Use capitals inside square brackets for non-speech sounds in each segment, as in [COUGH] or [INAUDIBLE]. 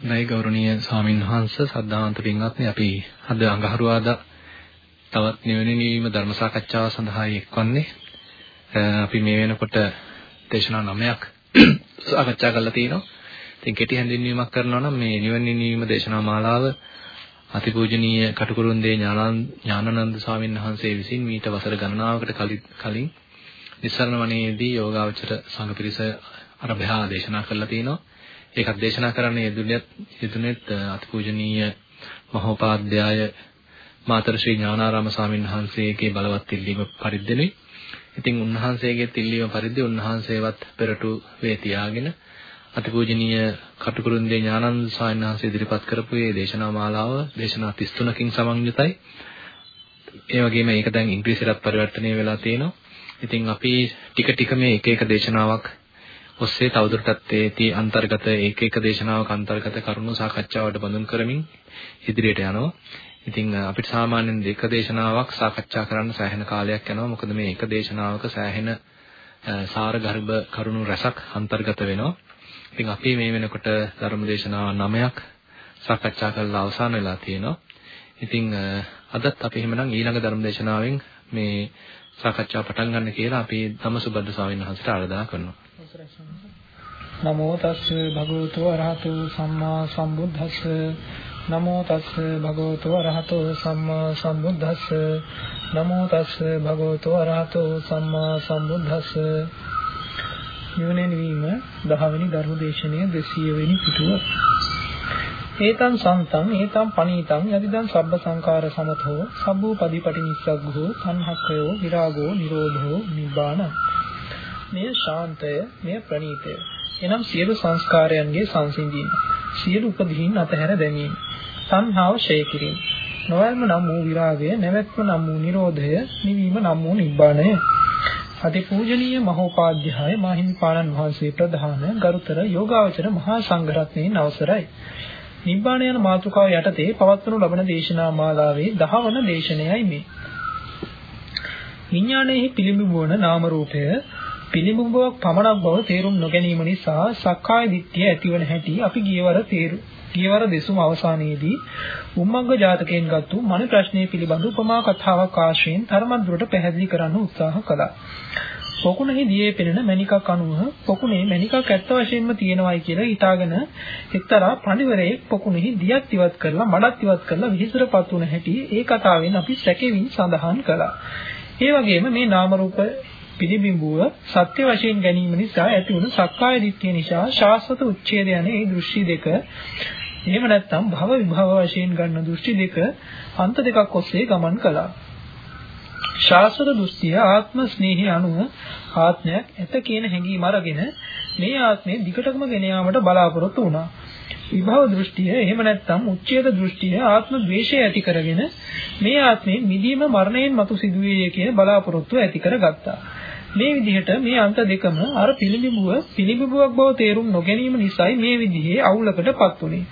නයි ගෞරවනීය ස්වාමින් වහන්සේ සද්ධාන්ත පින්වත්නි අපි අද අඟහරුවාදා තවත් නිවෙන නිවීම ධර්ම සාකච්ඡාව සඳහායි එක්වන්නේ අපි මේ වෙනකොට දේශනා 9ක් [CLEARS THROAT] සාකච්ඡා කරලා තිනවා. ඉතින් කෙටි හැඳින්වීමක් කරනවා නම් මේ නිවෙන නිවීම දේශනා මාලාව අතිපූජනීය කටුකුරුන්දේ ඥානানন্দ ස්වාමින් වහන්සේ විසින් මීට වසර ගණනාවකට කලින් නිස්සරණ වනයේදී යෝගාවචර සංඝ පිරිස අරභයා දේශනා කරලා තිනවා. ඒකත් දේශනා කරන්න යෙදුනෙත් යෙදුනෙත් අතිපූජනීය මහෝපාද්‍යය මාතර ශ්‍රී ඥානාරාම ස්වාමීන් වහන්සේගේ බලවත් ඉල්ලීම පරිද්දෙනුයි. ඉතින් උන්වහන්සේගේ ඉල්ලීම පරිද්ද උන්වහන්සේවත් පෙරටු වේ තියාගෙන අතිපූජනීය කටුකුරුන්දේ ඥානන්ද ස්වාමීන් වහන්සේ ඉදිරිපත් කරපු මේ දේශනා මාලාව දේශනා 33කින් සමන්විතයි. ඒ වගේම ඒක දැන් ඉංග්‍රීසියට පරිවර්තනය වෙලා තියෙනවා. ඉතින් අපි ටික ටික මේ එක එක දේශනාවක් ඔස්සේ තවදුරටත් ඒටි අන්තර්ගත ඒක එක දේශනාවක අන්තර්ගත කරුණු සාකච්ඡාවට බඳුන් කරමින් ඉදිරියට යනවා. ඉතින් අපිට සාමාන්‍යයෙන් දෙක දේශනාවක් සාකච්ඡා කරන්න සෑහෙන කාලයක් යනවා. මොකද මේ එක දේශනාවක සෑහෙන සාර ගර්භ කරුණු රසක් අන්තර්ගත වෙනවා. ඉතින් අපි මේ වෙනකොට ධර්ම දේශනාව 9ක් සාකච්ඡා කරලා අවසන් වෙලා තියෙනවා. ඉතින් අදත් අපි එහෙමනම් ඊළඟ ධර්ම දේශනාවෙන් මේ සාකච්ඡාව පටන් ගන්න කියලා අපි ධම්මසුබද්ද ස්වාමීන් වහන්සේට ආරාධනා කරනවා. නමෝ තස්ස භගවතු අරහතු සම්මා සම්බුද්දස්ස. නමෝ තස්ස භගවතු අරහතු සම්මා සම්බුද්දස්ස. නමෝ තස්ස භගවතු අරහතු සම්මා සම්බුද්දස්ස. යෝනෙන් වීම 10 වෙනි ධර්ම දේශනයේ 200 වෙනි පිටුව. ඒතං සන්තං ඒතං පනීතං යදිදං සබ්බ සංකාර සමතෝ සබ්බූ පදීපටි නිස්සග්ගෝ තණ්හක්ඛයෝ විරාගෝ නිරෝධෝ නිබ්බාන. මෙය ශාන්තය මෙය ප්‍රණීතය එනම් සියලු සංස්කාරයන්ගේ සංසිඳීම සියලු උපදීන් අතහැර දැමීම සංහාව ඡය කිරීම. නොයල්ම නම් වූ විරාගය නැවැත්ම නම් වූ නිරෝධය නිවීම නම් වූ නිබ්බාණය. අතිපූජනීය මහෝපාධ්‍යාය මාහිමිපාණන් වහන්සේ ප්‍රධාන ගරුතර යෝගාවචර මහා සංඝරත්නයේ අවසරයි. නිබ්බාණ යන මාතෘකාව යටතේ පවත්වනු ලබන දේශනා මාලාවේ 10 වන දේශනයයි මේ. විඥානයේ පිළිඹු වන නාම රූපය පිළිඹුවක් පමණක් බව තේරුම් නොගැනීම නිසා සක්කාය දිට්ඨිය ඇතිවන හැටි අපි ගියවර තේරු ගියවර දෙසුම අවසානයේදී උම්මග්ග ජාතකයෙන් ගත්තු මන ප්‍රශ්නය පිළිබඳ උපමා කතාවක් ආශ්‍රයෙන් තරමක් දුරට පැහැදිලි කරන්න උත්සාහ කළා. පොකුණෙහි දියේ පෙනෙන මණිකක් අනුව පොකුණේ මණිකක් ඇත්ත වශයෙන්ම තියෙනවායි කියලා හිතාගෙන එක්තරා පඬිවරයෙක් පොකුණෙහි දියක් ඉවත් කරලා මඩක් ඉවත් කරලා විහිසරපත් වුණ හැටි ඒ කතාවෙන් අපි සැකෙමින් සඳහන් කළා. ඒ වගේම මේ නාම රූප පිළිබිඹුව සත්‍ය වශයෙන් ගැනීම නිසා ඇති වුණු සක්කාය දිට්ඨිය නිසා ශාස්ත්‍රත උච්ඡේද යන මේ දෘෂ්ටි දෙක එහෙම නැත්නම් භව විභව වශයෙන් ගන්න දෘෂ්ටි දෙක අන්ත දෙකක් ඔස්සේ ගමන් කළා. ශාස්ත්‍ර දෘෂ්ටිය ආත්ම ස්නේහය අනුව ආත්මයක් ඇත කියන හැඟීම අරගෙන මේ ආත්මය දිගටම ගෙන යාමට බලාපොරොත්තු වුණා. විභව දෘෂ්ටිය එහෙම නැත්නම් උච්ඡේද දෘෂ්ටිය ආත්ම ද්වේෂය ඇති කරගෙන මේ ආත්මයෙන් මිදීම මරණයෙන් මතු සිදුවේ කියන බලාපොරොත්තු ඇති කරගත්තා. මේ විදිහට මේ අන්ත දෙකම අර පිළිඹුව පිළිඹුවක් බව තේරුම් නොගැනීම නිසායි මේ විදිහේ අවුලකටපත් උනේ.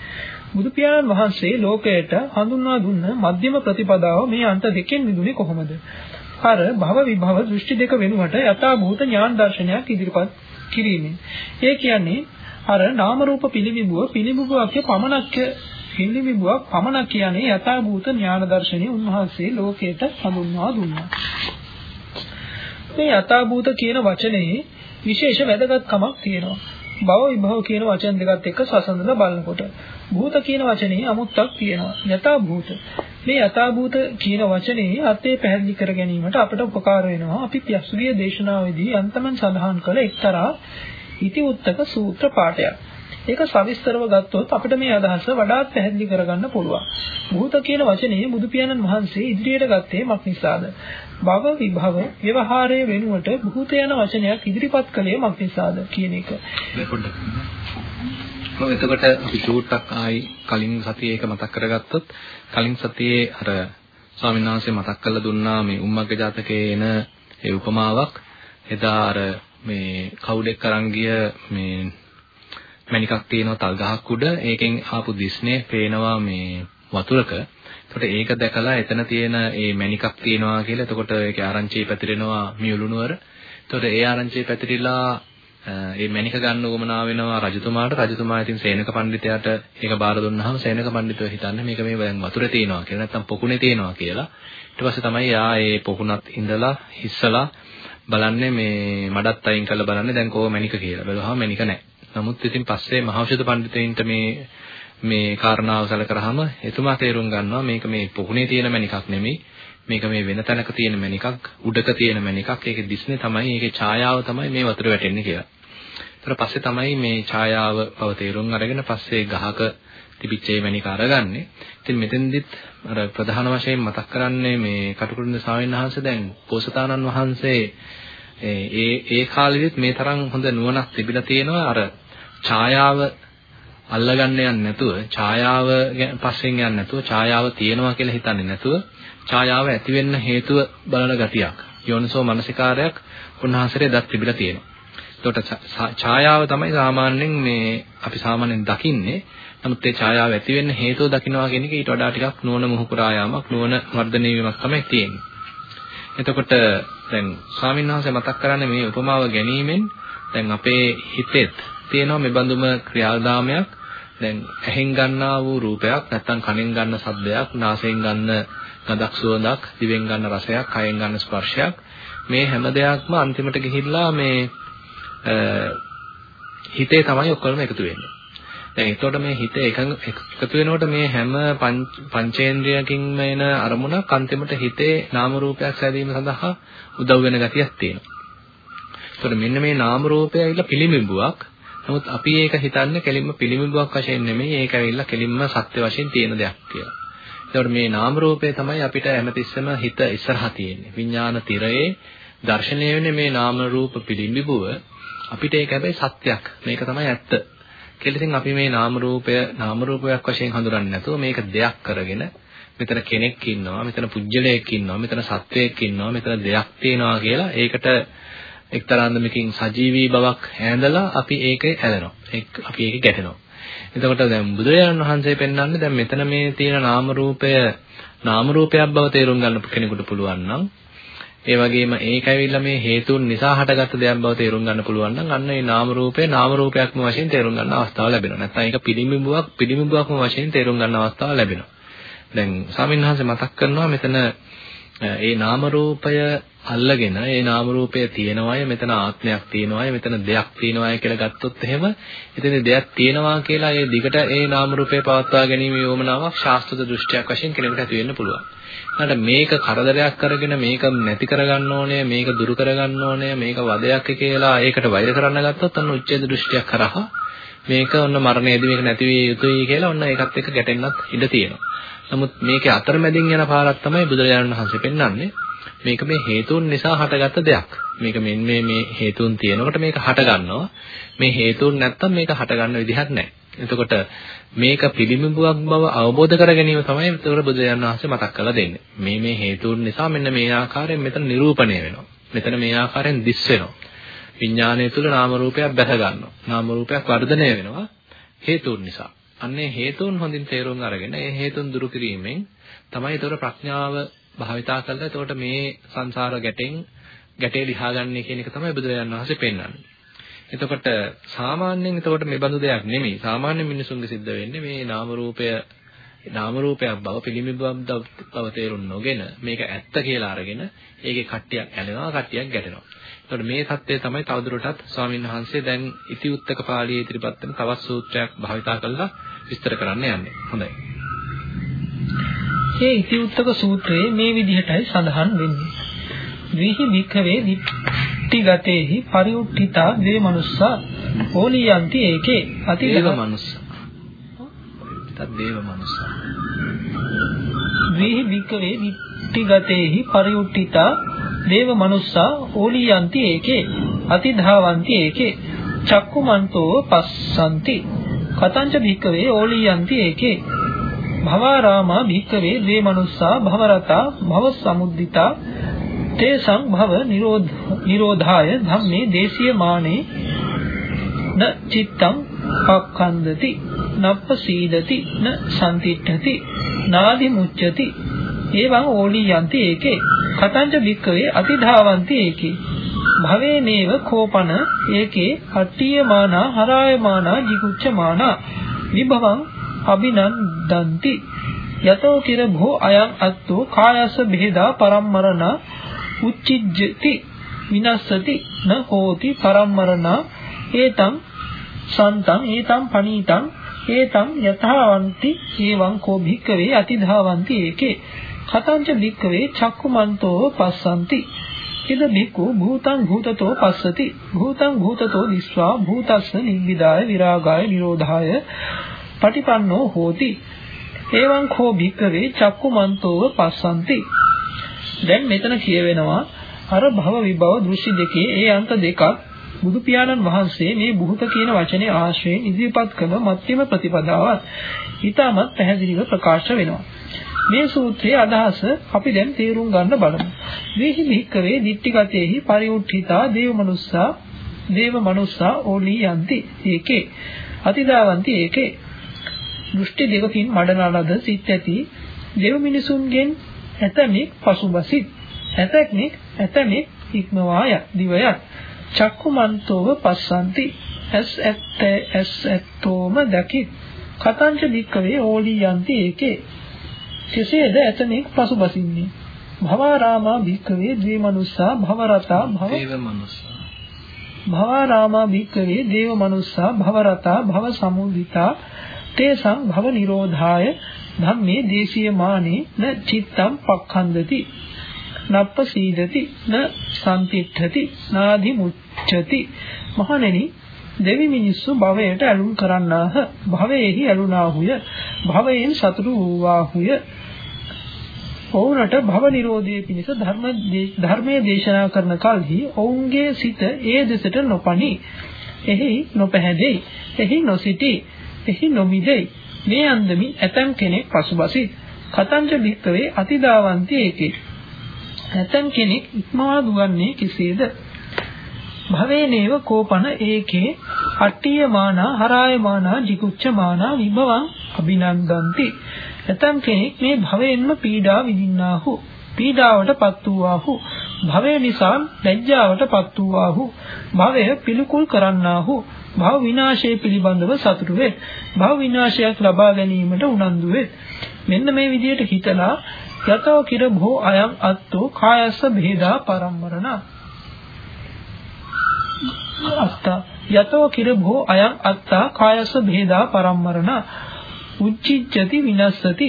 බුදු පියාණන් වහන්සේ ලෝකයට හඳුන්වා දුන්න මධ්‍යම ප්‍රතිපදාව මේ අන්ත දෙකෙන් මිදුනේ කොහොමද? අර භව විභව දෘෂ්ටි දෙක වෙනුවට යථාභූත ඥාන දර්ශනයක් ඉදිරිපත් කිරීමෙන්. ඒ කියන්නේ අර නාම රූප පිළිඹුව පිළිඹුවක් පමණක් පිළිඹුවක් පමණක් කියන්නේ යථාභූත ඥාන දර්ශනය උන්වහන්සේ ලෝකයට හඳුන්වා දුන්නා. මේ යථාභූත කියන වචනේ විශේෂ වැදගත්කමක් තියෙනවා. භව විභව කියන වචන දෙකත් එක්ක සසඳලා බලනකොට භූත කියන වචනේ අමුත්තක් තියෙනවා. යථාභූත. මේ යථාභූත කියන වචනේ අර්ථය පැහැදිලි කර ගැනීමට අපට උපකාර වෙනවා. අපි පියස්සුගේ දේශනාවේදී අන්තමන් සඳහන් කළ එක්තරා ඉතිඋත්තක සූත්‍ර පාඨයක්. ඒක සවිස්තරව ගත්තොත් අපිට මේ අදහස වඩාත් පැහැදිලි කරගන්න පුළුවන්. භූත කියන වචනේ බුදු පියාණන් වහන්සේ ඉදිරියට ගත්තේ මක් නිසාද? භව විභව ව්‍යවහාරයේ වෙනුවට භූත යන වචනයක් ඉදිරිපත් කළේ මක් නිසාද කියන එක. ඔව් එතකොට අපි චූට්ටක් ආයි කලින් සතියේ ඒක මතක් කරගත්තොත් කලින් සතියේ අර ස්වාමීන් වහන්සේ මතක් කරලා දුන්නා මේ උම්මග්ග ජාතකයේ එන ඒ උපමාවක් එදා අර මේ කවුඩෙක් අරන් ගිය මේ මණිකක් තියෙනවා තල් ගහක් උඩ ඒකෙන් ආපු දිස්නේ පේනවා මේ වතුරක. එතකොට ඒක දැකලා එතන තියෙන ඒ මණිකක් තියෙනවා කියලා එතකොට ඒකේ ආරංචිය පැතිරෙනවා මියුළු නුවර. එතකොට ඒ ආරංචිය පැතිරිලා ඒ මණික ගන්න උවමනා වෙනවා රජතුමාට. රජතුමා ඉතින් සේනක පඬිතයාට ඒක බාර දුන්නාම සේනක පඬිතුව හිතන්නේ මේක මේ දැන් වතුරේ තියෙනවා කියලා නැත්නම් පොකුණේ තියෙනවා කියලා. ඊට පස්සේ තමයි යා ඒ පොකුණත් ඉඳලා හිස්සලා බලන්නේ මේ මඩත් අයින් කරලා බලන්නේ දැන් කොහොම මණික කියලා. බලුවාම මණික නැහැ. නමුත් ඉතින් පස්සේ මහෞෂධ පඬිතුයින්ට මේ මේ කාරණාව සැලකරාම එතුමා තේරුම් ගන්නවා මේක මේ පොකුණේ තියෙන මණිකක් නෙමෙයි. මේක මේ වෙන තැනක තියෙන මණිකක් උඩක තියෙන මණිකක්. ඒකේ දිස්නේ තමයි ඒකේ ඡායාව තමයි මේ වතුර වැටෙන්නේ කියලා. ඊට පස්සේ තමයි මේ ඡායාව බව තේරුම් අරගෙන පස්සේ ගහක තිබිච්ච ඒ මණික අරගන්නේ. ඉතින් මෙතෙන්දිත් අර ප්‍රධාන වශයෙන් මතක් කරන්නේ මේ කටුකුරුඳ ස්වාමීන් වහන්සේ දැන් පෝසතානන් වහන්සේ ඒ ඒ කාලෙදිත් මේ තරම් හොඳ නුවණක් තිබිලා තියෙනවා. අර ඡායාව අල්ලගන්න යන්නේ නැතුව ඡායාව පස්සෙන් යන්නේ නැතුව ඡායාව තියෙනවා කියලා හිතන්නේ නැතුව ඡායාව ඇති වෙන්න හේතුව බලන ගතියක් යෝනිසෝ මනසිකාරයක් උන්වහන්සේට දත් තිබිලා තියෙනවා. එතකොට ඡායාව තමයි සාමාන්‍යයෙන් මේ අපි සාමාන්‍යයෙන් දකින්නේ. නමුත් ඒ ඡායාව ඇති වෙන්න හේතුව දකින්නවා කියන එක ඊට වඩා ටිකක් නුවණ මුහුකුරා යාමක් නුවණ වර්ධනය වීමක් තමයි තියෙන්නේ. එතකොට දැන් ස්වාමීන් වහන්සේ මතක් කරන්නේ මේ උපමාව ගැනීමෙන් දැන් අපේ හිතෙත් තියෙනවා මේ බඳුම ක්‍රියාදාමයක් දැන් ඇහෙන් ගන්නා වූ රූපයක් නැත්නම් කනෙන් ගන්න ශබ්දයක් නාසයෙන් ගන්න ගඳක් සුවඳක් දිවෙන් ගන්න රසයක් කයෙන් ගන්න ස්පර්ශයක් මේ හැම දෙයක්ම අන්තිමට ගිහිල්ලා මේ හිතේ තමයි ඔක්කොම එකතු වෙන්නේ. දැන් එතකොට මේ හිත එකතු වෙනකොට මේ හැම පංචේන්ද්‍රයකින්ම එන අරමුණක් අන්තිමට හිතේ නාම රූපයක් සැදීම සඳහා උදව් වෙන ගතියක් තියෙනවා. එතකොට මෙන්න මේ නාම රූපය ඇවිල්ලා පිළිඹුවක්. නමුත් අපි ඒක හිතන්නේ කෙලින්ම පිළිඹුවක් වශයෙන් නෙමෙයි ඒක ඇවිල්ලා කෙලින්ම සත්‍ය වශයෙන් තියෙන දෙයක් කියලා. එතකොට මේ නාම රූපය තමයි අපිට හැමතිස්සෙම හිත ඉස්සරහා තියෙන්නේ. විඥාන තිරයේ දර්ශනය වෙන්නේ මේ නාම රූප පිළිඹුව අපිට ඒක හැබැයි සත්‍යයක්. මේක තමයි ඇත්ත. කියලා ඉතින් අපි මේ නාම රූපය නාම රූපයක් වශයෙන් හඳුනන්නේ නැතුව මේක දෙයක් කරගෙන මෙතන කෙනෙක් ඉන්නවා, මෙතන පුජ්‍යලයක් ඉන්නවා, මෙතන සත්වයක් ඉන්නවා, මෙතන දෙයක් තියෙනවා කියලා ඒකට එක්තරාන්දමකින් සජීවී බවක් ඈඳලා අපි ඒකේ ඇලෙනවා. අපි ඒකේ ගැටෙනවා. එතකොට දැන් බුදුරජාණන් වහන්සේ පෙන්වන්නේ දැන් මෙතන මේ තියෙන නාම රූපය නාම රූපයක් බව තේරුම් ගන්න කෙනෙකුට පුළුවන් නම් ඒ වගේම ඒක ඇවිල්ලා මේ හේතුන් නිසා හටගත්ත දෙයක් බව තේරුම් ගන්න පුළුවන් නම් අන්න ඒ නාම රූපේ නාම රූපයක්ම වශයෙන් තේරුම් ගන්න අවස්ථාව ලැබෙනවා. නැත්නම් ඒක පිළිඹුවක් පිළිඹුවක්ම වශයෙන් තේරුම් ගන්න අවස්ථාව ලැබෙනවා. දැන් ස්වාමීන් වහන්සේ මතක් කරනවා මෙතන ඒ නාම රූපය අල්ලගෙන ඒ නාම රූපය තියෙනවාය මෙතන ආත්මයක් තියෙනවාය මෙතන දෙයක් තියෙනවාය කියලා ගත්තොත් එහෙම එතන දෙයක් තියෙනවා කියලා ඒ දිගට ඒ නාම රූපය පවත්වා ගැනීම යොමනාවක් ශාස්ත්‍රීය දෘෂ්ටියක් වශයෙන් කෙනෙකුට ඇති වෙන්න පුළුවන්. ඊට මේක කරදරයක් කරගෙන මේක නැති කරගන්න ඕනේ මේක දුරු කරගන්න ඕනේ මේක වදයක් කියලා ඒකට වෛර කරන්න ගත්තොත් අන්න උච්ඡේද දෘෂ්ටියක් කරහා මේක ඔන්න මරණයේදී මේක නැති විය යුතුයි කියලා ඔන්න ඒකත් එක්ක ගැටෙන්නත් ඉඩ තියෙනවා. නමුත් මේකේ අතරමැදින් යන පාරක් තමයි බුදුරජාණන් වහන්සේ පෙන්වන්නේ. මේක මේ හේතුන් නිසා හටගත්ත දෙයක්. මේක මෙන්න මේ මේ හේතුන් තියෙනකොට මේක හට ගන්නවා. මේ හේතුන් නැත්තම් මේක හට ගන්න විදිහක් නැහැ. එතකොට මේක පිළිඹුවක් බව අවබෝධ කර ගැනීම තමයි ඒතර බුදුරජාණන් වහන්සේ මතක් කරලා දෙන්නේ. මේ මේ හේතුන් නිසා මෙන්න මේ ආකාරයෙන් මෙතන නිරූපණය වෙනවා. මෙතන මේ ආකාරයෙන් දිස් වෙනවා. විඥානය තුළ නාම රූපයක් බැස ගන්නවා. නාම රූපයක් වර්ධනය වෙනවා හේතුන් නිසා. අන්නේ හේතුන් හොඳින් තේරුම් අරගෙන ඒ හේතුන් දුරු කිරීමෙන් තමයි ඒතර ප්‍රඥාව භාවිතා කරලා එතකොට මේ සංසාර ගැටෙන් ගැටේ ලිහාගන්නේ කියන එක තමයි බුදුරජාණන් වහන්සේ පෙන්වන්නේ. එතකොට සාමාන්‍යයෙන් එතකොට මේ බඳු දෙයක් නෙමෙයි. සාමාන්‍ය මිනිසුන්ගේ සිද්ධ වෙන්නේ මේ නාම රූපය නාම රූපයක් බව පිළිමිබුවක් බව තේරුම් නොගෙන මේක ඇත්ත කියලා අරගෙන ඒකේ කට්ටියක් ඇලෙනවා කට්ටියක් ගැටෙනවා. එතකොට මේ தත්ත්වය තමයි තවදුරටත් ස්වාමීන් වහන්සේ දැන් ඉතිඋත්තක පාළියේ ඉදිරිපත් වෙන තවත් සූත්‍රයක් භාවිතා කරලා විස්තර කරන්න යන්නේ. හොඳයි. මේ ඉතිඋත්තක සූත්‍රයේ මේ විදිහටයි සඳහන් වෙන්නේ. විහි භික්ඛවේ දිට්ඨිගතේහි පරිඋත්ථිතා වේ මනුස්සා ඕලියන්ති ඒකේ අති දේව මනුස්සා. තත් දේව මනුස්සා. විහි භික්ඛවේ දිට්ඨිගතේහි පරිඋත්ථිතා දේව මනුස්සා ඕලියන්ති ඒකේ අතිධාවಂತಿ ඒකේ චක්කුමන්තෝ පස්සන්ති. කතංච භික්කවේ ඕලියන්ති ඒකේ. භවරාමා භික්කවේ ද්වේ මනුස්සා භවරතා භව සමුද්දිතා තේසං භව නිරෝධ නිරෝධාය ධම්මේ දේශීය මානේ න චිත්තං පක්ඛන්දති නප්ප සීදති න සම්තිට්ඨති නාදි මුච්ඡති එවං ඕලියන්ති ඒකේ. කතංච භික්කවේ අතිධාවಂತಿ ඒකේ. භවේ නේව කෝපන ඒකේ අට්ඨියමානා හරායමානා jigucchamaana විභවං අභිනන්දಂತಿ. යතෝ කිර භෝ අයං අත්තෝ කායස බෙහෙදා පරම්මරණ උච්චිජ්ජති. විනස්සති න හෝති පරම්මරණ. ඒතං සන්තං ඒතං පනීතං ඒතං යථාවන්ති එවං කෝ භික්කවේ අතිධාවන්ති ඒකේ. කතංච භික්කවේ චක්කුමන්තෝ පස්සන්ති. ඉද භික්ඛු භූතං භූතතෝ පස්සති. භූතං භූතතෝ දිස්වා භූතස්ස නිබ්බිදාය විරාගාය නිරෝධාය පටිපන්නෝ හෝති. එවං කෝ භික්කවේ චක්කුමන්තෝව පස්සන්ති. දැන් මෙතන කියවෙනවා අර භව විභව දෘශ්‍ය දෙකේ ඒ අන්ත දෙකක් බුදු පියාණන් වහන්සේ මේ බුහත කියන වචනේ ආශ්‍රයෙන් ඉදිරිපත් කළ මධ්‍යම ප්‍රතිපදාවත් ඊටමත් පැහැදිලිව ප්‍රකාශ වෙනවා. මේ සූත්‍රයේ අදහස අපි දැන් තේරුම් ගන්න බලමු. වේහි භික්කවේ දිට්ඨිගතේහි පරිඋත්ථිතා දේව මනුස්සා දේව මනුස්සා ඕලී යන්ති. ඒකේ අතිදාවන්ති ඒකේ. දෘෂ්ටි දෙකකින් මඩනලද සිත් ඇති දෙව මිනිසුන්ගෙන් ඇතමෙක් පසුබසිත් ඇතෙක්නෙක් ඇතමෙක් ඉක්මවා ය දිවයත්. චක්කුමන්තෝව පස්සන්ති. ඇස් ඇත්ත ඇස් ඇත්තෝම දකිත් කතංච දික්කවේ ඕලී යන්ති ඒකේ. කෙසේද ඇතනෙක් පසුබසින්නේ භවරාමා භික්කවේ දේවමනුස්සා භවරතා භව දේවමනුස්සා භවරාමා භික්කවේ දේවමනුස්සා භවරතා භව සමුදිතා තේසං භව නිරෝධාය ධම්මේ දේශීය මානේ න චිත්තම් පක්ඛන්දති නප්ප සීදති න සම්තිත්ථති නාදි මුච්ඡති මහණෙනි දෙවි මිනිස්සු භවයට ඇලුම් කරන්නාහ. භවයේහි ඇලුනාහුය. භවයෙන් සතුටු වූවාහුය ඔවුන්ට භව නිරෝධයේ පිණිස ධර්ම ධර්මයේ දේශනා කරන කල්හි ඔවුන්ගේ සිත ඒ දෙසට නොපනි එහි නොපැහැදෙයි. එහි නොසිටී. එහි නොමිදෙයි. මේ අන්දමින් ඇතම් කෙනෙක් පසුබසි. කතංජ භික්කවේ අතිදාවන්ති ඒකේ. ඇතම් කෙනෙක් ඉක්මවා දුවන්නේ කෙසේද? භවේ නේව කෝපන ඒකේ අට්ඨිය මානා හරාය මානා jiguccha මානා විභවං අභිනන්දಂತಿ ඇතම් කෙනෙක් මේ භවයෙන්ම පීඩා විඳින්නාහු පීඩාවටපත් වූවාහු භවය නිසා ලැජ්ජාවටපත් වූවාහු භවය පිළිකුල් කරන්නාහු භව විනාශය පිළිබඳව සතුටු වේ. භව විනාශයක් ලබා ගැනීමට උනන්දු වේ. මෙන්න මේ විදිහට හිතලා යතෝ කිර භෝ අයං අත්තෝ කායස්ස බෙහෙදා පරම්මරණ. අත්තා. යතෝ කිර භෝ අයං අත්තා කායස්ස බෙහෙදා පරම්මරණ. උච්චිච්ඡති විනස්සති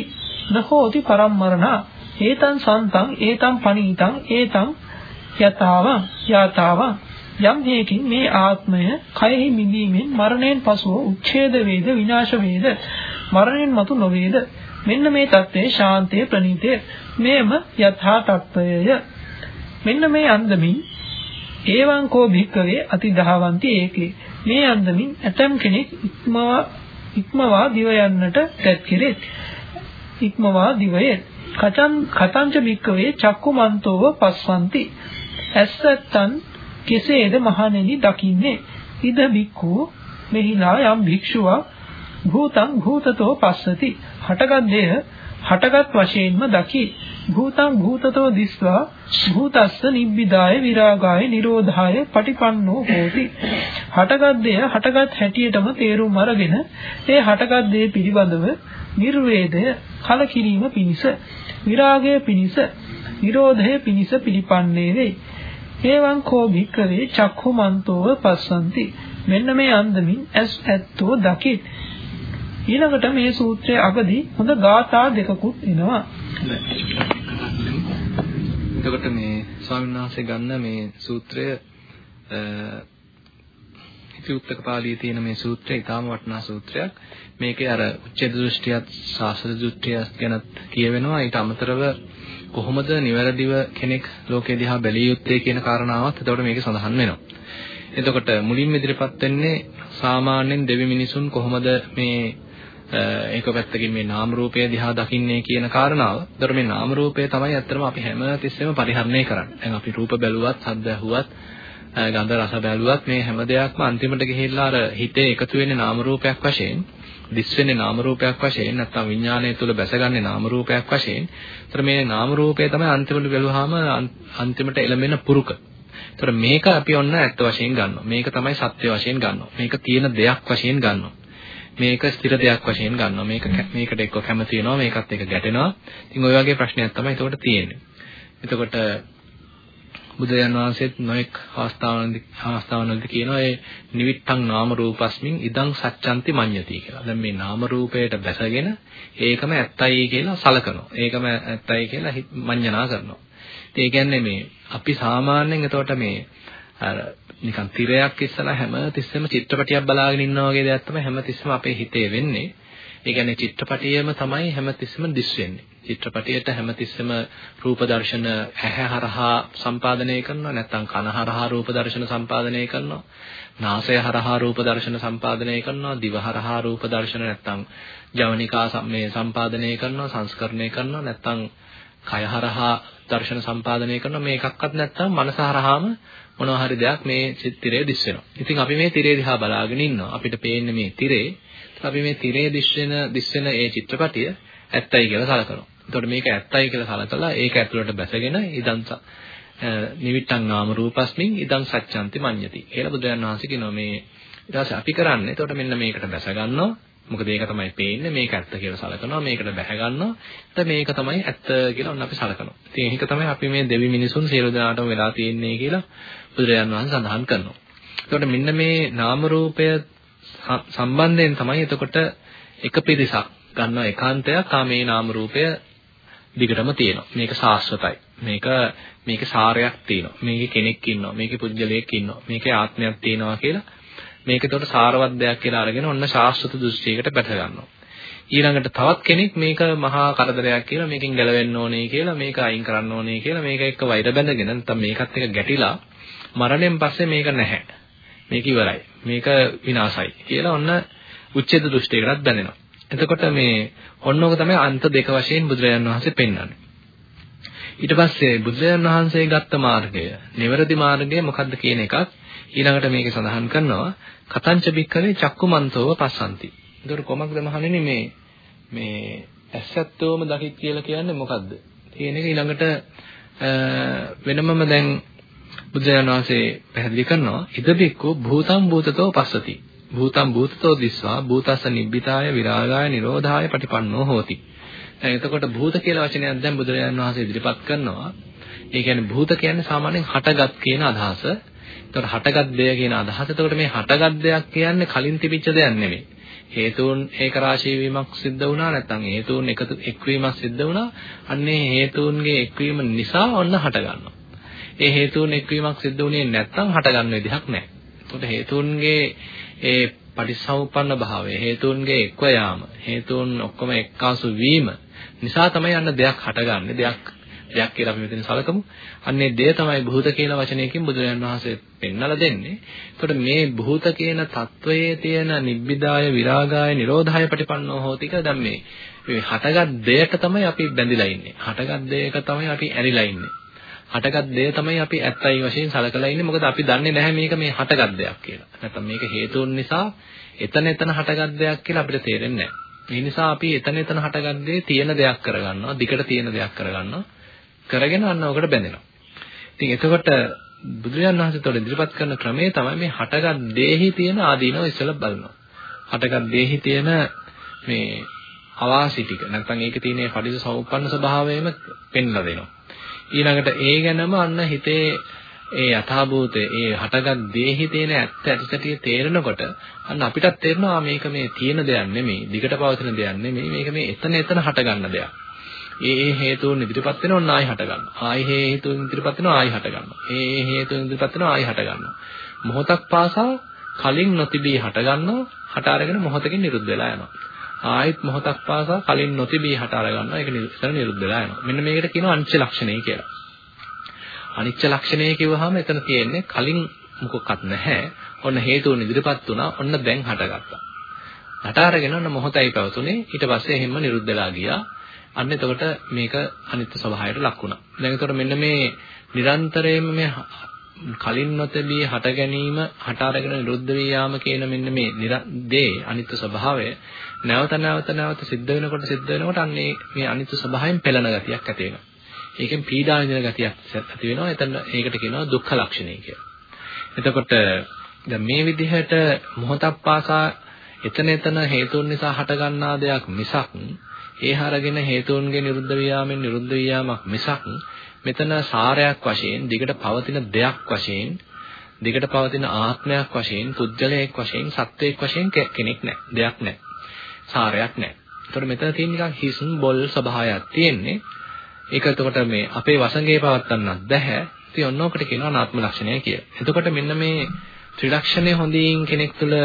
නහෝති පරම්මරණ ඒතං සන්තං ඒතං පනීතං ඒතං යතාවං යතාවං යම් හේකින් මේ ආත්මය කයෙහි මිදීමෙන් මරණයෙන් පසුව උච්ඡේද වේද විනාශ වේද මරණයෙන් මතු නොවේද? මෙන්න මේ தත්ත්වයේ ශාන්තයේ ප්‍රණීතය. මේම යථා තත්ත්වය මෙන්න මේ අන්දමින් ඒවං කෝ භික්කවේ අති දහවන්ති ඒකේ. මේ අන්දමින් ඇතම් කෙනෙක් ඉක්මවා ඉක්මවා දිව යන්නට තැත් කෙරෙත්. ඉක්මවා දිවයේ. කතං කතංච භික්කවේ චක්කුමන්තෝව පස්වන්ති ඇස්සත්තන් කෙසේද මහණෙනි දකින්නේ? ඉද භික්ඛු මෙහිලා යම් භික්ෂුවක් භූතං භූතතෝ පස්සති. හටගත් දෙය හටගත් වශයෙන්ම දකි. භූතං භූතතෝ දිස්වා භූතස්ස නිබ්බිදාය විරාගාය නිරෝධාය පටිපන්නෝ හෝති. හටගත් දෙය හටගත් හැටියටම තේරුම් අරගෙන ඒ හටගත් දේ පිළිබඳව නිර්වේදය කලකිරීම පිණිස විරාගය පිණිස නිරෝධය පිණිස පිළිපන්නේ වෙයි. ඒවං කෝ භික්කවේ චක්ඛුමන්තෝව පස්සන්ති. මෙන්න මේ අන්දමින් ඇස් ඇත්තෝ දකිත්. ඊළඟට මේ සූත්‍රයේ අගදී හොඳ ගාථා දෙකකුත් එනවා. එතකොට මේ ස්වාමීන් වහන්සේ ගන්න මේ සූත්‍රය ඉතිඋත්තක පාළියේ තියෙන මේ සූත්‍රය ඊටාම වටිනා සූත්‍රයක්. මේකේ අර උච්ඡේද දෘෂ්ටියත් සාසන දෘෂ්ටියත් ගැනත් කියවෙනවා. ඊට අමතරව කොහොමද නිවැරදිව කෙනෙක් ලෝකෙ දිහා බැලිය යුත්තේ කියන කාරණාවත් එතකොට මේකේ සඳහන් වෙනවා. එතකොට මුලින්ම ඉදිරිපත් වෙන්නේ සාමාන්‍යයෙන් දෙවි මිනිසුන් කොහොමද මේ ඒක පැත්තකින් මේ නාම රූපය දිහා දකින්නේ කියන කාරණාව. ඒතර මේ නාම රූපය තමයි ඇත්තටම අපි හැම තිස්සෙම පරිහරණය කරන්නේ. දැන් අපි රූප බැලුවත්, ශබ්ද ඇහුවත්, ගන්ධ රස බැලුවත් මේ හැම දෙයක්ම අන්තිමට ගිහිල්ලා අර හිතේ එකතු වෙන්නේ නාම රූපයක් වශයෙන්. දිස් වෙන්නේ නාම රූපයක් වශයෙන් නැත්නම් විඥානය තුළ බැසගන්නේ නාම රූපයක් වශයෙන්. ඒතර මේ නාම රූපය තමයි අන්තිමට බැලුවාම අන්තිමට එළඹෙන පුරුක. ඒතර මේක අපි ඔන්න ඇත්ත වශයෙන් ගන්නවා. මේක තමයි සත්‍ය වශයෙන් ගන්නවා. මේක තියෙන දෙයක් වශයෙන් ගන්නවා. මේක ස්ථිර දෙයක් වශයෙන් ගන්නවා. මේක මේකට එක්ක කැමති වෙනවා, මේකත් එක්ක ගැටෙනවා. ඉතින් ওই වගේ ප්‍රශ්නයක් තමයි ඒකට තියෙන්නේ. එතකොට බුදුරජාන් වහන්සේත් නොඑක් අවස්ථාවන්දී අවස්ථාවන්වලදී කියනවා ඒ නිවිත්තං නාම රූපස්මින් ඉදං සච්ඡන්ති මඤ්ඤති කියලා. දැන් මේ නාම රූපයට බැසගෙන ඒකම ඇත්තයි කියලා සලකනවා. ඒකම ඇත්තයි කියලා මඤ්ඤණා කරනවා. ඉතින් ඒ කියන්නේ මේ අපි සාමාන්‍යයෙන් එතකොට මේ අර නිකන් තිරයක් ඉස්සලා හැම තිස්සෙම චිත්‍රපටියක් බලාගෙන ඉන්නා වගේ දෙයක් තමයි හැම තිස්සෙම අපේ හිතේ වෙන්නේ. ඒ කියන්නේ චිත්‍රපටියම තමයි හැම තිස්සෙම දිස් වෙන්නේ. චිත්‍රපටියට හැමතිස්සෙම රූප දර්ශන ඇහැ හරහා සම්පාදනය කරනවා නැත්නම් කන හරහා රූප දර්ශන සම්පාදනය කරනවා නාසය හරහා රූප දර්ශන සම්පාදනය කරනවා දිව හරහා රූප දර්ශන නැත්නම් ජවනිකා මේ සම්පාදනය කරනවා සංස්කරණය කරනවා නැත්නම් කය හරහා දර්ශන සම්පාදනය කරනවා මේකක්වත් නැත්නම් මනස හරහාම මොනවා හරි දෙයක් මේ චිත්‍රයේ දිස් වෙනවා. ඉතින් අපි මේ තිරේ දිහා බලාගෙන ඉන්නවා. අපිට පේන්නේ මේ තිරේ. අපි මේ තිරේ දිස් වෙන දිස් වෙන ඒ චිත්‍රපටිය ඇත්තයි කියලා සලකනවා. එතකොට මේක ඇත්තයි කියලා සලකලා ඒක ඇතුළට බැසගෙන ඉදන් නිවිට්ටං නාම රූපස්මින් ඉදන් සත්‍යන්ති මඤ්ඤති කියලා බුදුරජාණන් වහන්සේ කියනවා. මේ ඊට පස්සේ අපි කරන්නේ එතකොට මෙන්න මේකට බැස ගන්නවා. මොකද ඒක තමයි පේන්නේ. මේක ඇත්ත කියලා සලකනවා. මේකට බැහැ ගන්නවා. ඊට මේක තමයි ඇත්ත කියලා ඔන්න අපි සලකනවා. ඉතින් ඒක තමයි අපි මේ දෙවි මිනිසුන් සියලු දෙනාටම වෙලා තියෙන්නේ කියලා බුදුරජාණන් වහන්සේ සඳහන් කරනවා. එතකොට මෙන්න මේ නාම රූපය සම්බන්ධයෙන් තමයි එතකොට එක පිරිසක් ගන්නවා ඒකාන්තයක් ආ මේ නාම රූපය දිගටම තියෙනවා. මේක සාස්වතයි. මේක මේකේ සාරයක් තියෙනවා. මේකේ කෙනෙක් ඉන්නවා. මේකේ පුද්ගලයෙක් ඉන්නවා. මේකේ ආත්මයක් තියෙනවා කියලා මේක ඒකට සාරවත් දෙයක් කියලා අරගෙන ඔන්න ශාස්ත්‍ර දෘෂ්ටියකට පැට ගන්නවා. ඊළඟට තවත් කෙනෙක් මේක මහා කරදරයක් කියලා මේකෙන් ගැලවෙන්න ඕනේ කියලා මේක අයින් කරන්න ඕනේ කියලා මේක එක්ක වෛර බැඳගෙන නැත්නම් මේකත් එක්ක ගැටිලා මරණයෙන් පස්සේ මේක නැහැ. මේක ඉවරයි. මේක විනාශයි කියලා ඔන්න උච්ඡේද දෘෂ්ටියකටත් බැඳෙනවා. එතකොට මේ ඔන්නෝක තමයි අන්ත දෙක වශයෙන් බුදුරජාණන් වහන්සේ පෙන්වන්නේ. ඊට පස්සේ බුදුරජාණන් වහන්සේ ගත්ත මාර්ගය, නිවැරදි මාර්ගය මොකක්ද කියන එකත් ඊළඟට මේකේ සඳහන් කරනවා කතංච බික්කවේ චක්කුමන්තෝව පස්සන්ති. ඒතකොට කොමක්ද මහණෙනි මේ මේ ඇස්සත්තෝම දකිත් කියලා කියන්නේ මොකද්ද? කියන එක ඊළඟට වෙනමම දැන් බුදුරජාණන් වහන්සේ පැහැදිලි කරනවා ඉදබික්කෝ භූතං භූතතෝ පස්සති. භූතං භූතතෝ දිස්වා භූතස්ස නිබ්බිතාය විරාගාය නිරෝධාය පටිපන්නෝ හෝති. දැන් එතකොට භූත කියලා වචනයක් දැන් බුදුරජාණන් වහන්සේ ඉදිරිපත් කරනවා. ඒ කියන්නේ භූත කියන්නේ සාමාන්‍යයෙන් හටගත් කියන අදහස. එතකොට හටගත් දෙය කියන අදහස. එතකොට මේ හටගත් දෙයක් කියන්නේ කලින් තිබිච්ච දෙයක් නෙමෙයි. හේතුන් ඒක රාශී වීමක් සිද්ධ වුණා නැත්නම් හේතුන් එකතු එක්වීමක් සිද්ධ වුණා. අන්නේ හේතුන්ගේ එක්වීම නිසා ඔන්න හට ගන්නවා. ඒ හේතුන් එක්වීමක් සිද්ධ වුණේ නැත්නම් හට ගන්න විදිහක් නැහැ. එතකොට හේතුන්ගේ ඒ පටිසමුප්පන්න භාවය හේතුන්ගේ එක්ව යාම හේතුන් ඔක්කොම එක්කාසු වීම නිසා තමයි අන්න දෙයක් හටගන්නේ. දෙයක් දෙයක් කියලා අපි මෙතන සලකමු. අන්නේ දෙය තමයි භූත කියලා වචනයකින් බුදුරජාණන් වහන්සේ පෙන්වලා දෙන්නේ. එතකොට මේ භූත කියන తත්වයේ තියෙන නිබ්බිදාය විරාගාය නිරෝධාය පටිපන්නෝ හෝති කියලා දැන් මේ මේ හටගත් දෙයට තමයි අපි බැඳිලා ඉන්නේ. හටගත් දෙයක තමයි අපි ඇරිලා ඉන්නේ. හටගත් දේ තමයි අපි ඇත්තයි වශයෙන් සලකලා ඉන්නේ. මොකද අපි දන්නේ නැහැ මේක මේ හටගත් දෙයක් කියලා. නැත්නම් මේක හේතුන් නිසා එතන එතන හටගත් දෙයක් කියලා අපිට තේරෙන්නේ නැහැ. ඒ නිසා අපි එතන එතන හටගත් දේ තියෙන දෙයක් කරගන්නවා, දිකට තියෙන දෙයක් කරගන්නවා. කරගෙන අන්න ඔකට බැඳෙනවා. ඉතින් එතකොට බුදුරජාණන් වහන්සේ තොර ඉදිරිපත් කරන ක්‍රමය තමයි මේ හටගත් දේහි තියෙන ආදීනව ඉස්සෙල්ලා බලනවා. හටගත් දේහි තියෙන මේ අවාසි ටික නැත්නම් ඒකේ තියෙන පටිච්ච සමුප්පන්න ස්වභාවයම පෙන්ලා දෙනවා. ඊළඟට ඒ ගැනම අන්න හිතේ ඒ යථාභූතේ ඒ හටගත් දේහි තියෙන ඇත්ත ඇත්තටිය තේරෙනකොට අන්න අපිටත් තේරෙනවා මේක මේ තියෙන දෙයක් නෙමෙයි දිගට පවතින දෙයක් නෙමෙයි මේක මේ එතන එතන හටගන්න දෙයක්. ඒ ඒ හේතුන් ඉදිරිපත් වෙනවා ඔන්න ආයි හටගන්නවා. ආයි හේතුන් ඉදිරිපත් වෙනවා ආයි හටගන්නවා. ඒ ඒ හේතුන් ඉදිරිපත් වෙනවා ආයි හටගන්නවා. මොහොතක් පාසා කලින් නොතිබී හටගන්නවා හට අරගෙන මොහොතකින් නිරුද්ධ වෙලා යනවා. ආයෙත් මොහොතක් පාසා කලින් නොතිබී හට අර ගන්නවා. ඒක නිතර නිරුද්ධ වෙලා යනවා. මෙන්න මේකට කියනවා අනිච්ච ලක්ෂණය කියලා. අනිච්ච ලක්ෂණය කිව්වහම එතන තියෙන්නේ කලින් මොකක්වත් නැහැ. ඔන්න හේතුන් ඉදිරිපත් වුණා. ඔන්න දැන් හටගත්තා. හට අරගෙන ඔන්න මොහොතයි පැවතුනේ. ඊට පස්සේ එහෙම නිරුද්ධ වෙලා ගියා. අන්න එතකොට මේක අනිත්‍ය ස්වභාවයට ලක් වුණා. දැන් එතකොට මෙන්න මේ නිරන්තරයෙන්ම මේ කලින් නොතැබී හට ගැනීම හට අරගෙන නිරුද්ධ වී යාම කියන මෙන්න මේ දේ අනිත්‍ය ස්වභාවය නැවත නැවත නැවත සිද්ධ වෙනකොට සිද්ධ වෙනකොට අන්නේ මේ අනිත්‍ය ස්වභාවයෙන් පෙළෙන ගතියක් ඇති වෙනවා. ඒකෙන් පීඩා විඳින ගතියක් ඇති වෙනවා. එතන ඒකට කියනවා දුක්ඛ ලක්ෂණය කියලා. එතකොට දැන් මේ විදිහට මොහොතක් පාසා එතන එතන හේතුන් නිසා හටගන්නා දෙයක් මිසක් ඒ හරගෙන හේතුන්ගේ නිරුද්ධ වියාමෙන් නිරුද්ධ වියාමක් මිසක් මෙතන සාරයක් වශයෙන් දිගට පවතින දෙයක් වශයෙන් දිගට පවතින ආත්මයක් වශයෙන් පුද්ගලයෙක් වශයෙන් සත්වයක් වශයෙන් කෙනෙක් නැහැ දෙයක් නැහැ සාරයක් නැහැ. ඒතකොට මෙතන තියෙන නිකන් හිසුන් බොල් ස්වභාවයක් තියෙන්නේ. ඒක එතකොට මේ අපේ වසඟේ පවත්වන්නත් බැහැ. ඉතින් ඔන්නෝකට කියනවා අනාත්ම ලක්ෂණය කියලා. එතකොට මෙන්න මේ ත්‍රිලක්ෂණය හොඳින් කෙනෙක් තුළ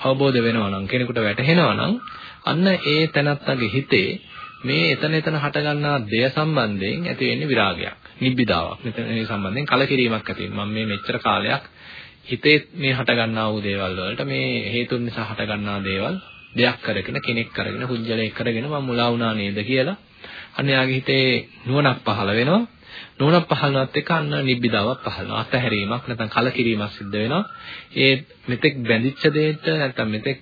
අවබෝධ වෙනවා නම් කෙනෙකුට වැටහෙනවා නම් අන්න ඒ තැනත්තගේ හිතේ මේ එතන එතන හටගන්නා දෙය සම්බන්ධයෙන් ඇති වෙන්නේ විරාගයක් නිබ්බිදාවක් මෙතන මේ සම්බන්ධයෙන් කලකිරීමක් ඇති වෙනවා මම මේ මෙච්චර කාලයක් හිතේ මේ හටගන්නා වූ දේවල් වලට මේ හේතුන් නිසා හටගන්නා දේවල් දෙයක් කරගෙන කෙනෙක් කරගෙන කුජලයක් කරගෙන මම මුලා වුණා නේද කියලා අන්න යාගේ හිතේ නුවණක් පහළ වෙනවා නුවණක් පහළනවත් එක්ක අන්න නිබ්බිදාවක් පහළනවා අතහැරීමක් නැත්නම් කලකිරීමක් සිද්ධ වෙනවා ඒ මෙතෙක් බැඳිච්ච දෙයට නැත්නම් මෙතෙක්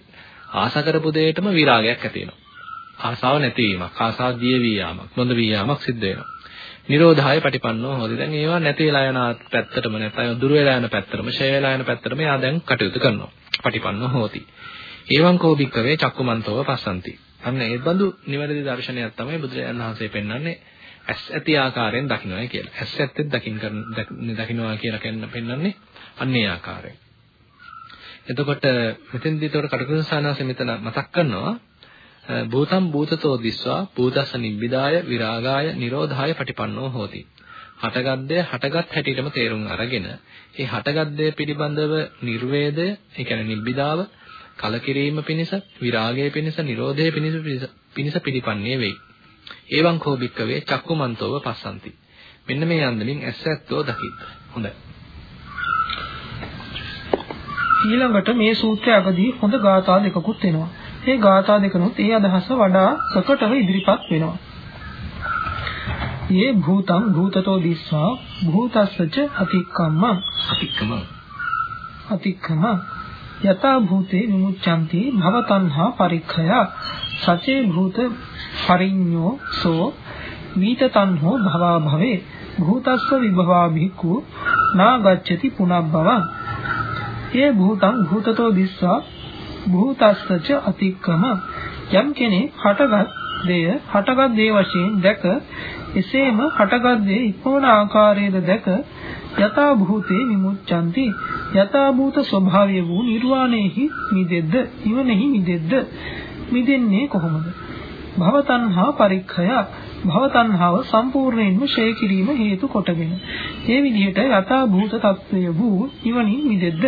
ආශා කරපු දෙයකටම විරාගයක් ඇති වෙනවා. ආසාව නැතිවීමක්, ආසාව දිය වී යාමක්, මොඳ වී යාමක් සිද්ධ වෙනවා. නිරෝධාය පටිපන්නෝ හොදි. දැන් ඒවා නැති වෙලා යන පැත්තටම නැත්නම් දුර වෙලා යන පැත්තටම, ෂය වෙලා යන පැත්තටම එයා දැන් කටයුතු කරනවා. පටිපන්නෝ හෝති. ඒවං කෝ භික්කවේ චක්කුමන්තව පස්සන්ති. අන්න ඒ බඳු නිවැරදි දර්ශනයක් තමයි බුදුරජාණන් වහන්සේ පෙන්වන්නේ ඇස් ඇති ආකාරයෙන් දකින්නයි කියලා. ඇස් ඇත්තෙත් දකින්න දකින්නවා කියලා පෙන්වන්නේ අන්නේ ආකාරයෙන්. එතකොට මෙතෙන්දී ඒතකොට කටුකුරුන් සානාසෙ මෙතන මතක් කරනවා භූතම් භූතතෝ දිස්වා භූතස්ස නිබ්බිදාය විරාගාය නිරෝධාය පටිපන්නෝ හෝති. හටගද්දය හටගත් හැටියටම තේරුම් අරගෙන ඒ හටගද්දය පිළිබඳව නිර්වේදය ඒ කියන්නේ නිබ්බිදාව කලකිරීම පිණිස විරාගය පිණිස නිරෝධය පිණිස පිණිස පිළිපන්නේ වෙයි. ඒවං කෝ භික්කවේ චක්කුමන්තෝව පස්සන්ති. මෙන්න මේ යන්දමින් ඇස් ඇත්තෝ දකිත්. හොඳයි. ඊළඟට මේ සූත්‍රය අගදී හොඳ ගාථා දෙකකුත් එනවා. මේ ගාථා දෙකනොත් ඒ අදහස වඩා ප්‍රකටව ඉදිරිපත් වෙනවා. යේ භූතං භූතතෝ දිස්වා භූතස්සච අතික්කම්ම අතික්කම අතික්කම යතා භූතේ විමුච්ඡanti භවතණ්හා පරික්ඛය සචේ භූත පරිඤ්ඤෝ සෝ වීතතණ්හෝ භවා භවේ භූතස්ස විභවා භික්ඛු නාගච්ඡති පුනබ්බවං. ඒ භූතං භූතතෝ දිස්සා භූතස්සච අතික්කම. යම් කෙනෙක් හටගත් දෙය හටගත් දේ වශයෙන් දැක එසේම හටගත් දේ ඉක්මවන ආකාරයේද දැක යථා භූතේ විමුච්ඡanti යථා භූත ස්වභාවය වූ නිර්වාණයෙහි මිදෙද්ද ඉවනෙහි මිදෙද්ද? මිදෙන්නේ කොහොමද? භව තණ්හා පරික්ඛය. භව තණ්හාව සම්පූර්ණයෙන්ම ඡය කිරීම හේතු කොටගෙන. මේ විදිහට යථා භූත తත්වය වූ නිවනින් මිදෙද්ද?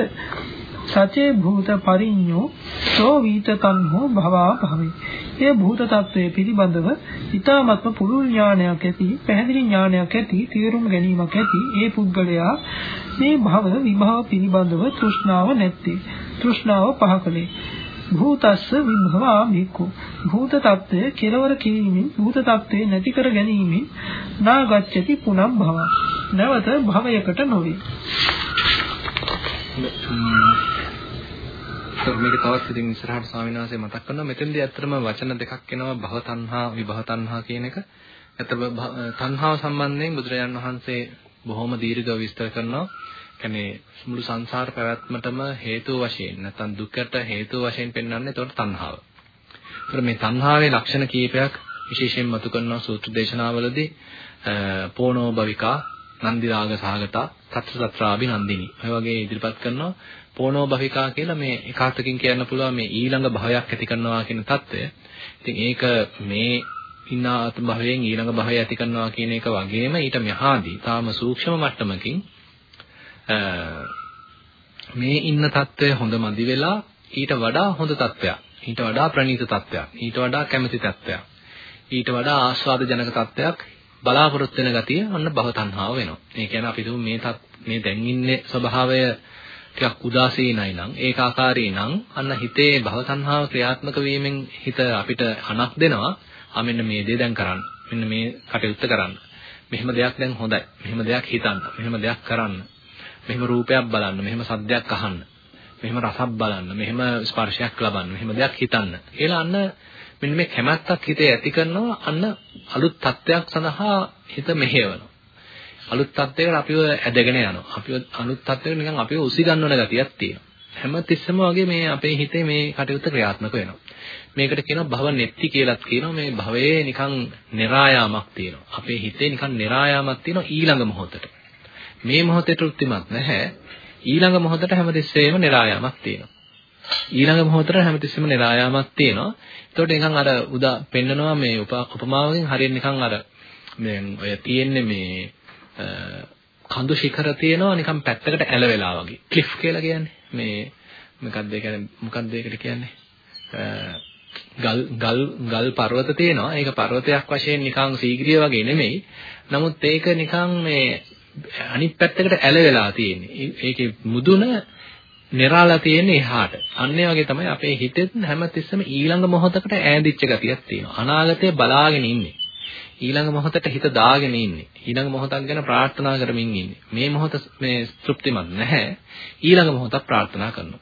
සචේ භූත පරිඤ්ඤෝ සෝ වීත තණ්හෝ භවා භවේ. ඒ භූත తත්වයේ පිළිබඳව ඊ타මත්ම පුරුල් ඥානයක් ඇති පැහැදිලි ඥානයක් ඇති තීරුම් ගැනීමක් ඇති ඒ පුද්ගලයා මේ භව විභව පිළිබඳව තෘෂ්ණාව නැත්තේ. තෘෂ්ණාව පහකලේ භූතස්ස විභවා භික්ඛු. භූත tattve කෙලවර කිරීමෙන් භූත tattve නැති කර ගැනීමෙන් නාගච්ඡති පුනම් භව. නැවත භවයකට නොවේ. මේක තවත් ඉතින් ඉස්සරහට ස්වාමීන් වහන්සේ මතක් කරනවා මෙතෙන්දී ඇත්තටම වචන දෙකක් එනවා භව තණ්හා විභව තණ්හා කියන එක. ඇත්තම තණ්හාව සම්බන්ධයෙන් බුදුරජාණන් වහන්සේ බොහොම දීර්ඝව විස්තර කරනවා. කියන්නේ මුළු සංසාර පැවැත්මටම හේතු වශයෙන් නැත්නම් දුකට හේතු වශයෙන් පෙන්වන්නේ ඒතකොට තණ්හාව. ඒතර මේ තණ්හාවේ ලක්ෂණ කීපයක් විශේෂයෙන් මතු කරනවා සූත්‍ර දේශනාවලදී පෝනෝ භවිකා නන්දි රාග සහගතා තත්ත්‍ර තත්‍රාභි නන්දිනී. ඔය වගේ ඉදිරිපත් කරනවා පෝනෝ භවිකා කියලා මේ එකාර්ථකින් කියන්න පුළුවන් මේ ඊළඟ භවයක් ඇති කරනවා කියන தত্ত্বය. ඉතින් ඒක මේ ඉන්න ආත්ම භවයෙන් ඊළඟ භවය ඇති කරනවා කියන එක වගේම ඊට මෙහාදී තාම සූක්ෂම මට්ටමකින් මේ ඉන්න தত্ত্বය හොඳ මදි වෙලා ඊට වඩා හොඳ தত্ত্বයක්. ඊට වඩා ප්‍රණීත தত্ত্বයක්. ඊට වඩා කැමැති தত্ত্বයක්. ඊට වඩා ආස්වාද ජනක தত্ত্বයක් බලාපොරොත්තු වෙන ගතිය අන්න භව තණ්හාව වෙනවා. ඒ කියන්නේ අපි මේ මේ දැන් ඉන්නේ ස්වභාවය ටිකක් උදාසීනයි නම් ඒකාකාරී නම් අන්න හිතේ භව තණ්හාව ක්‍රියාත්මක වීමෙන් හිත අපිට හනක් දෙනවා. ආ මෙන්න මේ දේ දැන් කරන්න. මෙන්න මේ කටයුත්ත කරන්න. මෙහෙම දෙයක් දැන් හොඳයි. මෙහෙම දෙයක් හිතන්න. මෙහෙම දෙයක් කරන්න. මෙහෙම රූපයක් බලන්න, මෙහෙම සද්දයක් අහන්න, මෙහෙම රසක් බලන්න, මෙහෙම ස්පර්ශයක් ලබන්න, මෙහෙම දෙයක් හිතන්න. කියලා අන්න මෙන්න මේ කැමැත්තක් හිතේ ඇති කරනවා අන්න අලුත් තත්ත්වයක් සඳහා හිත මෙහෙවනවා. අලුත් තත්ත්වයකට අපිව ඇදගෙන යනවා. අපිව අලුත් තත්ත්වයකට නිකන් අපිව උසි ගන්නවන ගතියක් තියෙනවා. හැමතිස්සම වගේ මේ අපේ හිතේ මේ කටයුත්ත ක්‍රියාත්මක වෙනවා. මේකට කියනවා භව නෙත්ති කියලාත් කියනවා. මේ භවයේ නිකන් નિરાයාමක් තියෙනවා. අපේ හිතේ නිකන් નિરાයාමක් තියෙනවා ඊළඟ මොහොතට. මේ මොහොතේ තෘප්තිමත් නැහැ. ඊළඟ මොහොතට හැමතිස්සෙම નિરાයාමක් තියෙනවා. ඊළඟ මොහොතට හැමතිස්සෙම નિરાයාමක් තියෙනවා. ඒතකොට නිකන් අර උදා පෙන්නනවා මේ උපමාවකින් හරියට නිකන් අර මේ ඔය තියෙන්නේ මේ කඳු ශිඛර තියෙනවා නිකන් පැත්තකට ඇල වෙලා වගේ. ක්ලිෆ් කියලා කියන්නේ. මේ මොකක්ද ඒ කියන්නේ මොකක්ද ඒකට කියන්නේ? ගල් ගල් ගල් පර්වත තියෙනවා. ඒක පර්වතයක් වශයෙන් නිකන් සීග්‍රිය වගේ නෙමෙයි. නමුත් ඒක නිකන් මේ අනිත් පැත්තකට ඇල වෙලා තියෙන්නේ. ඒකේ මුදුන නිරාලා තියෙන්නේ එහාට. අන්න ඒ වගේ තමයි අපේ හිතෙත් හැමතිස්සෙම ඊළඟ මොහොතකට ඈඳිච්ච ගතියක් තියෙනවා. අනාගතය බලාගෙන ඉන්නේ. ඊළඟ මොහොතට හිත දාගෙන ඉන්නේ. ඊළඟ මොහොතක් ගැන ප්‍රාර්ථනා කරමින් ඉන්නේ. මේ මොහොත මේ තෘප්තිමත් නැහැ. ඊළඟ මොහොතක් ප්‍රාර්ථනා කරනවා.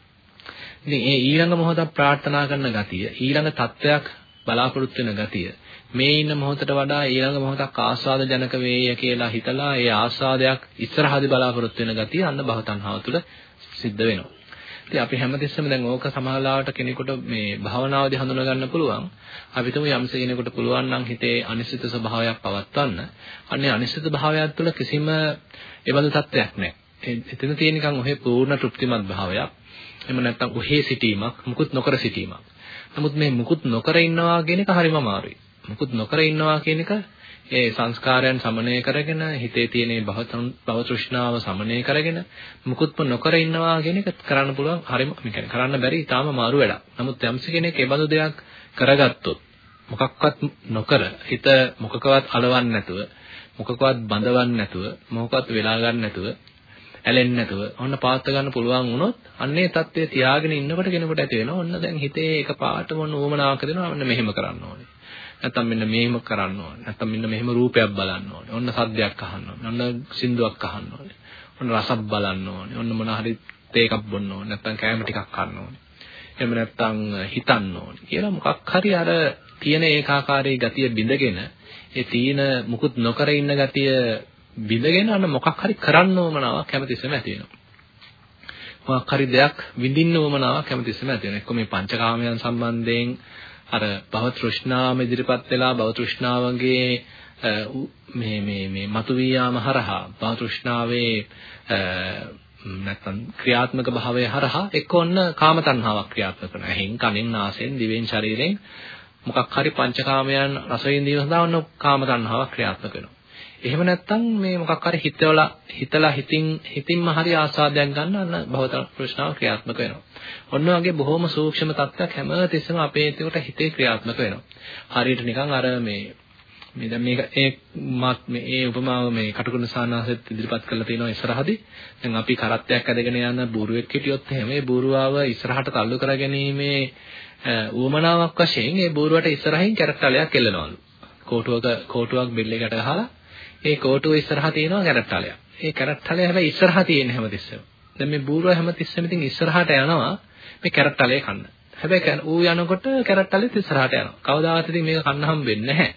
ඉතින් ඒ ඊළඟ මොහොතක් ප්‍රාර්ථනා කරන ගතිය, ඊළඟ තත්වයක් බලාපොරොත්තු වෙන ගතිය, මේ ඉන්න මොහොතට වඩා ඊළඟ මොහොතක් ආස්වාද ජනක වේය කියලා හිතලා ඒ ආස්වාදයක් ඉස්සරහදී බලාපොරොත්තු වෙන ගතිය අන්න භවතණ්හාව තුළ සිද්ධ වෙනවා. ඉතින් අපි හැමතිස්සෙම දැන් ඕක සමාලාවට කෙනෙකුට මේ භාවනාවදී හඳුනා ගන්න පුළුවන්. අපි තුමු යම්ස කෙනෙකුට පුළුවන් නම් හිතේ අනිශ්චිත ස්වභාවයක් පවත්වන්න. අන්නේ අනිශ්චිත භාවයක් තුළ කිසිම එබඳු තත්ත්වයක් නැහැ. එතන තියෙන නිකන් ඔහේ පූර්ණ තෘප්තිමත් භාවයක්. එහෙම නැත්නම් ඔහේ සිටීමක්, මුකුත් නොකර සිටීමක්. නමුත් මේ මුකුත් නොකර ඉන්නවා කියන එක හරිම අමාරුයි. මුකුත් නොකර ඉන්නවා කියන එක ඒ සංස්කාරයන් සමනය කරගෙන හිතේ තියෙන භව තෘෂ්ණාව සමනය කරගෙන මුකුත්ම නොකර ඉන්නවා කියන එක කරන්න පුළුවන්. හරිම يعني කරන්න බැරි ඊටාම මාරු වැඩක්. නමුත් යම්ස කෙනෙක් ඒ බඳු දෙයක් කරගත්තොත් මොකක්වත් නොකර හිත මොකකවත් අලවන්නේ නැතුව මොකකවත් බඳවන්නේ නැතුව මොකකවත් වෙලා ගන්න නැතුව ඇලෙන්නේ නැතුව ඔන්න පාත් ගන්න පුළුවන් වුණොත් අන්නේ தත්ත්වය තියාගෙන ඉන්නකොට කෙනෙකුට ඇති වෙනවා. ඔන්න දැන් හිතේ එකපාරටම ඕමනාවක් දෙනවා ඔන්න මෙහෙම කරන්න ඕනේ. නැත්නම් මෙන්න මෙහෙම කරන්න ඕනේ. නැත්නම් මෙන්න මෙහෙම රූපයක් බලන්න ඕනේ. ඔන්න සද්දයක් අහන්න ඕනේ. ඔන්න සින්දුවක් අහන්න ඕනේ. ඔන්න රසක් බලන්න ඕනේ. ඔන්න මොන හරි තේ එකක් බොන්න ඕනේ. නැත්නම් කෑම ටිකක් කන්න ඕනේ. එහෙම නැත්නම් හිතන්න ඕනේ. කියලා මොකක් හරි අර තියෙන ඒකාකාරී ගතිය බිඳගෙන ඒ තීන මුකුත් නොකර ඉන්න ගතිය බිඳගෙන අන්න මොකක් හරි කරන්න ඕමනාවක් හැමතිස්සෙම ඇති වෙනවා. මොකක් හරි දෙයක් විඳින්න ඕමනාවක් හැමතිස්සෙම ඇති වෙනවා. එක්ක මේ පංචකාමයන් සම්බන්ධයෙන් අර භව තෘෂ්ණාව ඉදිරිපත් වෙලා භව තෘෂ්ණාවගේ මේ මේ මේ මතුවී යාම හරහා භව තෘෂ්ණාවේ නැත්නම් ක්‍රියාත්මක භාවය හරහා එක්ක ඔන්න කාම තණ්හාවක් ක්‍රියාත්මක කරනවා. එහෙන් කනෙන් නාසයෙන් දිවෙන් ශරීරයෙන් මොකක් හරි පංචකාමයන් රස විඳීම සඳහා ඔන්න කාම තණ්හාවක් ක්‍රියාත්මක වෙනවා. එහෙම නැත්නම් මේ මොකක් හරි හිතවලා හිතලා හිතින් හිතින්ම හරි ආස්වාදයක් ගන්න අන්න භව තෘෂ්ණාව ක්‍රියාත්මක වෙනවා. ඔන්න වගේ බොහොම සූක්ෂම තත්ත්වයක් හැම තිස්සෙම අපේ හිතේට හිතේ ක්‍රියාත්මක වෙනවා. හරියට නිකන් අර මේ මේ දැන් මේක ඒ මාත් මේ ඒ උපමාව මේ කටුකුරුණ සානාසෙත් ඉදිරිපත් කරලා තියෙනවා ඉස්සරහදී. දැන් අපි කරත්තයක් ඇදගෙන යන බූරුවෙක් හිටියොත් එහෙම ඒ බූරුවාව ඉස්සරහට තල්ලු කරගැනීමේ ඌමනාවක් වශයෙන් ඒ බූරුවට ඉස්සරහින් කැරක්ටරයක් එල්ලනවලු. කෝටුවක කෝටුවක් බෙල් එකට ගහලා ඒ කෝටුව ඉස්සරහා තියෙනවා කැරක්ටරයක්. ඒ කැරක්ටරය හැබැයි ඉස්සරහා තියෙන හැමතිස්සෙම. දැන් මේ බූරුව හැමතිස්සෙම ඉතින් ඉස්සරහට යනවා මේ කැරට්ටලේ කන්න. හැබැයි ඌ යනකොට කැරට්ටලෙත් ඉස්සරහට යනවා. කවදාවත් ඉතින් මේක කන්න හම්බෙන්නේ නැහැ.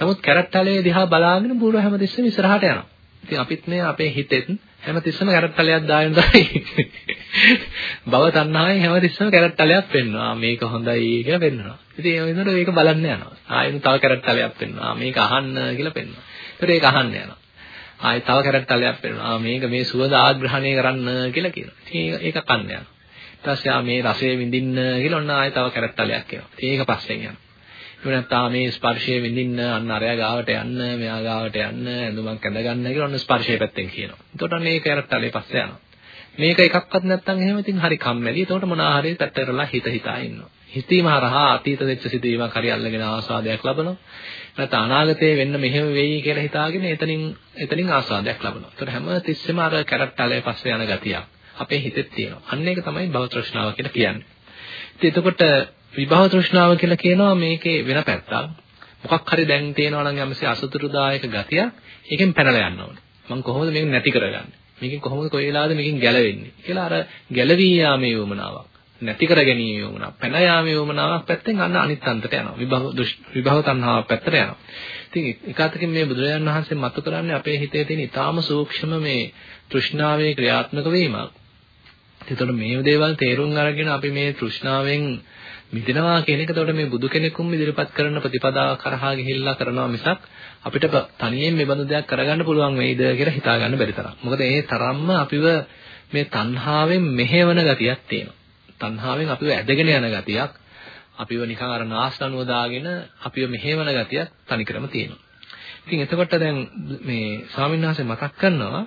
නමුත් කැරට්ටලේ දිහා බලාගෙන බූරුව හැමතිස්සෙම ඉස්සරහට යනවා. ඉතින් අපිත් මේ අපේ හිතෙත් හැමතිස්සෙම කැරට්ටලයක් දාගෙන තමයි [LAUGHS] භව තණ්හාවෙන් හැමතිස්සෙම කැරට්ටලයක් පෙන්වනවා. මේක හොඳයි කියලා පෙන්වනවා. ඉතින් ඒ වෙනකොට මේක බලන්න යනවා. ආයෙත් තව කැරට්ටලයක් පෙන්වනවා. මේක අහන්න කියලා පෙන්වනවා. ඒතර ඒක අහන්න යනවා. ආයෙ තව කැරට්ටලයක් පෙන්නනවා. ආ මේක මේ සුවඳ ආග්‍රහණය කරන්න කියලා කියනවා. ඉතින් ඒක කන්න යනවා. ඊට පස්සේ ආ මේ රසය විඳින්න කියලා ඔන්න ආයෙ තව කැරට්ටලයක් එනවා. ඉතින් ඒක පස්සෙන් යනවා. එහෙම නැත්නම් මේ ස්පර්ශය විඳින්න අන්න අරයා ගාවට යන්න, මෙයා ගාවට යන්න, ඇඳුමක් ඇඳ ගන්න කියලා ඔන්න ස්පර්ශය පැත්තෙන් කියනවා. එතකොට අන්න මේ කැරට්ටලේ පස්සේ යනවා. මේක එකක්වත් නැත්නම් එහෙම ඉතින් හරි කම්මැලි. එතකොට මොනවා හරි පැත්තටලා හිත හිතා ඉන්නවා. හිතීම හරහා අතීත වෙච්ච සිදුවීමක් හරි අල්ලගෙන ආස්වාදයක් ලබනවා. නැත්නම් අනාගතයේ වෙන්න මෙහෙම වෙයි කියලා හිතාගෙන එතනින් එතනින් ආස්වාදයක් ලබනවා. ඒතර හැම තිස්සෙම අර කැරක්ටරේ පස්සේ යන ගතියක් අපේ හිතෙත් තියෙනවා. අන්න ඒක තමයි භව තෘෂ්ණාව කියලා කියන්නේ. ඉතින් එතකොට විභව තෘෂ්ණාව කියලා කියනවා මේකේ වෙන පැත්තක්. මොකක් හරි දැන් තියෙනවා නම් යම්සේ අසතුටුදායක ගතියක් ඒකෙන් පැනලා යන්න ඕනේ. මම කොහොමද මේක නැති කරගන්නේ? මේකෙන් කොහොමද කොයි වෙලාවද මේකෙන් ගැලවෙන්නේ කියලා අර ගැලවී යාමේ වමනාවක්. නැති කර ගැනීම වුණා. පැන යාමේ වුණාවක් පැත්තෙන් අන්න අනිත් අන්තයට යනවා. විභව විභව තණ්හාවක් පැත්තට යනවා. ඉතින් එකwidehatකින් මේ බුදුරජාණන් වහන්සේ මතු කරන්නේ අපේ හිතේ තියෙන ඊටාම සූක්ෂම මේ තෘෂ්ණාවේ ක්‍රියාත්මක වීමක්. ඒතකොට මේ දේවල් තේරුම් අරගෙන අපි මේ තෘෂ්ණාවෙන් මිදෙනවා කියන එක එතකොට මේ බුදු කෙනෙකුම ඉදිරිපත් කරන ප්‍රතිපදාව කරහා ගිහිල්ලා කරනවා මිසක් අපිට තනියෙන් මේ බඳු දෙයක් කරගන්න පුළුවන් වෙයිද කියලා හිතා ගන්න බැරි තරම්. මොකද ඒ තරම්ම අපිව මේ තණ්හාවෙන් මෙහෙවන ගතියක් තියෙනවා. තණ්හාවෙන් අපිව ඇදගෙන යන ගතියක් අපිව නිකන් අර නාස්ලනුව දාගෙන අපිව මෙහෙවන ගතියක් තනිකරම තියෙනවා. ඉතින් එතකොට දැන් මේ ස්වාමීන් වහන්සේ මතක් කරනවා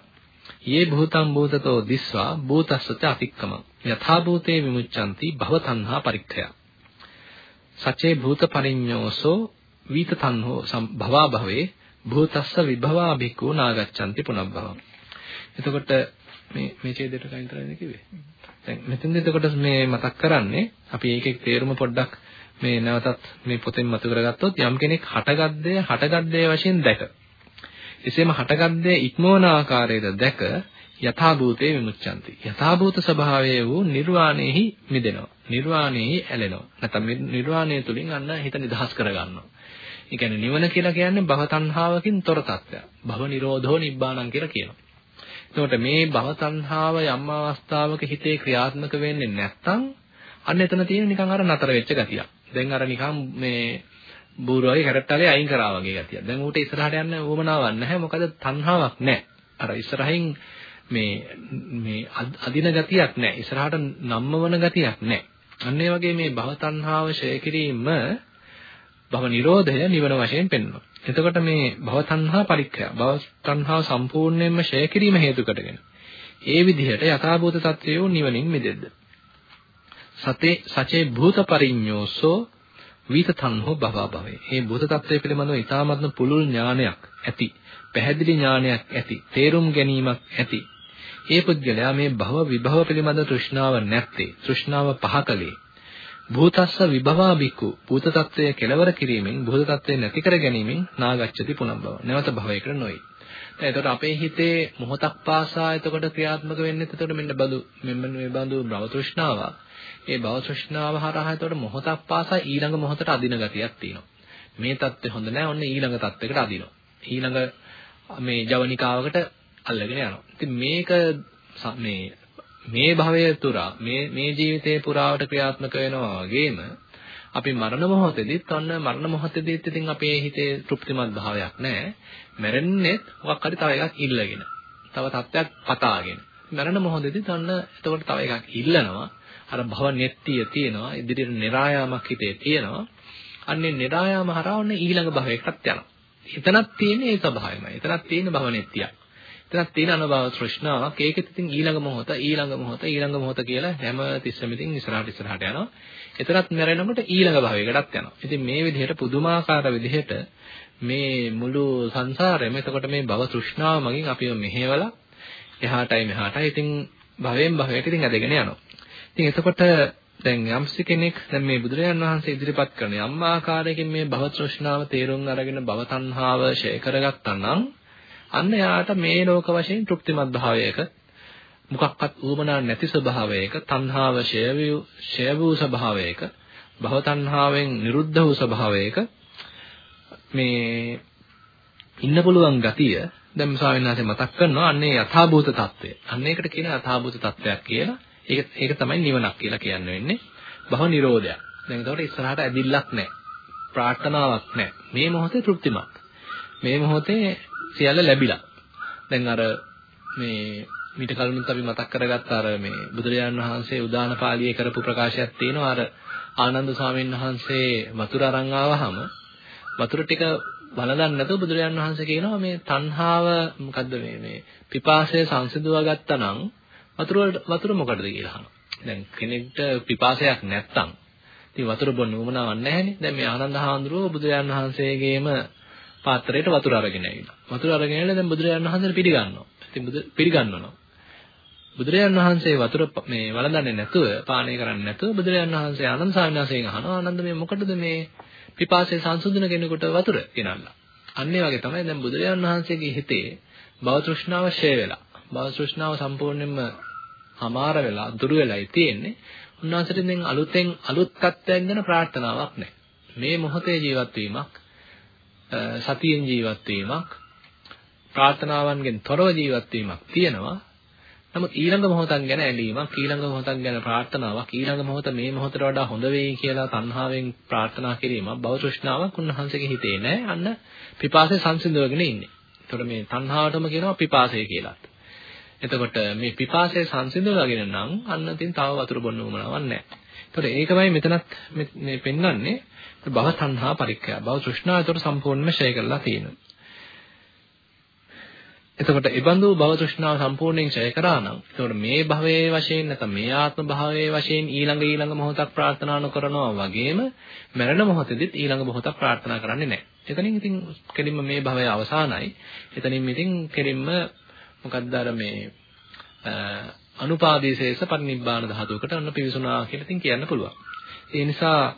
යේ භූතං භූතතෝ දිස්වා භූතස්සත අතික්කම යථා භූතේ විමුච්ඡanti භව තණ්හා පරික්ඛය. සචේ භූත පරිඤ්ඤෝසෝ වීත තණ්හෝ භවා භවේ භූතස්ස විභවා භික්ඛු නාගච්ඡanti පුනබ්බවං එතකොට මේ මේ ඡේදයට කයින් තරන්නේ කිව්වේ? දැන් මෙතෙන්ද එතකොට මේ මතක් කරන්නේ අපි ඒකේ තේරුම පොඩ්ඩක් මේ නැවතත් මේ පොතෙන් මතු කරගත්තොත් යම් කෙනෙක් හටගද්දේ හටගද්දේ වශයෙන් දැක එසේම හටගද්දේ ඉක්මවන ආකාරයද දැක යථා භූතේ විමුච්ඡanti. යථා භූත ස්වභාවය වූ නිර්වාණයෙහි මිදෙනවා. නිර්වාණයෙහි ඇලෙනවා. නැත්නම් නිර්වාණය තුලින් අන්න හිත නිදහස් කරගන්නවා. ඒ කියන්නේ නිවන කියලා කියන්නේ භව තණ්හාවකින් තොර තත්ත්වයක්. භව නිරෝධෝ නිබ්බාණං කියලා කියනවා. එතකොට මේ භව තණ්හාව යම් අවස්ථාවක හිතේ ක්‍රියාත්මක වෙන්නේ නැත්නම් අන්න එතන තියෙන නිකන් අර නතර වෙච්ච ගතියක්. දැන් අර නිකන් මේ බූරුවගේ කැරට්ටාලේ අයින් කරා වගේ ගතියක්. දැන් ඌට ඉස්සරහට යන්න උවමනාවක් නැහැ. මොකද තණ්හාවක් නැහැ. අර ඉස්සරහින් මේ මේ අදින ගතියක් නැහැ. ඉස්සරහට නම්මවන ගතියක් නැහැ. අන්න ඒ වගේ මේ භව තණ්හාව ෂය කිරීම භව නිරෝධය නිවන වශයෙන් පෙන්වනවා. එතකොට මේ භව තණ්හා පරික්ඛය භව තණ්හාව සම්පූර්ණයෙන්ම ෂය කිරීම හේතු කොටගෙන ඒ විදිහට යථාභූත තත්වයෝ නිවනින් මිදෙද්ද. සතේ සචේ භූත පරිඤ්ඤෝසෝ විත තණ්හෝ භව භවේ. මේ භූත තත්වය පිළිබඳව ඊ타මත්ම පුළුල් ඥානයක් ඇති. පැහැදිලි ඥානයක් ඇති. තේරුම් ගැනීමක් ඇති. ඒ පුද්ගලයා මේ භව විභව පිළිබඳ තෘෂ්ණාව නැත්තේ තෘෂ්ණාව පහකලේ භූතස්ස විභවා බිකු භූත తත්වය කෙලවර කිරීමෙන් භූත తත්වය නැති කර ගැනීමෙන් නාගච්ඡති පුනබ්බව නැවත භවයකට නොයි. දැන් එතකොට අපේ හිතේ මොහොතක් පාසා එතකොට ක්‍රියාත්මක වෙන්නේ එතකොට මෙන්න බඳු මෙන්න මේ බඳු භව තෘෂ්ණාව. ඒ භව තෘෂ්ණාව හරහා එතකොට මොහොතක් පාසා ඊළඟ මොහොතට අදින ගතියක් තියෙනවා. මේ தත්ත්වය හොඳ නැහැ. ඔන්න ඊළඟ தත්ත්වයකට අදිනවා. ඊළඟ මේ ජවනිකාවකට අල්ලගෙන යනවා. ඉතින් මේක මේ මේ භවය තුරා මේ මේ ජීවිතේ පුරාවට ක්‍රියාත්මක වෙනවා වගේම අපි මරණ මොහොතේදීත් ඔන්න මරණ මොහොතේදීත් ඉතින් අපේ හිතේ තෘප්තිමත් භාවයක් නැහැ. මැරෙන්නෙත් මොකක් හරි තව එකක් ඉල්ලගෙන. තව තත්ත්වයක් පතාගෙන. මරණ මොහොතේදීත් ඔන්න එතකොට තව එකක් ඉල්ලනවා. අර භව නෙත්තිය තියෙනවා. ඉදිරියට નિરાයාමක් හිතේ තියෙනවා. අන්නේ નિરાයාම හරහා ඔන්න ඊළඟ භවයකටත් යනවා. එතනක් තියෙන ඒ ස්වභාවයමයි. එතනක් තියෙන භව නෙත්තියක්. එතනක් තියෙන අනුභව තෘෂ්ණාවක්. ඒකෙත් ඉතින් ඊළඟ මොහොත, ඊළඟ මොහොත, ඊළඟ මොහොත කියලා හැම තිස්සෙම ඉතින් ඉස්සරහට ඉස්සරහට යනවා. එතරම් මැරෙනකොට ඊළඟ භවයකටත් යනවා. ඉතින් මේ විදිහට පුදුමාකාර විදිහට මේ මුළු සංසාරෙම එතකොට මේ භව තෘෂ්ණාව මගින් අපිව මෙහෙवला එහාටයි මෙහාටයි ඉතින් භවයෙන් භවයට ඉතින් ඇදගෙන යනවා. ඉතින් එතකොට දැන් යම්සි කෙනෙක් දැන් මේ බුදුරජාන් වහන්සේ ඉදිරිපත් කරන යම් ආකාරයකින් මේ භව තෘෂ්ණාව තේරුම් අරගෙන භව තණ්හාව ෂය කරගත්තා නම් අන්න එයාට මේ ලෝක වශයෙන් තෘප්තිමත් භාවයක මොකක්වත් ඌමනා නැති ස්වභාවයක තණ්හාව ෂය වූ ස්වභාවයක භව තණ්හාවෙන් නිරුද්ධ වූ ස්වභාවයක මේ ඉන්න පුළුවන් ගතිය දැන් ස්වාමීන් මතක් කරනවා අන්නේ යථාභූත తত্ত্বය. අන්න ඒකට කියන යථාභූත తত্ত্বයක් කියලා. ඒක ඒක තමයි නිවනක් කියලා කියන්න වෙන්නේ. භව නිරෝධයක්. දැන් ඒතකොට ඉස්සරහට ඇදිල්ලක් නැහැ. ප්‍රාර්ථනාවක් නැහැ. මේ මොහොතේ තෘප්තිමත්. මේ මොහොතේ සියල්ල ලැබිලා. දැන් අර මේ මීට කලිනුත් අපි මතක් කරගත්ත අර මේ බුදුරජාණන් වහන්සේ උදාන පාළියේ කරපු ප්‍රකාශයක් තියෙනවා අර ආනන්ද ස්වාමීන් වහන්සේ වතුර අරන් ආවහම වතුර ටික බලදන්න නැතුව බුදුරජාණන් වහන්සේ කියනවා මේ තණ්හාව මොකද්ද මේ මේ පිපාසය සංසිඳුවා ගත්තා නම් වතුර වතුර මොකටද කියලා අහනවා. දැන් කෙනෙක්ට පිපාසයක් නැත්තම් ඉතින් වතුර බොන්න උවමනාවක් නැහැනේ. දැන් මේ ආනන්ද හාමුදුරුවෝ බුදුරජාණන් වහන්සේගේම පාත්‍රයට වතුර අරගෙන ඇවිල්ලා. වතුර අරගෙන ඇවිල්ලා දැන් බුදුරජාණන් වහන්සේට පිළිගන්නවා. ඉතින් බුදු පිළිගන්වනවා. බුදුරජාණන් වහන්සේ වතුර මේ වළඳන්නේ නැතුව පානය කරන්නේ නැතුව බුදුරජාණන් වහන්සේ ආනන්ද ස්වාමීන් වහන්සේගෙන් අහනවා ආනන්ද මේ මොකටද මේ පිපාසය සංසුඳන කෙනෙකුට වතුර ගෙනල්ලා. අන්න ඒ වගේ තමයි දැන් බුදුරජාණන් වහන්සේගේ හිතේ භව තෘෂ්ණාව ෂය වෙලා. භව තෘෂ්ණාව සම්පූර්ණයෙන්ම හමාර වෙලා දුර වෙලායි තියෙන්නේ. උන්වහන්සේට දැන් අලුතෙන් අලුත් තත්ත්වයක් ගැන ප්‍රාර්ථනාවක් නැහැ. මේ මොහොතේ ජීවත් වීමක් සතියෙන් ජීවත් වීමක් ප්‍රාර්ථනාවන්ගෙන් තොරව ජීවත් වීමක් තියෙනවා. නමුත් ඊළඟ මොහොතක් ගැන ඇලීමක් ඊළඟ මොහොතක් ගැන ප්‍රාර්ථනාවක් ඊළඟ මොහොත මේ මොහොතට වඩා හොඳ වෙයි කියලා තණ්හාවෙන් ප්‍රාර්ථනා කිරීමක් භව තෘෂ්ණාවක් උන්වහන්සේගේ හිතේ නැහැ. අන්න පිපාසය සංසිඳවගෙන ඉන්නේ. ඒතකොට මේ තණ්හාවටම කියනවා පිපාසය කියලාත්. එතකොට මේ පිපාසය සංසිඳවගෙන නම් අන්න තින් තව වතුර බොන්න උවමනාවක් නැහැ. ඒතකොට ඒකමයි මෙතනත් මේ පෙන්වන්නේ භව තණ්හා පරික්ඛය. භව තෘෂ්ණාව ඒතකොට සම්පූර්ණයෙන්ම ඡය කරලා තියෙනවා. එතකොට ඒබඳු භව තෘෂ්ණාව සම්පූර්ණයෙන් ඡය කරා නම් එතකොට මේ භවයේ වශයෙන් නැත්නම් මේ ආත්ම භාවයේ වශයෙන් ඊළඟ ඊළඟ මොහොතක් ප්‍රාර්ථනා නොකරනවා වගේම මරණ මොහොතෙදිත් ඊළඟ මොහොතක් ප්‍රාර්ථනා කරන්නේ නැහැ. එතනින් ඉතින් කෙලින්ම මේ භවය අවසానයි. එතනින් ඉතින් කෙලින්ම මොකක්ද අර මේ අනුපාදීශේෂ පරිනිබ්බාන ධාතුවකට අන්න පිවිසුනා කියලා ඉතින් කියන්න පුළුවන්. ඒ නිසා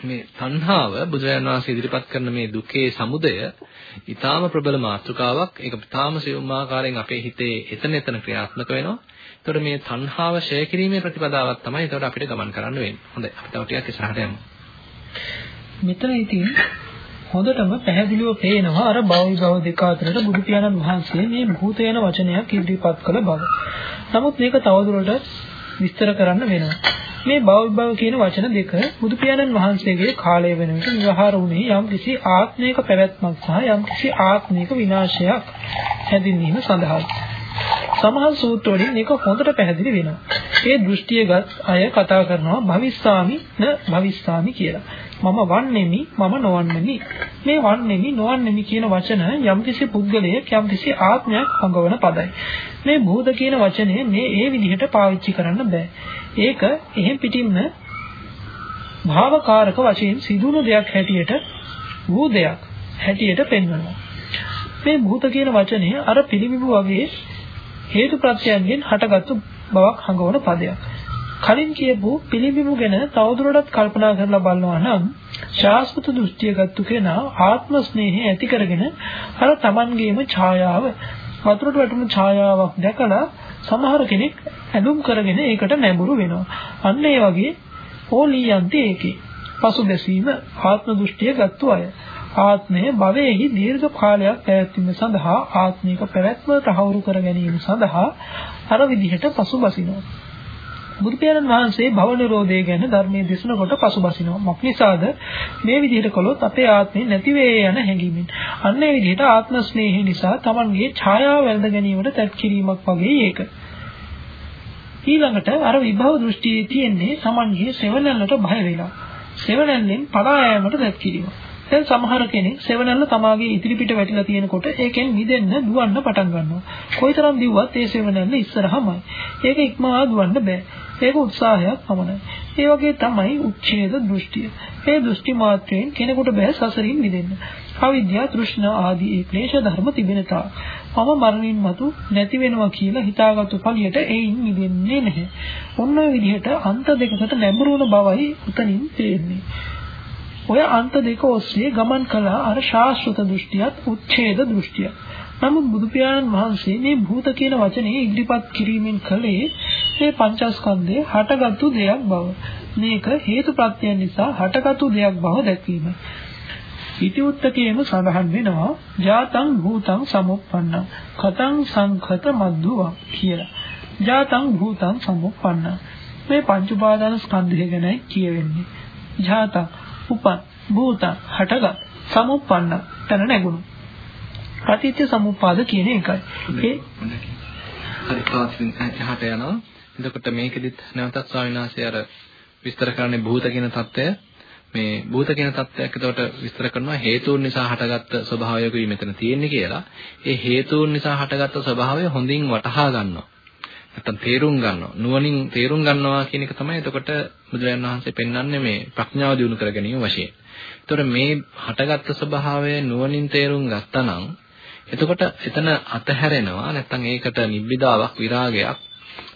මේ තණ්හාව බුදුරජාණන් වහන්සේ ඉදිරිපත් කරන මේ දුකේ සමුදය ඊටාම ප්‍රබල මාතෘකාවක්. ඒක ඊටාම සියුම් ආකාරයෙන් අපේ හිතේ එතන එතන ක්‍රියාත්මක වෙනවා. ඒතකොට මේ තණ්හාව ෂය කිරීමේ ප්‍රතිපදාවක් තමයි ඒතකොට අපිට ගමන් කරන්න වෙන්නේ. හොඳයි. අපි තව ටිකක් ඉස්සරහට යමු. මෙතන ඉතින් හොඳටම පැහැදිලිව පේනවා අර භව විභව දෙක අතරට බුදු පියාණන් වහන්සේ මේ භූත යන වචනයක් ඉදිරිපත් කළ බව. නමුත් මේක තවදුරටත් විස්තර කරන්න වෙනවා. මේ භව විභව කියන වචන දෙක බුදු පියාණන් වහන්සේගේ කාලය වෙන විට විවහාර වුණේ යම් කිසි ආත්මික පැවැත්මක් සහ යම් කිසි ආත්මික විනාශයක් හැඳින්වීම සඳහායි. සමහර සූත්‍ර වලින් මේක හොඳට පැහැදිලි වෙනවා. ඒ දෘෂ්ටියගත් අය කතා කරනවා භවිස්සාමි න භවිස්සාමි කියලා. මම වන්නේමි මම නොවන්නේමි. මේ වන්නේමි නොවන්නේමි කියන වචන යම්කිසි පුද්ගලයෙක් යම්කිසි ආත්මයක් හඟවන පදයි. මේ භූත කියන වචනේ මේ ඒ විදිහට පාවිච්චි කරන්න බෑ. ඒක එහෙම් පිටින්ම භාවකාරක වශයෙන් සිදුවන දෙයක් හැටියට වූ දෙයක් හැටියට පෙන්වනවා. මේ භූත කියන වචනය අර පිළිඹු වගේ හේතු ප්‍රත්‍යයන්ගෙන් හටගත්තු බවක් හඟවන පදයක්. කලින් කියපු පිළිඹු ගැන තවදුරටත් කල්පනා කරලා බලනවා නම් ශාස්ත්‍ර දෘෂ්ටියගත්තු කෙනා ආත්ම ස්නේහය ඇති කරගෙන අර Tamanගේම ඡායාව වතුරට වැටුණු ඡායාවක් දැකලා සමහර කෙනෙක් ඇඳුම් කරගෙන ඒකට නැඹුරු වෙනවා. අන්න ඒ වගේ ඕලියන්ති ඒකේ. පසුබැසීම ආත්ම දෘෂ්ටිය ගත්තු අය. ආත්මය භවයේහි දීර්ඝ කාලයක් පැවැත්වීම සඳහා ආත්මික පැවැත්ම තහවුරු කර ගැනීම සඳහා අර විදිහට පසුබසිනවා. බුදු පියාණන් වහන්සේ භව නිරෝධය ගැන ධර්මයේ දේශනකොට පසුබසිනවා. මොක් නිසාද මේ විදිහට කළොත් අපේ ආත්මය නැති වේ යන හැඟීමෙන්. අන්න ඒ විදිහට ආත්ම ස්නේහය නිසා Tamanගේ ඡායාව වැළඳ ගැනීමට තැත් කිරීමක් වගේ ඒක. ඊළඟට අර විභව දෘෂ්ටියේ තියෙන්නේ Tamanගේ සෙවණැල්ලට බය වෙලා. සෙවණැල්ලෙන් පලා යාමට තැත් කිරීම. දැන් සමහර කෙනෙක් සෙවණැල්ල තමාගේ ඉදිරි පිට වැටිලා තියෙනකොට ඒකෙන් මිදෙන්න දුවන්න පටන් ගන්නවා. කොයිතරම් දිව්වත් ඒ සෙවණැල්ල ඉස්සරහමයි. ඒක ඉක්මවා දුවන්න බෑ. ඒක උත්සාහයක් පමණයි. ඒ වගේ තමයි උච්ඡේද දෘෂ්ටිය. ඒ දෘෂ්ටි මාත්‍රයෙන් කෙනෙකුට බෑ සසරින් මිදෙන්න. අවිද්‍යාව, තෘෂ්ණා ආදී ඒ ක්ලේශ ධර්ම තිබෙන තාක් මම මරණින් මතු නැති වෙනවා කියලා හිතාගත්තු පළියට ඒයින් මිදෙන්නේ නැහැ. ඔන්න ඔය විදිහට අන්ත දෙකකට නැඹුරු වන බවයි උතනින් තේරෙන්නේ. ඔය අන්ත දෙක ඔස්සේ ගමන් කළා අර ශාස්ත්‍රත දෘෂ්ටියත් උච්ඡේද දෘෂ්ටියත්. නමුත් බුදු පියාණන් වහන්සේ මේ භූත කියන වචනේ ඉදිරිපත් කිරීමෙන් කලේ මේ පංචස්කන්ධය හටගත්තු දෙයක් බව. මේක හේතුප්‍රත්‍යයන් නිසා හටගත්තු දෙයක් බව දැක්වීමයි. ඉතිඋත්තකයේම සඳහන් වෙනවා ජාතං භූතං සමුප්පන්නං කතං සංඛත මද්දුවා කියලා. ජාතං භූතං සමුප්පන්නං මේ පංච උපාදාන ස්කන්ධය ගැනයි කියවෙන්නේ. ජාතං උපන් භූතං හටගත් සමුප්පන්න තන නැගුණු. ප්‍රතිත්‍ය සමුප්පාද කියන එකයි. ඒ හරි තාත්වින් එහාට යනවා. එතකොට මේකෙදිත් නැවතත් ස්වාමිනාසය අර විස්තර කරන්නේ භූත කියන தত্ত্বය මේ භූත කියන தত্ত্বයක් එතකොට විස්තර කරනවා හේතුන් නිසා හටගත්ත ස්වභාවයකුයි මෙතන තියෙන්නේ කියලා. ඒ හේතුන් නිසා හටගත්ත ස්වභාවය හොඳින් වටහා ගන්නවා. නැත්තම් තේරුම් ගන්නවා. නුවණින් තේරුම් ගන්නවා කියන එක තමයි එතකොට බුදුරජාණන් වහන්සේ පෙන්වන්නේ මේ ප්‍රඥාව දියුණු කර ගැනීම වශයෙන්. එතකොට මේ හටගත්ත ස්වභාවය නුවණින් තේරුම් ගත්තා නම් එතකොට එතන අතහැරෙනවා නැත්තම් ඒකට නිබ්බිදාවක් විරාගයක්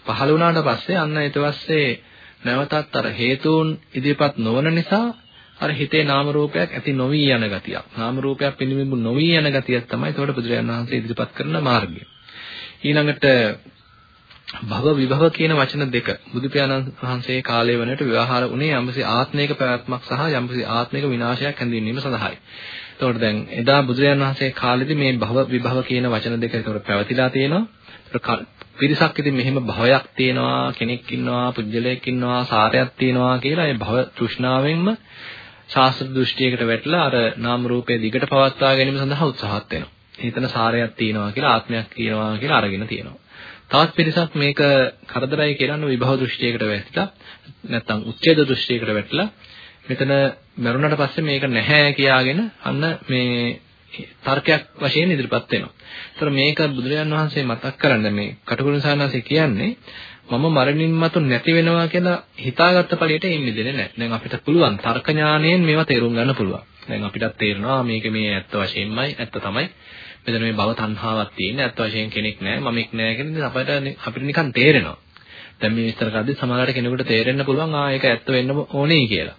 පහළ වුණාට පස්සේ අන්න ඊට පස්සේ නැවතත් අර හේතුන් ඉදිරිපත් නොවන නිසා අර හිතේ නාම රූපයක් ඇති නොවි යන ගතියක්. නාම රූපයක් පිළිඹු නොවි යන ගතියක් තමයි ඒකට බුදුරජාණන් වහන්සේ ඉදිරිපත් කරන මාර්ගය. ඊළඟට භව විභව කියන වචන දෙක බුදු පියාණන් වහන්සේ කාලය වෙනට විවාහාර උනේ යම්කිසි ආත්මික පැවැත්මක් සහ යම්කිසි ආත්මික විනාශයක් හැඳින්වීම සඳහායි. එතකොට දැන් එදා බුදුරජාන් වහන්සේ කාලෙදි මේ භව විභව කියන වචන දෙක ඒකට පැවතිලා තියෙනවා. පිරිසක් ඉතින් මෙහෙම භවයක් තියෙනවා කෙනෙක් ඉන්නවා පුජ්‍යලයක් ඉන්නවා සාරයක් තියෙනවා කියලා ඒ භව තෘෂ්ණාවෙන්ම ශාස්ත්‍ර දෘෂ්ටියකට වැටලා අර නාම රූපයේ දිගට පවත්වා ගැනීම සඳහා උත්සාහත් වෙනවා. හිතන සාරයක් තියෙනවා කියලා ආත්මයක් තියෙනවා කියලා අරගෙන තියෙනවා. තවත් පිරිසක් මේක කරදරයි කියලාන විභව දෘෂ්ටියකට වැටිලා නැත්නම් උච්ඡේද දෘෂ්ටියකට වැටිලා මෙතන මරුණට පස්සේ මේක නැහැ කියාගෙන අන්න මේ තර්කයක් වශයෙන් ඉදිරිපත් වෙනවා. ඒතර මේක බුදුරජාන් වහන්සේ මතක් කරන්න මේ කටුකුරුන් සානහසේ කියන්නේ මම මරණින් මතු නැති වෙනවා කියලා හිතාගත්ත ඵලයට එන්නේ දෙන්නේ නැහැ. දැන් අපිට පුළුවන් තර්ක ඥාණයෙන් මේවා තේරුම් ගන්න පුළුවන්. දැන් අපිටත් තේරෙනවා මේක මේ ඇත්ත වශයෙන්මයි ඇත්ත තමයි මෙතන මේ භව තණ්හාවක් තියෙන ඇත්ත වශයෙන් කෙනෙක් නැහැ මමෙක් නැහැ කියන ඉතින් අපිට අපිට නිකන් තේරෙනවා. දැන් මේ විස්තර කරද්දී සමහරවිට කෙනෙකුට තේරෙන්න පුළුවන් ආ ඒක ඇත්ත වෙන්න ඕනේ කියලා.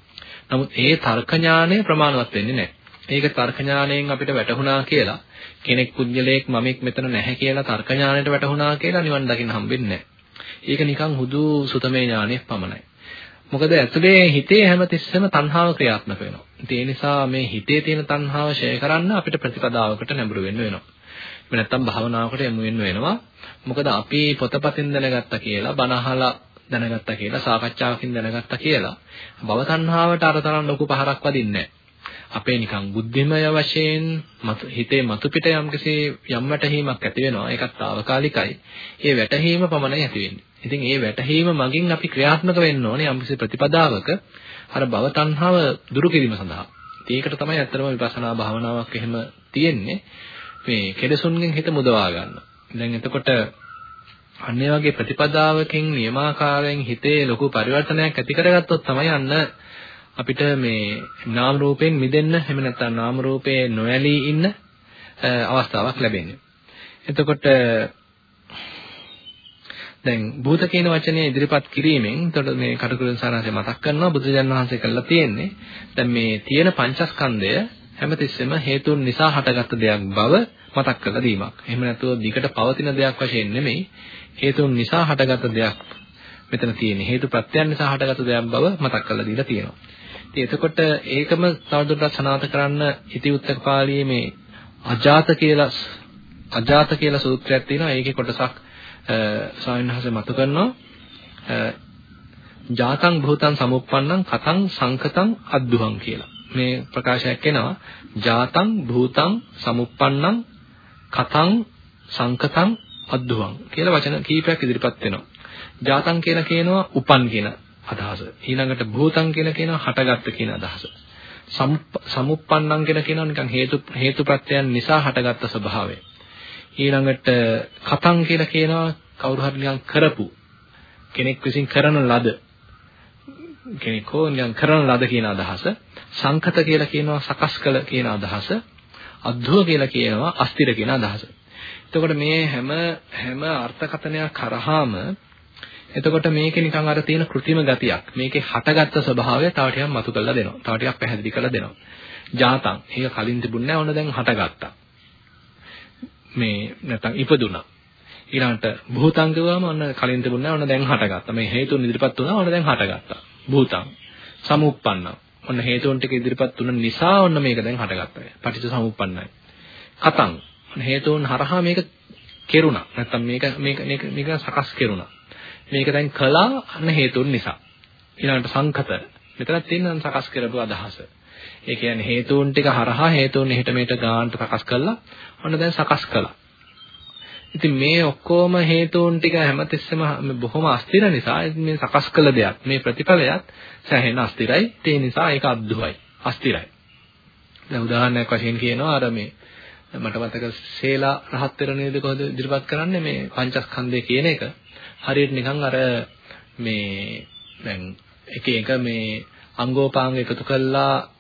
නමුත් ඒ තර්ක ඥානය ප්‍රමාණවත් වෙන්නේ නැහැ. ඒක තර්ක ඥාණයෙන් අපිට වැටහුණා කියලා කෙනෙක් පුජ්‍යලයක් මමෙක් මෙතන නැහැ කියලා තර්ක ඥාණයට වැටහුණා කියලා නිවන් දකින්න හම්බෙන්නේ නැහැ. ඒක නිකන් හුදු සුතමේ ඥානයක් පමණයි. මොකද ඇතුලේ හිතේ හැමතිස්සෙම තණ්හාව ක්‍රියාත්මක වෙනවා. ඒ නිසා මේ හිතේ තියෙන තණ්හාව ෂය කරන්න අපිට ප්‍රතිපදාවකට නැඹුරු වෙන්න වෙනවා. එහෙම නැත්නම් භාවනාවකට යමු වෙන්න වෙනවා. මොකද අපි පොතපතින් දැනගත්තා කියලා බණ අහලා දැනගත්තා කියලා සාකච්ඡාවකින් දැනගත්තා කියලා භව තණ්හාවට අර තරම් ලොකු පහරක් වදින්නේ අපේ නිකන් බුද්ධිමය වශයෙන් හිතේ මතු පිට යම්කිසි යම් වැටහීමක් ඇති වෙනවා ඒකත් తాවකාලිකයි ඒ වැටහීම පමණයි ඇති වෙන්නේ ඉතින් ඒ වැටහීම මගින් අපි ක්‍රියාත්මක වෙන්න ඕනේ යම්කිසි ප්‍රතිපදාවක අර භව තණ්හාව දුරු කිරීම සඳහා. ඒකට තමයි ඇත්තටම විපස්සනා භාවනාවක් එහෙම තියෙන්නේ. මේ කෙලසුන්ගෙන් හිත මුදවා ගන්න. දැන් එතකොට අන්න ඒ වගේ ප්‍රතිපදාවකින් නියමාකාරයෙන් හිතේ ලොකු පරිවර්තනයක් ඇති කරගත්තොත් තමයි අන්න අපිට මේ නාම රූපයෙන් මිදෙන්න එහෙම නැත්නම් නාම රූපේ නොඇලී ඉන්න අවස්ථාවක් ලැබෙන්නේ. එතකොට දැන් භූත කියන වචනේ ඉදිරිපත් කිරීමෙන් එතකොට මේ කටුකුරුන් සාරාංශය මතක් කරනවා බුදුරජාන් වහන්සේ කළා තියෙන්නේ දැන් මේ තියෙන පංචස්කන්ධය හැමතිස්සෙම හේතුන් නිසා හටගත්ත දෙයක් බව මතක් කරලා දීමක්. එහෙම නැතුව දිකට පවතින දෙයක් වශයෙන් නෙමෙයි හේතුන් නිසා හටගත්ත දෙයක් මෙතන තියෙන්නේ. හේතු ප්‍රත්‍යයන් නිසා හටගත්ත දෙයක් බව මතක් කරලා දීලා තියෙනවා. ඉතින් එතකොට ඒකම තවදුරටත් සනාථ කරන්න ඉතිඋත්තක පාළියේ මේ අජාත කියලා අජාත කියලා සූත්‍රයක් තියෙනවා. ඒකේ කොටසක් ස්වාමීන් වහන්සේ මතු කරනවා ජාතං භූතං සමුප්පන්නං කතං සංකතං අද්දුහං කියලා. මේ ප්‍රකාශයක් එනවා ජාතං භූතං සමුප්පන්නං කතං සංකතං අද්දුහං කියලා වචන කීපයක් ඉදිරිපත් වෙනවා. ජාතං කියලා කියනවා උපන් කියන අදහස. ඊළඟට භූතං කියලා කියනවා හටගත්ත කියන අදහස. සමුප්පන්නං කියලා කියනවා නිකන් හේතු හේතුප්‍රත්‍යයන් නිසා හටගත්ත ස්වභාවය. ඊළඟට කතං කියලා කියනවා කවුරු හරි නිකන් කරපු කෙනෙක් විසින් කරන ලද කෙනෙක් හෝ නිකන් කරන ලද කියන අදහස සංකත කියලා කියනවා සකස් කළ කියන අදහස අද්භව කියලා කියනවා අස්තිර කියන අදහස. එතකොට මේ හැම හැම අර්ථකථනයක් කරාම එතකොට මේකේ නිකන් අර තියෙන કૃතිම ගතියක් මේකේ හටගත්තු ස්වභාවය තව ටිකක් මතු කරලා දෙනවා. තව ටිකක් පැහැදිලි කරලා දෙනවා. ජාතං. ඒක කලින් තිබුණේ නැහැ. ඔන්න දැන් හටගත්තා. මේ නැත්තම් ඉපදුනා. ඊළඟට භූතං ගවම ඔන්න කලින් තිබුණේ ඔන්න දැන් හටගත්තා. මේ හේතුන් ඉදිරිපත් වුණා ඔන්න දැන් හටගත්තා. භූතං. සමුප්පන්න. ඔන්න හේතුන් ටික ඉදිරිපත් වුණ නිසා ඔන්න මේක දැන් හටගත්තා. පටිච්ච සමුප්පන්නයි. කතං. හේතුන් හරහා මේක කෙරුණා. නැත්තම් මේක මේක මේක මේක සකස් කෙරුණා. මේක දැන් කළා අන්න හේතුන් නිසා. ඊළඟට සංකත. මෙතන තියෙන සකස් කරපු අදහස. ඒ කියන්නේ හේතුන් ටික හරහා හේතුන් එහෙට මෙහෙට ගානට සකස් කළා. ඔන්න දැන් සකස් කළා. ඉතින් මේ ඔක්කොම හේතුන් ටික හැමතිස්සෙම බොහොම අස්තිර නිසා මේ සකස් කළ දෙයක් මේ ප්‍රතිඵලයත් සැහෙන අස්තිරයි. ඒ නිසා ඒක අද්දුවයි. අස්තිරයි. දැන් උදාහරණයක් වශයෙන් කියනවා අර මේ මට මතක සේලා රහත් වෙරණේද කොහොමද ඉදිරිපත් කරන්නේ මේ පංචස්කන්ධය කියන එක. හරියට නිකන් අර මේ දැන් එක එක මේ අංගෝපාංග එකතු කළා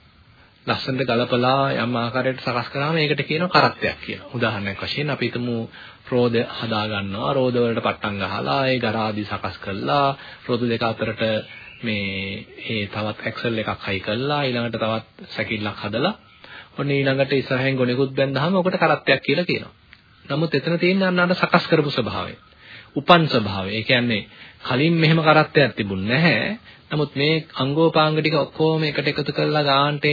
ලස්සනට ගලපලා යම් ආකාරයකට සකස් කරාම ඒකට කියනවා කරත්තයක් කියලා. උදාහරණයක් වශයෙන් අපි හිතමු රෝද හදා ගන්නවා. රෝද වලට පට්ටම් ගහලා ඒ ගරාදි සකස් කළා. රෝද දෙක අතරට මේ ඒ තවත් ඇක්සල් එකක් හයි කළා. ඊළඟට තවත් සැකිල්ලක් හදලා ඔන්න ඊළඟට ඉස්සරහෙන් ගොනෙකුත් බැන්දාම ඔකට කරත්තයක් කියලා කියනවා. නමුත් එතන තියෙන්නේ අන්න අර සකස් කරපු ස්වභාවය. උපන් ස්වභාවය. ඒ කියන්නේ කලින් මෙහෙම කරත්තයක් තිබුණ නැහැ. නමුත් මේ අංගෝපාංග ටික ඔක්කොම එකට එකතු කරලා ගාන්ට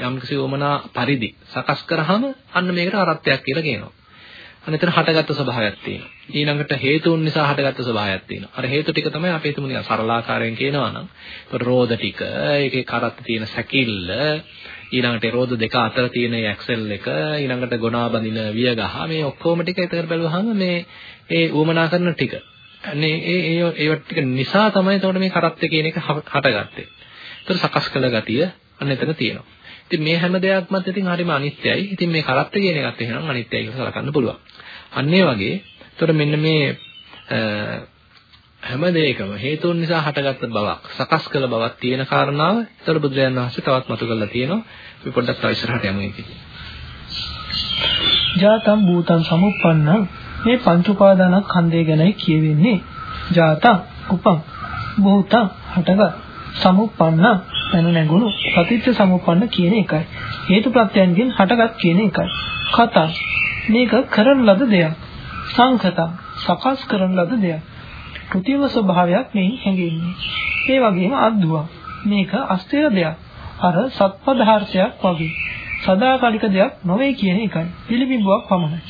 යම්කිසි වමනා පරිදි සකස් කරාම අන්න මේකට අරත්තයක් කියලා කියනවා. අන්න එතන හටගත්තු ස්වභාවයක් තියෙනවා. ඊළඟට හේතුන් නිසා හටගත්තු ස්වභාවයක් තියෙනවා. අර හේතු ටික තමයි අපි හිතමු නිකන් සරලාකාරයෙන් කියනවා නම් ඒතකොට රෝද ටික, ඒකේ කරත් තියෙන සැකිල්ල, ඊළඟට රෝද දෙක අතර තියෙන ඇක්සල් එක, ඊළඟට ගොනා බඳින වියගහ මේ ඔක්කොම ටික එතන බැලුවහම මේ ඒ ඌමනා කරන ටික. අනේ ඒ ඒ ඒවත් ටික නිසා තමයි එතකොට මේ කරත් කියන එක හටගත්තේ. ඒතර සකස් කළ ගතිය අන්න එතන තියෙනවා. ඉතින් මේ හැම දෙයක්මත් ඉතින් හරිම අනිත්‍යයි. ඉතින් මේ කරත්ත කියන එකත් එහෙනම් අනිත්‍යයි කියලා සලකන්න පුළුවන්. අන්න ඒ වගේ එතකොට මෙන්න මේ හැම දෙයකම හේතුන් නිසා හටගත්ත බවක් සකස් කළ බවක් තියෙන කාරණාව එතකොට බුදුරජාණන් වහන්සේ තවත් මතු කරලා තියෙනවා. අපි පොඩ්ඩක් තව ඉස්සරහට යමු ඒකේ. ජාතම් භූතං සමුප්පන්න මේ පංච උපාදානක් ඛණ්ඩය ගැනයි කියවෙන්නේ. ජාතං උපං භූතං හටගත් සමුප්පන්න පැන නැගුණු පටිච්ච සමුප්පන්න කියන එකයි. හේතු ප්‍රත්‍යයන්ගෙන් හටගත් කියන එකයි. කතා මේක කරන ලද දෙයක්. සංකතං සකස් කරන ලද දෙයක්. කෘතිම ස්වභාවයක් මේ හැඟෙන්නේ. ඒ වගේම අද්දුවා මේක අස්තිර දෙයක්. අර සත්පදාර්ථයක් වගේ. සදාකාලික දෙයක් නොවේ කියන එකයි. පිළිබිඹුවක් පමණයි.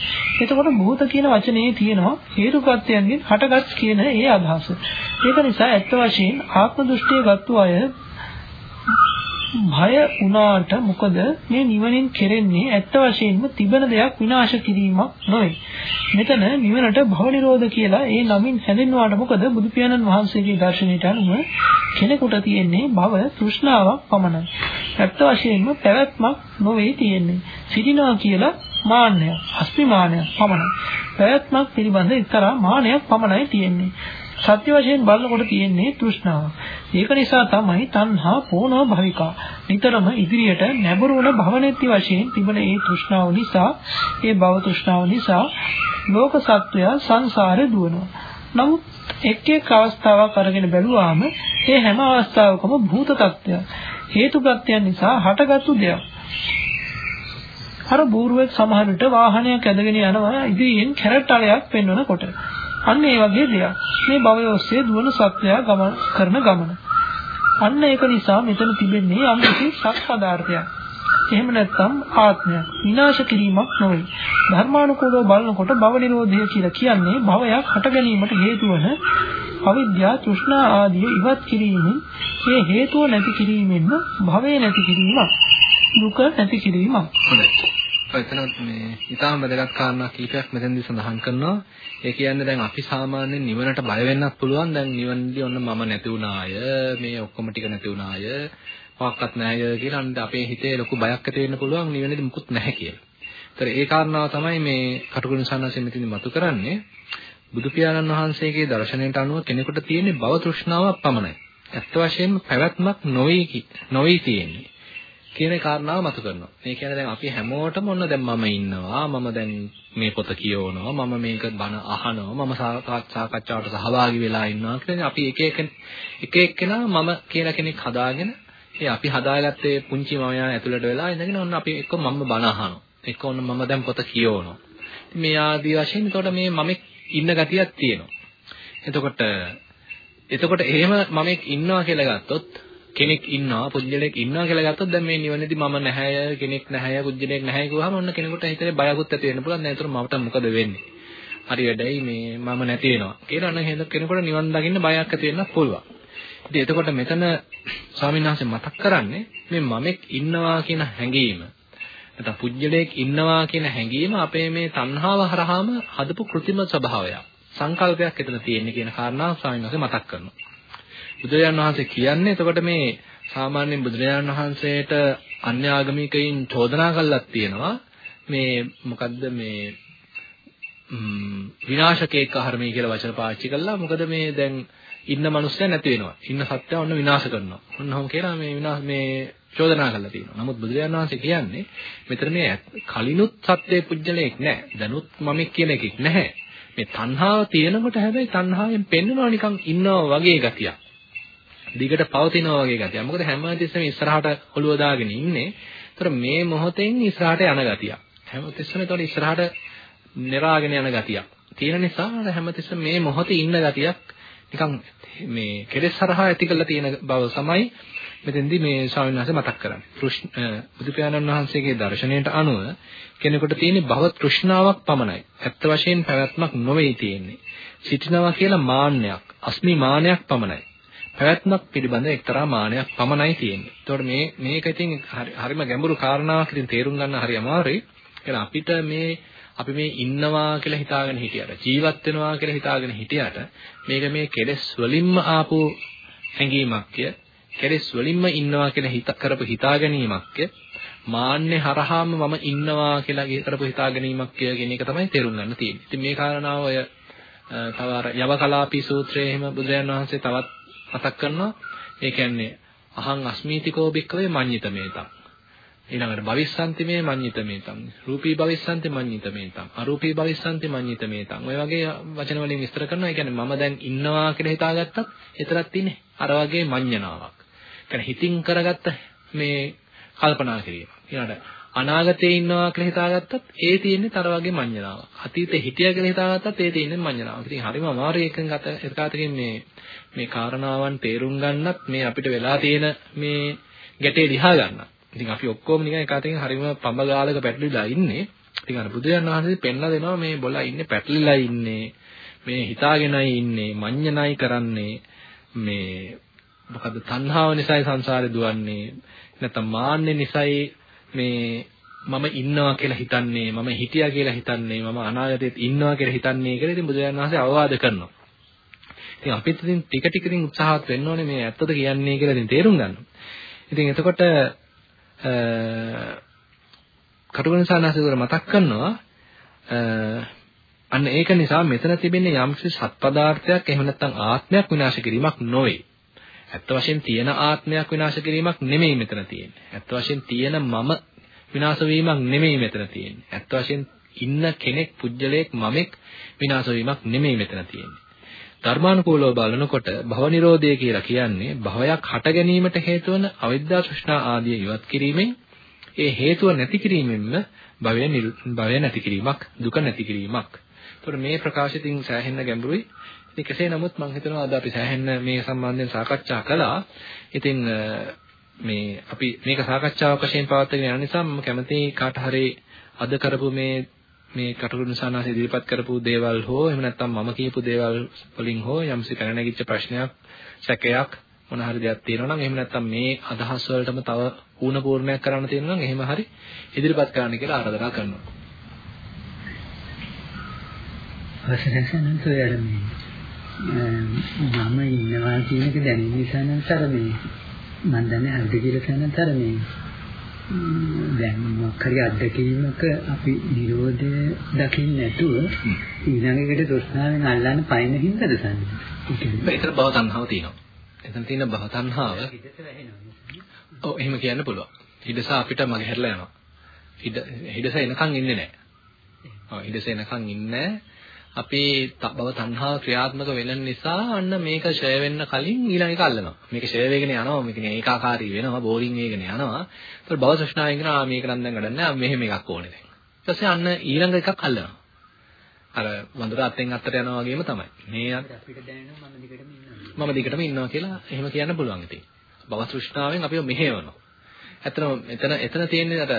එතකොට භූත කියන වචනේ තියෙනවා හේතු ප්‍රත්‍යයන්ගෙන් හටගත් කියන ඒ අදහස. ඒක නිසා ඇත්ත වශයෙන් ආත්ම දෘෂ්ටිය ගත්තු අය භය වුණාට මොකද මේ නිවනින් කෙරෙන්නේ ඇත්ත වශයෙන්ම තිබෙන දෙයක් විනාශ කිරීමක් නොවේ. මෙතන නිවනට භව නිරෝධ කියලා ඒ නමින් හැඳින්වුවාට මොකද බුදු පියාණන් වහන්සේගේ දර්ශනයට අනුව කෙනෙකුට තියෙන්නේ භව තෘෂ්ණාවක් පමණයි. ඇත්ත වශයෙන්ම පැවැත්මක් නොවේ තියෙන්නේ. සිටිනවා කියලා මාන්නය, අස්මිමානය පමණයි. පැවැත්මක් පිළිබඳ එක්තරා මානයක් පමණයි තියෙන්නේ. සත්‍ය වශයෙන් බලනකොට තියෙන්නේ තෘෂ්ණාව. ඒක නිසා තමයි තණ්හා පෝනව භවිකා. නිතරම ඉදිරියට නැඹුරු වන භවනෙත්ති වශයෙන් තිබෙන ඒ තෘෂ්ණාව නිසා, ඒ භව තෘෂ්ණාව නිසා ලෝක සත්වයා සංසාරේ දුවනවා. නමුත් එක් එක් අවස්ථාවක් අරගෙන බැලුවාම ඒ හැම අවස්ථාවකම භූත තත්ත්වයක් හේතු ප්‍රත්‍යයන් නිසා හටගත්තු දෙයක්. අර බූරුවෙක් සමහර විට වාහනයක් ඇදගෙන යනවා ඉදිරියෙන් කැරට් අලයක් පෙන්වනකොට අන්න ඒ වගේ දෙයක්. මේ භවය ඔස්සේ දුවන සත්‍යය ගමන කරන ගමන. අන්න ඒක නිසා මෙතන තිබෙන්නේ යම් කිසි සත් පදාර්ථයක්. එහෙම නැත්නම් ආත්මයක් විනාශ කිරීමක් නොවේ. ධර්මානුකූලව බලනකොට භව නිරෝධය කියලා කියන්නේ භවයක් හට ගැනීමට හේතු වන අවිද්‍යාව, තෘෂ්ණා ආදී ඉවත් කිරීමෙන් මේ හේතුව නැති කිරීමෙන්ම භවය නැති කිරීමක්. දුක නැති කිරීමක්. හොඳයි. එතනත් මේ ඊටාම වැදගත් කාරණා කීපයක් මෙතෙන්දී සඳහන් කරනවා. ඒ කියන්නේ දැන් අපි සාමාන්‍යයෙන් නිවනට බය වෙන්නත් පුළුවන්. දැන් නිවනදී ඔන්න මම නැති වුණාය, මේ ඔක්කොම ටික නැති වුණාය, මොකක්වත් නැහැ කියලා අන්න අපේ හිතේ ලොකු බයක් ඇති වෙන්න පුළුවන් නිවනේදී මුකුත් නැහැ කියලා. ඒතර ඒ කාරණාව තමයි මේ කටුකුරුන් සන්නසේ මෙතනදී මතු කරන්නේ. බුදු පියාණන් වහන්සේගේ දර්ශනයට අනුව කෙනෙකුට තියෙන භව තෘෂ්ණාවක් පමණයි. ඇත්ත වශයෙන්ම පැවැත්මක් නොවේ නොවේ තියෙන්නේ. කියන කාරණාව මතු කරනවා. මේ කියන්නේ දැන් අපි හැමෝටම ඔන්න දැන් මම ඉන්නවා මම දැන් මේ පොත කියවනවා මම මේක බණ අහනවා මම සාකච්ඡාවට සහභාගී වෙලා ඉන්නවා කියලා අපි එක එක එක එක්කෙනා මම කියලා කෙනෙක් හදාගෙන ඒ අපි හදාගත්තේ පුංචි මමයා ඇතුළට වෙලා ඉඳගෙන ඔන්න අපි එක්ක මම බණ අහනවා. එක්ක ඔන්න මම දැන් පොත කියවනවා. මේ ආදී වශයෙන් එතකොට මේ මම ඉන්න ගතියක් තියෙනවා. එතකොට එතකොට එහෙම මම ඉන්නවා කියලා ගත්තොත් කෙනෙක් ඉන්නවා පුජ්‍යලයක් ඉන්නවා කියලා ගත්තොත් දැන් මේ නිවනේදී මම නැහැ කෙනෙක් නැහැ පුජ්‍යලයක් නැහැ කිව්වහම ඔන්න කෙනෙකුට හිතේ බයකුත් ඇති වෙන්න පුළුවන්. දැන් ඒතර මට මොකද වෙන්නේ? හරි වැඩයි මේ මම නැති වෙනවා. කියලා අන්න හේද කෙනෙකුට නිවන් දකින්න බයක් ඇති වෙන්න පුළුවන්. ඉතින් එතකොට මෙතන ස්වාමීන් වහන්සේ මතක් කරන්නේ මේ මමෙක් ඉන්නවා කියන හැඟීම. නැත්නම් පුජ්‍යලයක් ඉන්නවා කියන හැඟීම අපේ මේ තණ්හාව හරහාම හදපු કૃතිම ස්වභාවයක් සංකල්පයක් එතන තියෙන්නේ කියන කාරණාව ස්වාමීන් වහන්සේ මතක් කරනවා. බුදුරජාණන් වහන්සේ කියන්නේ එතකොට මේ සාමාන්‍යයෙන් බුදුරජාණන් වහන්සේට අන්‍ය ආගමිකයින් චෝදනා කළක් තියෙනවා. මේ මොකද්ද මේ විනාශකේක ආහාරමයි කියලා වචන පාවිච්චි කළා. මොකද මේ දැන් ඉන්න මිනිස්සයා නැති වෙනවා. ඉන්න සත්‍යය ඔන්න විනාශ කරනවා. ඔන්නෝම කියලා මේ විනාශ මේ චෝදනා කරලා තියෙනවා. නමුත් බුදුරජාණන් වහන්සේ කියන්නේ මෙතන මේ කලිනුත් සත්‍යයේ පුජ්‍යලයක් නැහැ. දැනුත් මමෙක් කියන එකක් නැහැ. මේ තණ්හාව තියෙනකොට හැබැයි තණ්හාවෙන් පෙන්නනවා නිකන් ඉන්නවා වගේ ගතියක්. දිගට පවතිනවා වගේ ගතිය. මොකද හැමතිස්සෙම ඉස්සරහට ඔළුව දාගෙන ඉන්නේ. ඒතර මේ මොහොතෙන් ඉස්සරහට යන ගතිය. හැමතිස්සෙම ඒතකොට ඉස්සරහට නිරාගෙන යන ගතිය. තියෙන නිසා හැමතිස්සෙම මේ මොහොතේ ඉන්න ගතියක් නිකන් මේ කෙලෙස් හරහා ඇති කරලා තියෙන බව තමයි මෙතෙන්දී මේ ස්වාමීන් වහන්සේ මතක් කරන්නේ. බුදු පියාණන් වහන්සේගේ දර්ශනයට අනුව කෙනෙකුට තියෙන භව තෘෂ්ණාවක් පමණයි. ඇත්ත වශයෙන් පැවැත්මක් නොවේ තියෙන්නේ. සිටිනවා කියලා මාන්නයක්, අස්මි මානයක් පමණයි. පැවැත්මක් පිළිබඳ එක්තරා මානයක් පමණයි තියෙන්නේ. ඒතකොට මේ මේක ඉතින් හරිම ගැඹුරු කාරණාවක් ඉතින් තේරුම් ගන්න හරි අමාරුයි. එහෙනම් අපිට මේ අපි මේ ඉන්නවා කියලා හිතාගෙන හිටියට ජීවත් වෙනවා කියලා හිතාගෙන හිටියට මේක මේ කෙලෙස් වලින්ම ආපු හැඟීමක්ය කෙලෙස් වලින්ම ඉන්නවා කියලා හිත කරපු හිතා ගැනීමක්ය මාන්නේ හරහාම මම ඉන්නවා කියලා කරපු හිතා ගැනීමක් කියන එක තමයි තේරුම් ගන්න තියෙන්නේ. ඉතින් මේ කාරණාව ඔය තව අර යවකලාපී සූත්‍රයේ එහෙම බුදුරජාණන් වහන්සේ තවත් මතක් කරනවා. ඒ කියන්නේ අහං අස්මීතිකෝ බික්කවේ මඤ්ඤිතමේතං. ඊළඟට භවිස්සන්තිමේ මඤ්ඤිතමේතං. රූපී භවිස්සන්ති මඤ්ඤිතමේතං. අරූපී භවිස්සන්ති මඤ්ඤිතමේතං. ඔය වගේ වචන වලින් විස්තර කරනවා. ඒ කියන්නේ මම දැන් ඉන්නවා කියලා හිතාගත්තත් එතරම් තියෙන්නේ අර වගේ මඤ්ඤණාවක්. කියන්නේ හිතින් කරගත්ත මේ කල්පනා කිරීම. ඊළඟට අනාගතේ ඉන්නවා කියලා හිතාගත්තත් ඒ තියෙන්නේ තර වගේ මඤ්ඤණාවක්. අතීතේ හිටියා කියලා හිතාගත්තත් ඒ තියෙන්නේ මඤ්ඤණාවක්. ඉතින් හරිම අමාරුයි එකෙන් ගත එකකාතකින් මේ මේ කාරණාවන් තේරුම් ගන්නත් මේ අපිට වෙලා තියෙන මේ ගැටේ දිහා ගන්න. ඉතින් අපි ඔක්කොම නිකන් එකකාතකින් හරිම පඹ ගාලක පැටලිලා ඉන්නේ. ඉතින් අර බුදුරජාණන් වහන්සේ පෙන්ලා දෙනවා මේ බොලා ඉන්නේ පැටලිලා ඉන්නේ. මේ හිතාගෙනයි ඉන්නේ මඤ්ඤණයි කරන්නේ මේ මොකද තණ්හාව නිසායි සංසාරේ දුවන්නේ නැත්නම් මාන්නේ නිසායි මේ මම ඉන්නවා කියලා හිතන්නේ මම හිටියා කියලා හිතන්නේ මම අනාගතේත් ඉන්නවා කියලා හිතන්නේ කියලා ඉතින් බුදුරජාණන් වහන්සේ අවවාද කරනවා. ඉතින් අපිත් ඉතින් ටික ටික ඉතින් උත්සාහවත් වෙන්න ඕනේ මේ ඇත්තද කියන්නේ කියලා ඉතින් තේරුම් ගන්න. ඉතින් එතකොට කටුගුණ සානාසිකවර මතක් කරනවා අන්න ඒක නිසා මෙතන තිබෙන්නේ යම්කිසි සත්පදාර්ථයක් එහෙම නැත්නම් ආත්මයක් විනාශ කිරීමක් නොවේ. ඇත්ත වශයෙන් තියෙන ආත්මයක් විනාශ කිරීමක් නෙමෙයි මෙතන තියෙන්නේ. ඇත්ත වශයෙන් තියෙන මම විනාශ වීමක් නෙමෙයි මෙතන තියෙන්නේ. ඇත්ත වශයෙන් ඉන්න කෙනෙක් පුජ්‍යලයක් මමෙක් විනාශ වීමක් නෙමෙයි මෙතන තියෙන්නේ. ධර්මානුකූලව බලනකොට භව නිරෝධය කියලා කියන්නේ භවයක් හට ගැනීමට හේතු වන අවිද්‍යා තෘෂ්ණා ආදී ඉවත් කිරීමෙන් ඒ හේතුව නැති කිරීමෙන්ම භවය භවය නැති කිරීමක් දුක නැති කිරීමක්. ඒතකොට මේ ප්‍රකාශිතින් සෑහෙන්න ගැඹුරුයි. ඉතින් කෙසේ නමුත් මම හිතනවා අද අපි සෑහෙන්න මේ සම්බන්ධයෙන් සාකච්ඡා කළා. ඉතින් මේ අපි මේක සාකච්ඡාවක් වශයෙන් පවත්වාගෙන යන නිසා මම කැමති කාට හරි අද කරපු මේ මේ කටුකුරු සානාස ඉදිරිපත් කරපු දේවල් හෝ එහෙම නැත්නම් මම කියපු දේවල් වලින් හෝ යම්සි පැන නැගිච්ච ප්‍රශ්නයක් සැකයක් මොන හරි දෙයක් තියෙනවා නම් එහෙම නැත්නම් මේ අදහස් වලටම තව ඌණ පූර්ණයක් කරන්න තියෙනවා නම් එහෙම හරි ඉදිරිපත් කරන්න කියලා ආරාධනා කරනවා. අවසරයි සනන්තයරමි. මම ඉන්නවා කියන එක දැනෙන නිසා නම් තරමේ මම දන්නේ හරිද කියලා කියන තරමේ දැන් මොකක්hari අත්දැකීමක අපි නිරෝධය දකින්න නැතුව ඊළඟකට තෘෂ්ණාවෙන් අල්ලන්න පයින් හින්දාද සන්නේ. ඒතර භව තණ්හාව තියෙනවා. එතන තියෙන භව තණ්හාව ඔව් එහෙම කියන්න පුළුවන්. හිඩස අපිට මගේ හැරලා යනවා. හිඩ හිඩස එනකන් ඉන්නේ නැහැ. ඔව් හිඩස එනකන් ඉන්නේ නැහැ. අපේ බව තණ්හාව ක්‍රියාත්මක වෙන නිසා අන්න මේක ෂය වෙන්න කලින් ඊළඟ එක අල්ලනවා. මේක ෂය වෙගෙන යනවා. මේක ඒකාකාරී වෙනවා. බෝරින් වෙගෙන යනවා. ඒතකොට බව තෘෂ්ණාවෙන් කියන ආ මේක නම් දැන් ගඩක් නෑ. මෙහෙම එකක් ඕනේ දැන්. ඊට පස්සේ අන්න ඊළඟ එකක් අල්ලනවා. අර වඳුර අත්ෙන් අත්තට යනවා වගේම තමයි. මේ අපිට දැනෙනවා මම දිගටම ඉන්නවා. මම දිගටම ඉන්නවා කියලා එහෙම කියන්න පුළුවන් ඉතින්. බව තෘෂ්ණාවෙන් අපිව මෙහෙවනවා. ඇත්තටම එතන එතන තියෙන්නේ අර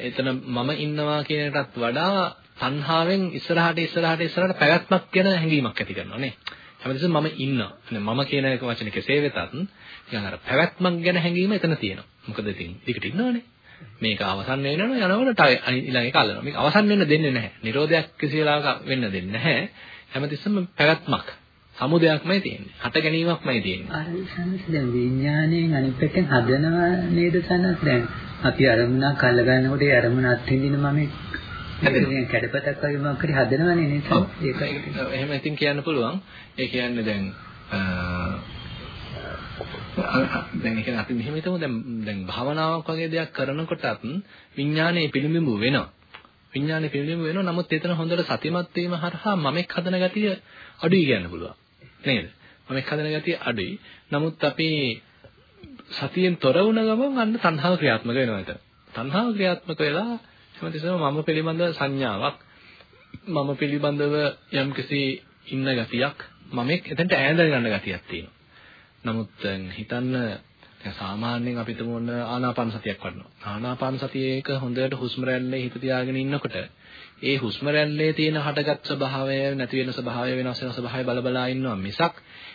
එතන මම ඉන්නවා කියන එකටත් වඩා තණ්හාවෙන් ඉස්සරහට ඉස්සරහට ඉස්සරහට පැවැත්මක් ගැන හැඟීමක් ඇති කරනවා නේ. හැමතිස්සෙම මම ඉන්නවා. මම කියන එක වචනේ කෙසේ වෙතත් නිකන් අර පැවැත්මක් ගැන හැඟීම එතන තියෙනවා. මොකද ඉතින් දිගට ඉන්නවනේ. මේක අවසන් වෙනවනේ යනකොට ඊළඟ එක අල්ලනවා. මේක අවසන් වෙන්න දෙන්නේ නැහැ. නිරෝධයක් කිසි වෙලාවක වෙන්න දෙන්නේ නැහැ. හැමතිස්සෙම පැවැත්මක් සමුදයක්මයි තියෙන්නේ. හට ගැනීමක්මයි තියෙන්නේ. අර සනස් දැන් විඥාණයෙන් අනිත් පැත්තෙන් හදනවා නේද සනස් දැන් අපි අරමුණක් අල්ල ගන්නකොට ඒ අරමුණ අත්විඳින මම ඒක කැඩපතක් වගේ මොකක් හරි හදනවනේ නේද? ඒකයි. එහෙම ඉතින් කියන්න පුළුවන්. ඒ කියන්නේ දැන් දැන් ඒක අපි මෙහෙම හිතමු දැන් දැන් භාවනාවක් වගේ දෙයක් කරනකොටත් විඥානයේ පිළිඹු වෙනවා. විඥානයේ පිළිඹු වෙනවා. නමුත් එතන හොඳට සතිමත් වීම හරහා මමෙක් හදන ගතිය අඩුයි කියන්න පුළුවන්. නේද? මමෙක් හදන ගතිය අඩුයි. නමුත් අපි සතියෙන් තොර වුණ ගමන් අන්න තණ්හාව ක්‍රියාත්මක වෙනවා එතන. තණ්හාව ක්‍රියාත්මක වෙලා හැමතිස්සෙම මම පිළිබඳ සංඥාවක් මම පිළිබඳව යම්කිසි ඉන්න ගතියක් මමෙක් එතනට ඈඳගෙන යන ගතියක් තියෙනවා. නමුත් හිතන්න සාමාන්‍යයෙන් අපි තුමු ඔන්න ආනාපාන සතියක් වඩනවා. ආනාපාන සතියේක හොඳට හුස්ම රැල්ලේ හිත තියාගෙන ඉන්නකොට ඒ හුස්ම රැල්ලේ තියෙන හටගත් ස්වභාවය නැති වෙන ස්වභාවය වෙනස් වෙන ස්වභාවය බල බලා ඉන්නවා මිසක්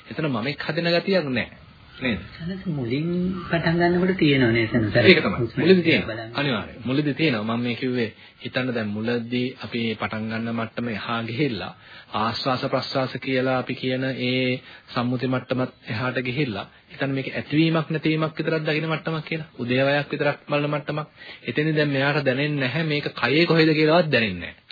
එතන මමෙක් හදන ගතියක් නැහැ. නේද? සනස මුලින් පටන් ගන්නකොට තියෙනවනේ සනස. ඒක තමයි. මුලදී තියෙනවා. අනිවාර්යයෙන්. මුලදී තියෙනවා. මම මේ කිව්වේ හිතන්න දැන් මුලදී අපි පටන් ගන්න මට්ටම එහා ගිහිල්ලා ආස්වාස ප්‍රස්වාස කියලා අපි කියන ඒ සම්මුති මට්ටමත් එහාට ගිහිල්ලා හිතන්න මේක ඇතිවීමක් නැතිවීමක් විතරක් දකින මට්ටමක් කියලා. උදේවයක් විතරක් බලන මට්ටමක්. එතෙන්දී දැන් මෙයාට දැනෙන්නේ නැහැ මේක කයේ කොහෙද කියලාවත් දැනෙන්නේ නැහැ.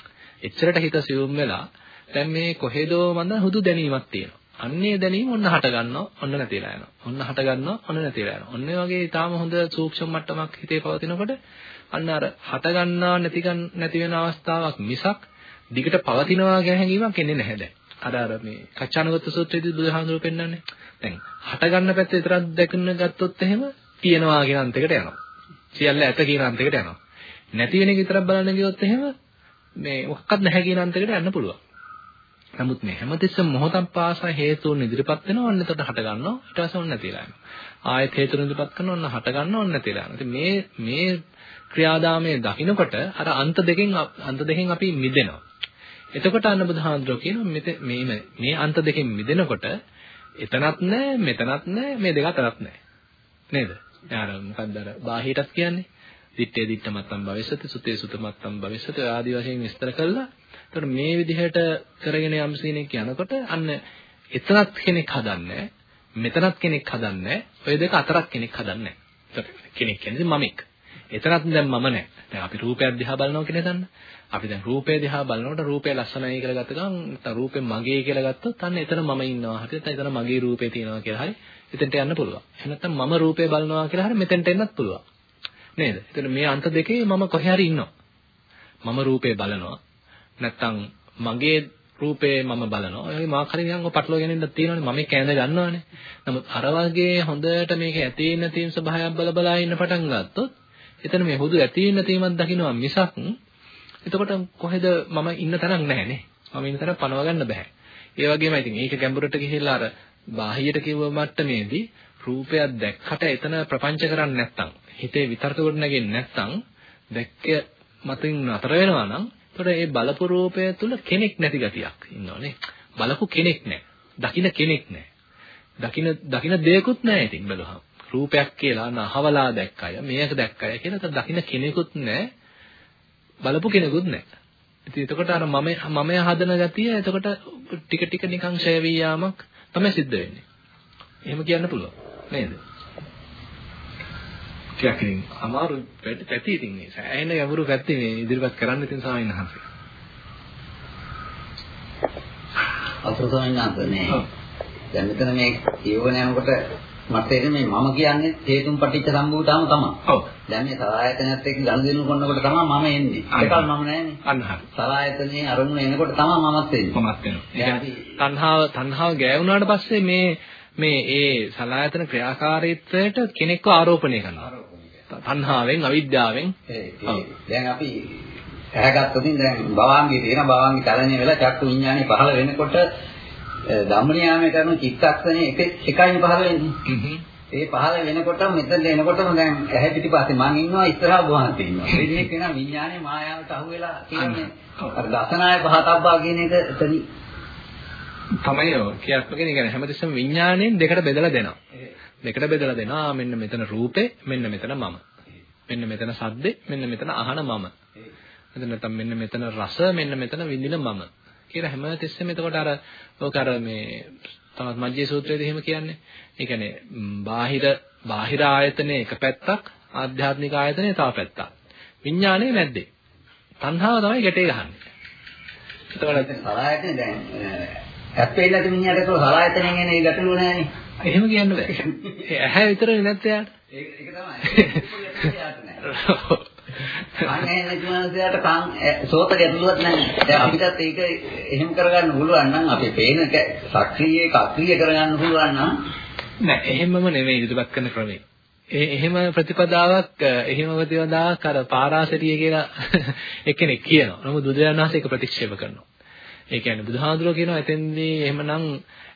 එච්චරට හිත සියුම් වෙලා දැන් මේ කොහෙදෝ මන්ද හුදු දැනීමක් තියෙනවා. අන්නේ දැනීම ඔන්න හට ගන්නවා ඔන්න නැතිලා යනවා. ඔන්න හට ගන්නවා ඔන්න නැතිලා යනවා. ඔන්න වගේ ඊටාම හොඳ සූක්ෂම මට්ටමක් හිතේ පවතිනකොට අන්න අර හට ගන්නා නැති නැති වෙන අවස්ථාවක් මිසක් දිගට පවතිනවා කියන හැඟීමක් එන්නේ නැහැ දැන්. අර අර මේ කච්චානගත සූත්‍රයේදී බුදුහාමුදුරුවෝ පෙන්නන්නේ. දැන් හට ගන්න පැත්ත විතරක් දැකන්න ගත්තොත් එහෙම තියනවා කියන අන්තයකට යනවා. සියල්ල ඇත කියන අන්තයකට යනවා. නැති වෙන එක විතරක් බලන්න ගියොත් එහෙම මේ මොකක්වත් නැහැ කියන අන්තයකට යන්න පුළුවන්. නමුත් මේ හැමතිස්සෙම මොහොතක් පාසා හේතුන් ඉදිරිපත් වෙනවා ඔන්න එතකොට හට ගන්නවා ඊට පස්සේ ඔන්න නැතිලා යනවා. ආයෙත් හේතුන් ඉදිරිපත් කරනවා ඔන්න හට ගන්නවා ඔන්න නැතිලා යනවා. ඉතින් මේ මේ ක්‍රියාදාමයේ දකින්නකොට අර අන්ත දෙකෙන් අන්ත දෙකෙන් අපි මිදෙනවා. එතකොට අන්න බුදුහාඳුරෝ කියනවා මේ මේ අන්ත දෙකෙන් මිදෙනකොට එතනත් නැහැ මෙතනත් නැහැ මේ දෙක අතරත් නැහැ. නේද? යාර මොකක්ද අර බාහිරටත් කියන්නේ? දිත්තේ දිත්ත මත්තම් භවිෂති සුතේ සුත මත්තම් භවිෂති ආදි වශයෙන් විස්තර කළා ඒතර මේ විදිහට කරගෙන යම් සීනෙක් යනකොට අන්න එතනත් කෙනෙක් හදන්නේ මෙතනත් කෙනෙක් හදන්නේ ඔය දෙක අතරත් කෙනෙක් හදන්නේ කෙනෙක් කියන්නේ මමෙක්. එතනත් දැන් මම නෑ. දැන් අපි රූපයක් දිහා බලනවා කියන දන්න. අපි දැන් රූපය දිහා බලනකොට රූපය ලස්සනයි කියලා ගත්ත ගමන් නැත්නම් රූපේ මගේ කියලා ගත්තොත් අන්න එතන මම ඉන්නවා. හරි නැත්නම් එතන මගේ රූපේ තියෙනවා කියලා හරි එතනට යන්න පුළුවන්. එහෙනම් නැත්නම් මම රූපේ බලනවා කියලා හරි මෙතනට එන්නත් පුළුවන්. නේද? එතන මේ අන්ත දෙකේ මම කොහේ හරි ඉන්නවා. මම රූපේ බලනවා. නැත්තම් මගේ රූපේ මම බලනවා. ඒ වගේ මාක් හරි නිකන් ඔය පටලවාගෙන ඉන්න තියෙනවනේ මම කැඳ ගන්නවානේ. නමුත් අර වගේ හොඳට මේක ඇති වෙන තියෙන ස්වභාවයක් බල බලා ඉන්න පටන් ගත්තොත් එතන මේ හුදු ඇති වෙන තීමක් දකින්නවා මිසක් එතකොට කොහෙද මම ඉන්න තරක් නැහැනේ. මම ඉන්න තරක් පනව ගන්න බෑ. ඒ වගේම ඉතින් ඒක ගැඹුරට ගිහිල්ලා අර බාහියට කිව්ව මට්ටමේදී රූපයක් දැක්කට එතන ප්‍රපංච කරන්නේ නැත්තම් හිතේ විතර්ක කොට නැගෙන්නේ නැත්තම් දැක්ක මතින් නතර වෙනවා නම් එතකොට ඒ බලපු රූපය තුල කෙනෙක් නැති ගතියක් ඉන්නවනේ. බලපු කෙනෙක් නැහැ. දකින්න කෙනෙක් නැහැ. දකින්න දකින්න දෙයක්වත් නැහැ ඉතින් බලුවහම. රූපයක් කියලා නහවලා දැක්කය, මේක දැක්කය කියලා තව දකින්න කෙනෙකුත් නැහැ. බලපු කෙනෙකුත් නැහැ. ඉතින් එතකොට අර මම මම හදන ගතිය එතකොට ටික ටික නිකන් ෂය වී යාමක් තමයි සිද්ධ වෙන්නේ. එහෙම කියන්න පුළුවන්. නේද? ටිකක් ඉතින් අමාරු පැති ඉතින් මේ සෑහෙන ගැඹුරු පැති මේ ඉදිරිපත් කරන්න ඉතින් ස්වාමීන් වහන්සේ. අසුර ස්වාමීන් වහන්සේ දැන් මෙතන මේ කියවන යනකොට මට තේරෙන්නේ මේ මම කියන්නේ හේතුන් පටිච්ච සම්භූතාම තමයි. ඔව්. දැන් මේ සලආයතනයත් එක්ක ගනුදෙනු කරනකොට තමයි මම එන්නේ. ඒකල් මම නෑනේ. අන්න හරි. සලආයතනයේ අරමුණ එනකොට තමයි මමත් එන්නේ. මමත් වෙනවා. තණ්හාව තණ්හාව ගෑවුනාට පස්සේ මේ මේ ඒ සලආයතන ක්‍රියාකාරීත්වයට කෙනෙක්ව ආරෝපණය කරනවා. තණ්හාවෙන් අවිද්‍යාවෙන්. දැන් අපි ඇහැගත්තොතින් දැන් භවංගේ තියෙන භවංගේ චලනය වෙලා චක්කු විඥානේ පහළ වෙනකොට ධම්මනියාමයේ කරන චිත්තක්ෂණේ එක එකයි පහළ වෙන්නේ. ඒ පහළ වෙනකොට මෙතන එනකොටම දැන් ඇහැ පිටිපස්සේ මං ඉන්නවා ඉස්සරහා ගුවන්ට ඉන්නවා. ඒ දෙක වෙන විඥානේ මායාවට අහු වෙලා කියන්නේ. අර දසනාය පහතබ්බා කියන එක එතනි තමයි ඔය කියාත්මක කියන්නේ. හැමතිස්සෙම විඥාණයෙන් දෙකට බෙදලා දෙනවා. දෙකට බෙදලා දෙනවා. මෙන්න මෙතන රූපේ මෙන්න මෙතන මම. මෙන්න මෙතන සද්දේ මෙන්න මෙතන අහන මම. එතන නැත්නම් මෙන්න මෙතන රස මෙන්න මෙතන විඳින මම. කියලා හැම තිස්සෙම එතකොට අර ඔක අර මේ තමත් මජ්ජේ සූත්‍රයේදී එහෙම කියන්නේ. ඒ කියන්නේ බාහිර බාහිර ආයතනයේ එක පැත්තක් ආධ්‍යාත්මික ආයතනයේ තව පැත්තක්. විඥානයේ මැද්දේ. තණ්හාව තමයි ගැටේ ගහන්නේ. එතකොට සලායතනේ දැන් ඇත්තේ නැති මිනිහට ඒක සලායතනෙන් එන ඒ ගැටලුව නෑනේ. එහෙම කියන්න බෑ. ඇහැ විතරනේ නැත්තේ යාට. ඒක ඒක තමයි. අනේ නැතිවන්සයාට කන් සෝත ගැටලුවක් නැහැ. දැන් අපිටත් ඒක එහෙම කරගන්න පුළුවන් නම් අපේ පේන සක්‍රීය ඒක අක්‍රීය කරගන්න පුළුවන් නම් නෑ එහෙමම නෙමෙයි ඉදිරිපත් කරන ක්‍රමය. එහෙම ප්‍රතිපදාවක් එහෙම ප්‍රතිපදාවක් අර පාරාසරිය කියලා [LAUGHS] එක්කෙනෙක් කියනවා. නමුත් බුදුරජාණන් වහන්සේ ඒක ප්‍රතික්ෂේප කරනවා. ඒ කියන්නේ බුදුහාඳුරෝ කියනවා එතෙන්දී එහෙමනම්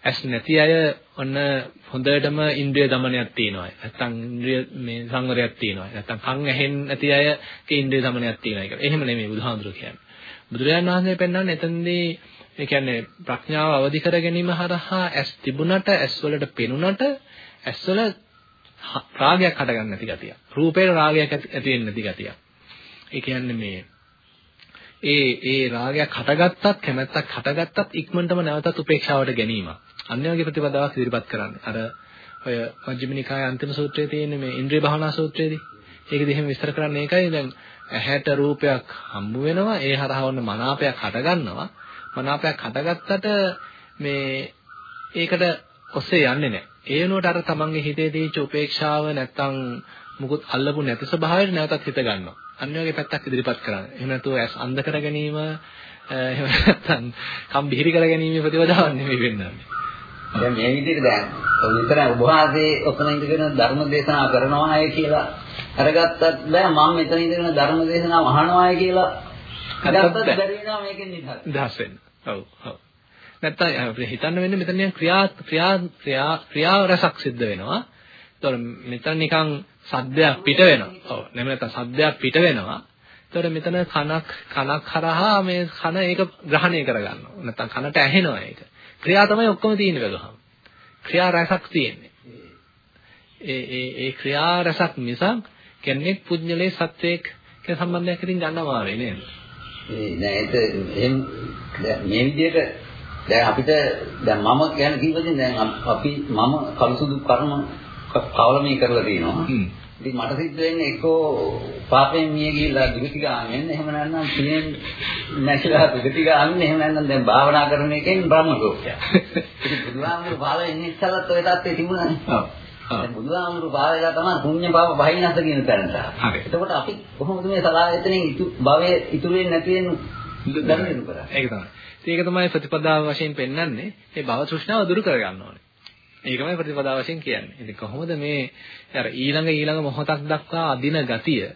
ඇස් නැති අය ඔන්න හොඳටම ඉන්ද්‍රිය দমনයක් තියෙනවා. නැත්තම් ඉන්ද්‍රිය මේ සංවරයක් තියෙනවා. නැත්තම් කන් ඇහෙන් නැති අයගේ ඉන්ද්‍රිය দমনයක් තියෙනවා කියලා. එහෙම නෙමෙයි බුදුහාඳුර කියන්නේ. බුදුරජාණන් වහන්සේ පෙන්වන්නේ එතනදී ඒ කියන්නේ ප්‍රඥාව අවදි කර ගැනීම හරහා ඇස් තිබුණට ඇස් වලට පෙනුණට ඇස් වල රාගයක් හටගන්න නැති ගතිය. රූපේ රාගයක් ඇති වෙන්නේ නැති ගතිය. ඒ කියන්නේ මේ ඒ ඒ රාගයක් හටගත්තත් කැමැත්තක් හටගත්තත් ඉක්මනටම නැවතත් උපේක්ෂාවට ගැනීමක්. අන්‍ය වගේ ප්‍රතිපදාවක් ඉදිරිපත් කරන්නේ. අර ඔය මජ්ක්‍ධිම නිකායේ අන්තිම සූත්‍රයේ තියෙන මේ ඉන්ද්‍රිය භාවනා සූත්‍රයේදී ඒකෙදි එහෙම විස්තර කරන්නේ ඒකයි දැන් ඇහැට රූපයක් හම්බ වෙනවා ඒ හරහා වන්න මනාපයක් හටගන්නවා මනාපයක් හටගත්තට මේ ඒකට ඔස්සේ යන්නේ නැහැ. ඒ වෙනුවට අර තමන්ගේ හිතේ තියෙච්ච උපේක්ෂාව නැත්තම් මුකුත් අල්ලපු නැති ස්වභාවයට නැවතත් හිත ගන්නවා. අන්න වගේ පැත්තක් ඉදිරිපත් කරන්නේ. එහෙම නැතුව ඇස් අන්ධ කර ගැනීම එහෙම නැත්තම් කම් බිහිරි කර ගැනීම ප්‍රතිවදාවක් නෙමෙයි වෙන්නේ. දැන් මේ විදිහට දැන් විතර ඔබ වහන්සේ ඔතන ඉඳගෙන ධර්ම දේශනා කරනවා අය කියලා අරගත්තත් බෑ මම මෙතන ඉඳගෙන ධර්ම දේශනා අහනවා කියලා අදත්තත් බැරි වෙනවා මේකෙන් නිදහස්. නිදහස් වෙන්න. ඔව් ඔව්. නැත්තම් අපිට හිතන්න වෙන්නේ මෙතන ක්‍රියා ක්‍රියා ක්‍රියා ක්‍රියාව රසක් සිද්ධ වෙනවා. ඒතකොට මෙතන නිකන් සද්දයක් පිට වෙනවා. ඔව්. නෙමෙයි නැත්තම් සද්දයක් පිට වෙනවා. ඒතකොට මෙතන කනක් කනක් හරහා මේ කන ඒක ග්‍රහණය කරගන්නවා. නැත්තම් කනට ඇහෙනවා ඒක. ක්‍රියා තමයි ඔක්කොම තියෙන්නේ බැලුවහම. ක්‍රියා රසක් තියෙන්නේ. ඒ ඒ ඒ ක්‍රියා රසක් මිසක් කෙනෙක් පුජ්‍යලේ සත්වයක් කියන සම්බන්ධයක් ඉතින් ගන්න අමාරුයි නේද? නෑ ඒක එහෙම මේ විදිහට දැන් අපිට දැන් මම ගැන කිව්වදින් දැන් අපි මම කලුසුදු කර්ම කවලමී කරලා තියෙනවා. ඉතින් මට සිද්ධ වෙන්නේ එක්කෝ පාපයෙන් මිය ගිහිල්ලා දුගතිගාමෙන් එහෙම නැත්නම් පියෙන් නැතිලා දුගතිගාමෙන් එහෙම නැත්නම් දැන් භාවනා කරන එකෙන් බ්‍රහ්ම ලෝකයක්. ඉතින් බුදුහාමුදුරු පහළ වෙන්නේ ඉස්සලත් ඔය தත්ත්වයේ තිබුණානේ. ඔව්. බුදුහාමුදුරු පහළලා තමයි පුණ්‍ය පාප බහිනස කියන තැනට. හරි. එතකොට අපි කොහොමද මේ සලායතනෙන් ඉතු භවයේ ඉතුරු වෙන්නේ නැති වෙන දන්නේ කරන්නේ. ඒක තමයි. ඒක තමයි ප්‍රතිපදාව වශයෙන් පෙන්වන්නේ. මේ භව තෘෂ්ණාව දුරු කරගන්න ඕනේ. ඒකමයි ප්‍රතිපදාව වශයෙන් කියන්නේ. ඉතින් කොහොමද මේ අර ඊළඟ ඊළඟ මොහොතක් දක්වා අදින ගතිය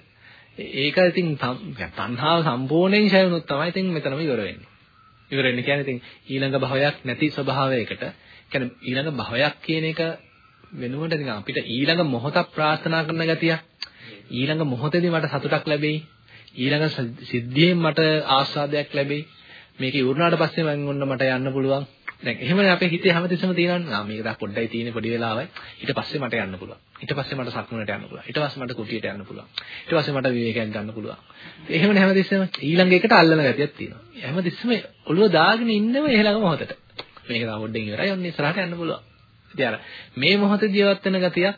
ඒක ඉතින් තණ්හාව සම්පූර්ණයෙන් ඡය වුණොත් තමයි ඉතින් මෙතනම ඉවර වෙන්නේ. ඉවර වෙන්නේ කියන්නේ ඉතින් ඊළඟ භවයක් නැති ස්වභාවයකට. කියන්නේ ඊළඟ භවයක් කියන එක වෙනුවට ඉතින් අපිට ඊළඟ මොහොතක් ප්‍රාර්ථනා කරන ගතිය ඊළඟ මොහොතේදී මට සතුටක් ලැබෙයි. ඊළඟ සිද්ධියෙන් මට ආස්වාදයක් ලැබෙයි. මේක ඉවරනාට පස්සේ මම ඔන්න මට යන්න පුළුවන්. දැන් එහෙමනේ අපේ හිතේ හැමතිස්සෙම තියෙනවනේ. ආ මේක දැන් පොඩ්ඩයි තියෙන්නේ පොඩි වෙලාවයි. ඊට පස්සේ මට යන්න පුළුවන්. ඊට පස්සේ මට සක්මනට යන්න පුළුවන්. ඊට පස්සේ මට කුටියට යන්න පුළුවන්. ඊට පස්සේ මට විවේකයක් ගන්න පුළුවන්. එහෙමනේ හැමතිස්සෙම ඊළඟ එකට අල්ලන ගතියක් තියෙනවා. හැමතිස්සෙම ඔළුව දාගෙන ඉන්නව එහෙලඟ මොහොතට. මේක තමයි පොඩ්ඩෙන් ඉවරයි. ඔන්න ඉස්සරහට යන්න පුළුවන්. ඉතින් අර මේ මොහොතේ ජීවත් වෙන ගතියක්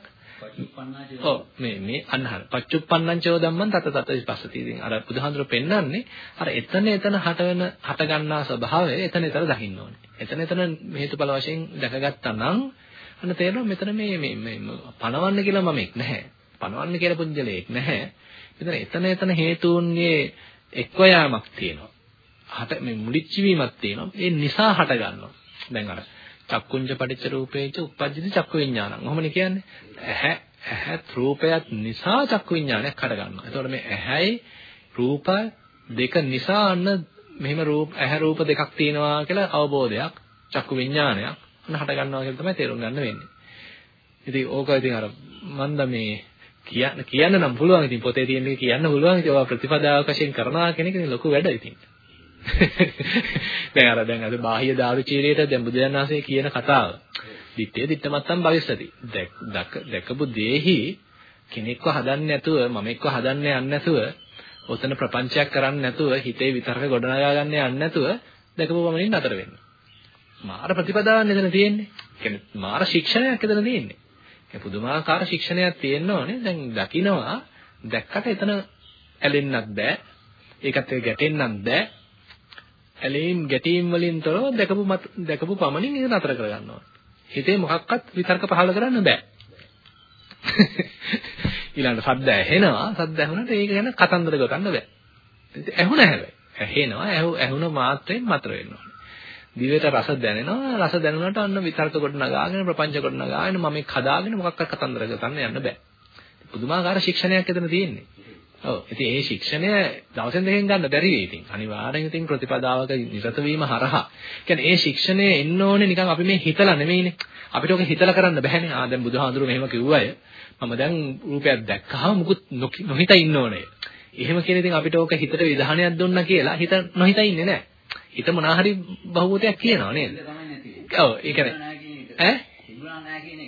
ඔව් මේ මේ අන්නහර පච්චුප්පන්නංචෝ ධම්මං තත තත විපස්සති. ඉතින් අර බුදුහාඳුර පෙන්වන්නේ අර එතන එතන හටවෙන හට ගන්නා ස්වභාවය එතන එතන දකින්න ඕනේ. එතන එතන හේතුඵල වශයෙන් දැකගත්තා නම් අන්න තේරෙනවා මෙතන මේ මේ මේ පණවන්න කියලා මම එක් නැහැ. පණවන්න කියලා පුජ්‍යලයක් නැහැ. මෙතන එතන එතන හේතුන්ගේ එක්ව යාමක් තියෙනවා. හට මේ මුලිච්ච වීමක් තියෙනවා. ඒ නිසා හට ගන්නවා. දැන් අර චක්කුංජ පටිච්ච රූපේච උප්පජ්ජති චක්කු විඥානං. ඔහොමනේ කියන්නේ. ඇහැ ඇහත් රූපයත් නිසා චක්කු විඥානයක් හට ගන්නවා. එතකොට මේ ඇහැයි රූප දෙක නිසා අන්න මෙහෙම රූප ඇහැ රූප දෙකක් තියෙනවා කියලා අවබෝධයක් චක්කු විඥානයක් අන්න හට ගන්නවා කියලා තමයි තේරුම් ගන්න වෙන්නේ. ඉතින් ඕක ඉතින් අර මන්ද මේ කියන්න කියන්න නම් පුළුවන් ඉතින් පොතේ තියෙන එක කියන්න පුළුවන් ඉතින් ඔයා ප්‍රතිපදාවක් වශයෙන් කරනවා කියන එක ලොකු වැඩ ඉතින්. [LAUGHS] දැන් අර දැන් අද බාහ්‍ය දාරුචීරියට දැන් බුදුන් වහන්සේ කියන කතාව. දිත්තේ දිත්තමත්තම් භවිස්සති. දැකපු දෙෙහි කෙනෙක්ව හදන්නේ නැතුව මම එක්ව හදන්න යන්නේ නැතුව ඔතන ප්‍රපංචයක් කරන්නේ නැතුව හිතේ විතරක ගොඩනගා ගන්න යන්නේ නැතුව දැකපු පමණින් නතර වෙන්න. මාර ප්‍රතිපදාවක් එතන තියෙන්නේ. කියන්නේ මාර ශික්ෂණයක් එතන තියෙන්නේ. ඒ පුදුමාකාර ශික්ෂණයක් තියෙන්න ඕනේ. දැන් දකින්නවා දැක්කට එතන ඇලෙන්නත් බෑ. ඒකත් ඒ ගැටෙන්නත් බෑ. ඇලීම් ගැටීම් වලින් තොරව දැකපු දැකපු පමණින් ඒක නතර කරගන්නවා. හිතේ මොකක්වත් විතර්ක පහළ කරන්න බෑ. [LAUGHS] ඊළඟ සද්ද ඇහෙනවා සද්ද ඇහුනට ඒක ගැන කතන්දර ගොතන්න බෑ. ඇහුණ හැබැයි. ඇහෙනවා ඇහුණ මාත්‍රයෙන් මතර වෙනවා. දිවට රස දැනෙනවා රස දැනුණාට අන්න විතර්ක කොට නගාගෙන ප්‍රපංච කොට නගාගෙන මම එක් හදාගෙන මොකක්වත් කතන්දර ගොතන්න යන්න බෑ. පුදුමාකාර ශික්ෂණයක් එතන තියෙන්නේ. ඔව්. ඉතින් ඒ ශික්ෂණය දවසෙන් දෙකෙන් ගන්න බැරි වෙයි ඉතින්. අනිවාර්යෙන් ඉතින් ප්‍රතිපදාවක නිරත වීම හරහා. කියන්නේ ඒ ශික්ෂණය එන්න ඕනේ නිකන් අපි මේ හිතලා නෙමෙයිනේ. අපිට ඔක හිතලා කරන්න බෑනේ. ආ දැන් බුදුහාඳුරු මෙහෙම කිව්වය. මම දැන් රූපයක් දැක්කහම මුකුත් නොහිත ඉන්න ඕනේ. එහෙම කියන ඉතින් අපිට ඕක හිතට විධානයක් දුන්නා කියලා හිත නොහිත ඉන්නේ නැහැ. හිත මොනාහරි බහුවතයක් කියනවා නේද? ඔව් ඒ කියන්නේ ඈ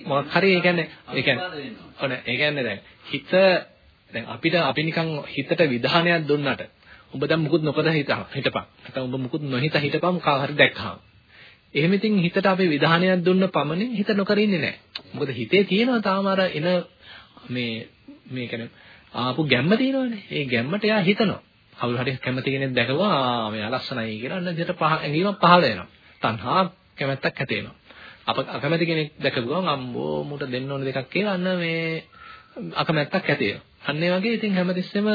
මොකක් හරි ඒ කියන්නේ ඒ කියන්නේ ඔන්න ඒ කියන්නේ දැන් හිත දැන් අපිට අපි නිකන් හිතට විධානයක් දුන්නට ඔබ දැන් මුකුත් නොකර හිතපන් හිතපන් නැත්නම් ඔබ මුකුත් නොහිත හිතපන් කාව හරි දැක්කහම. එහෙම ඉතින් හිතට අපි විධානයක් දුන්න පමණින් හිත නොකර ඉන්නේ නැහැ. මොකද හිතේ තියෙනවා තාම අර එන මේ මේ කියන්නේ ආපු ගැම්ම තියෙනවනේ. ඒ ගැම්මට එයා හිතනවා. කවුරු හරි කැමති කෙනෙක් දැකවා මෙයා ලස්සනයි කියලා අන්න විදිහට පහ ඇඟීමක් පහළ වෙනවා. තණ්හා කැමැත්තක් ඇති වෙනවා. අප අකමැති කෙනෙක් දැකගුවම අම්බෝ මුට දෙන්න ඕන දෙකක් කියලා අන්න මේ අකමැත්තක් ඇති වෙනවා. අන්න ඒ වගේ ඉතින් හැමතිස්සෙම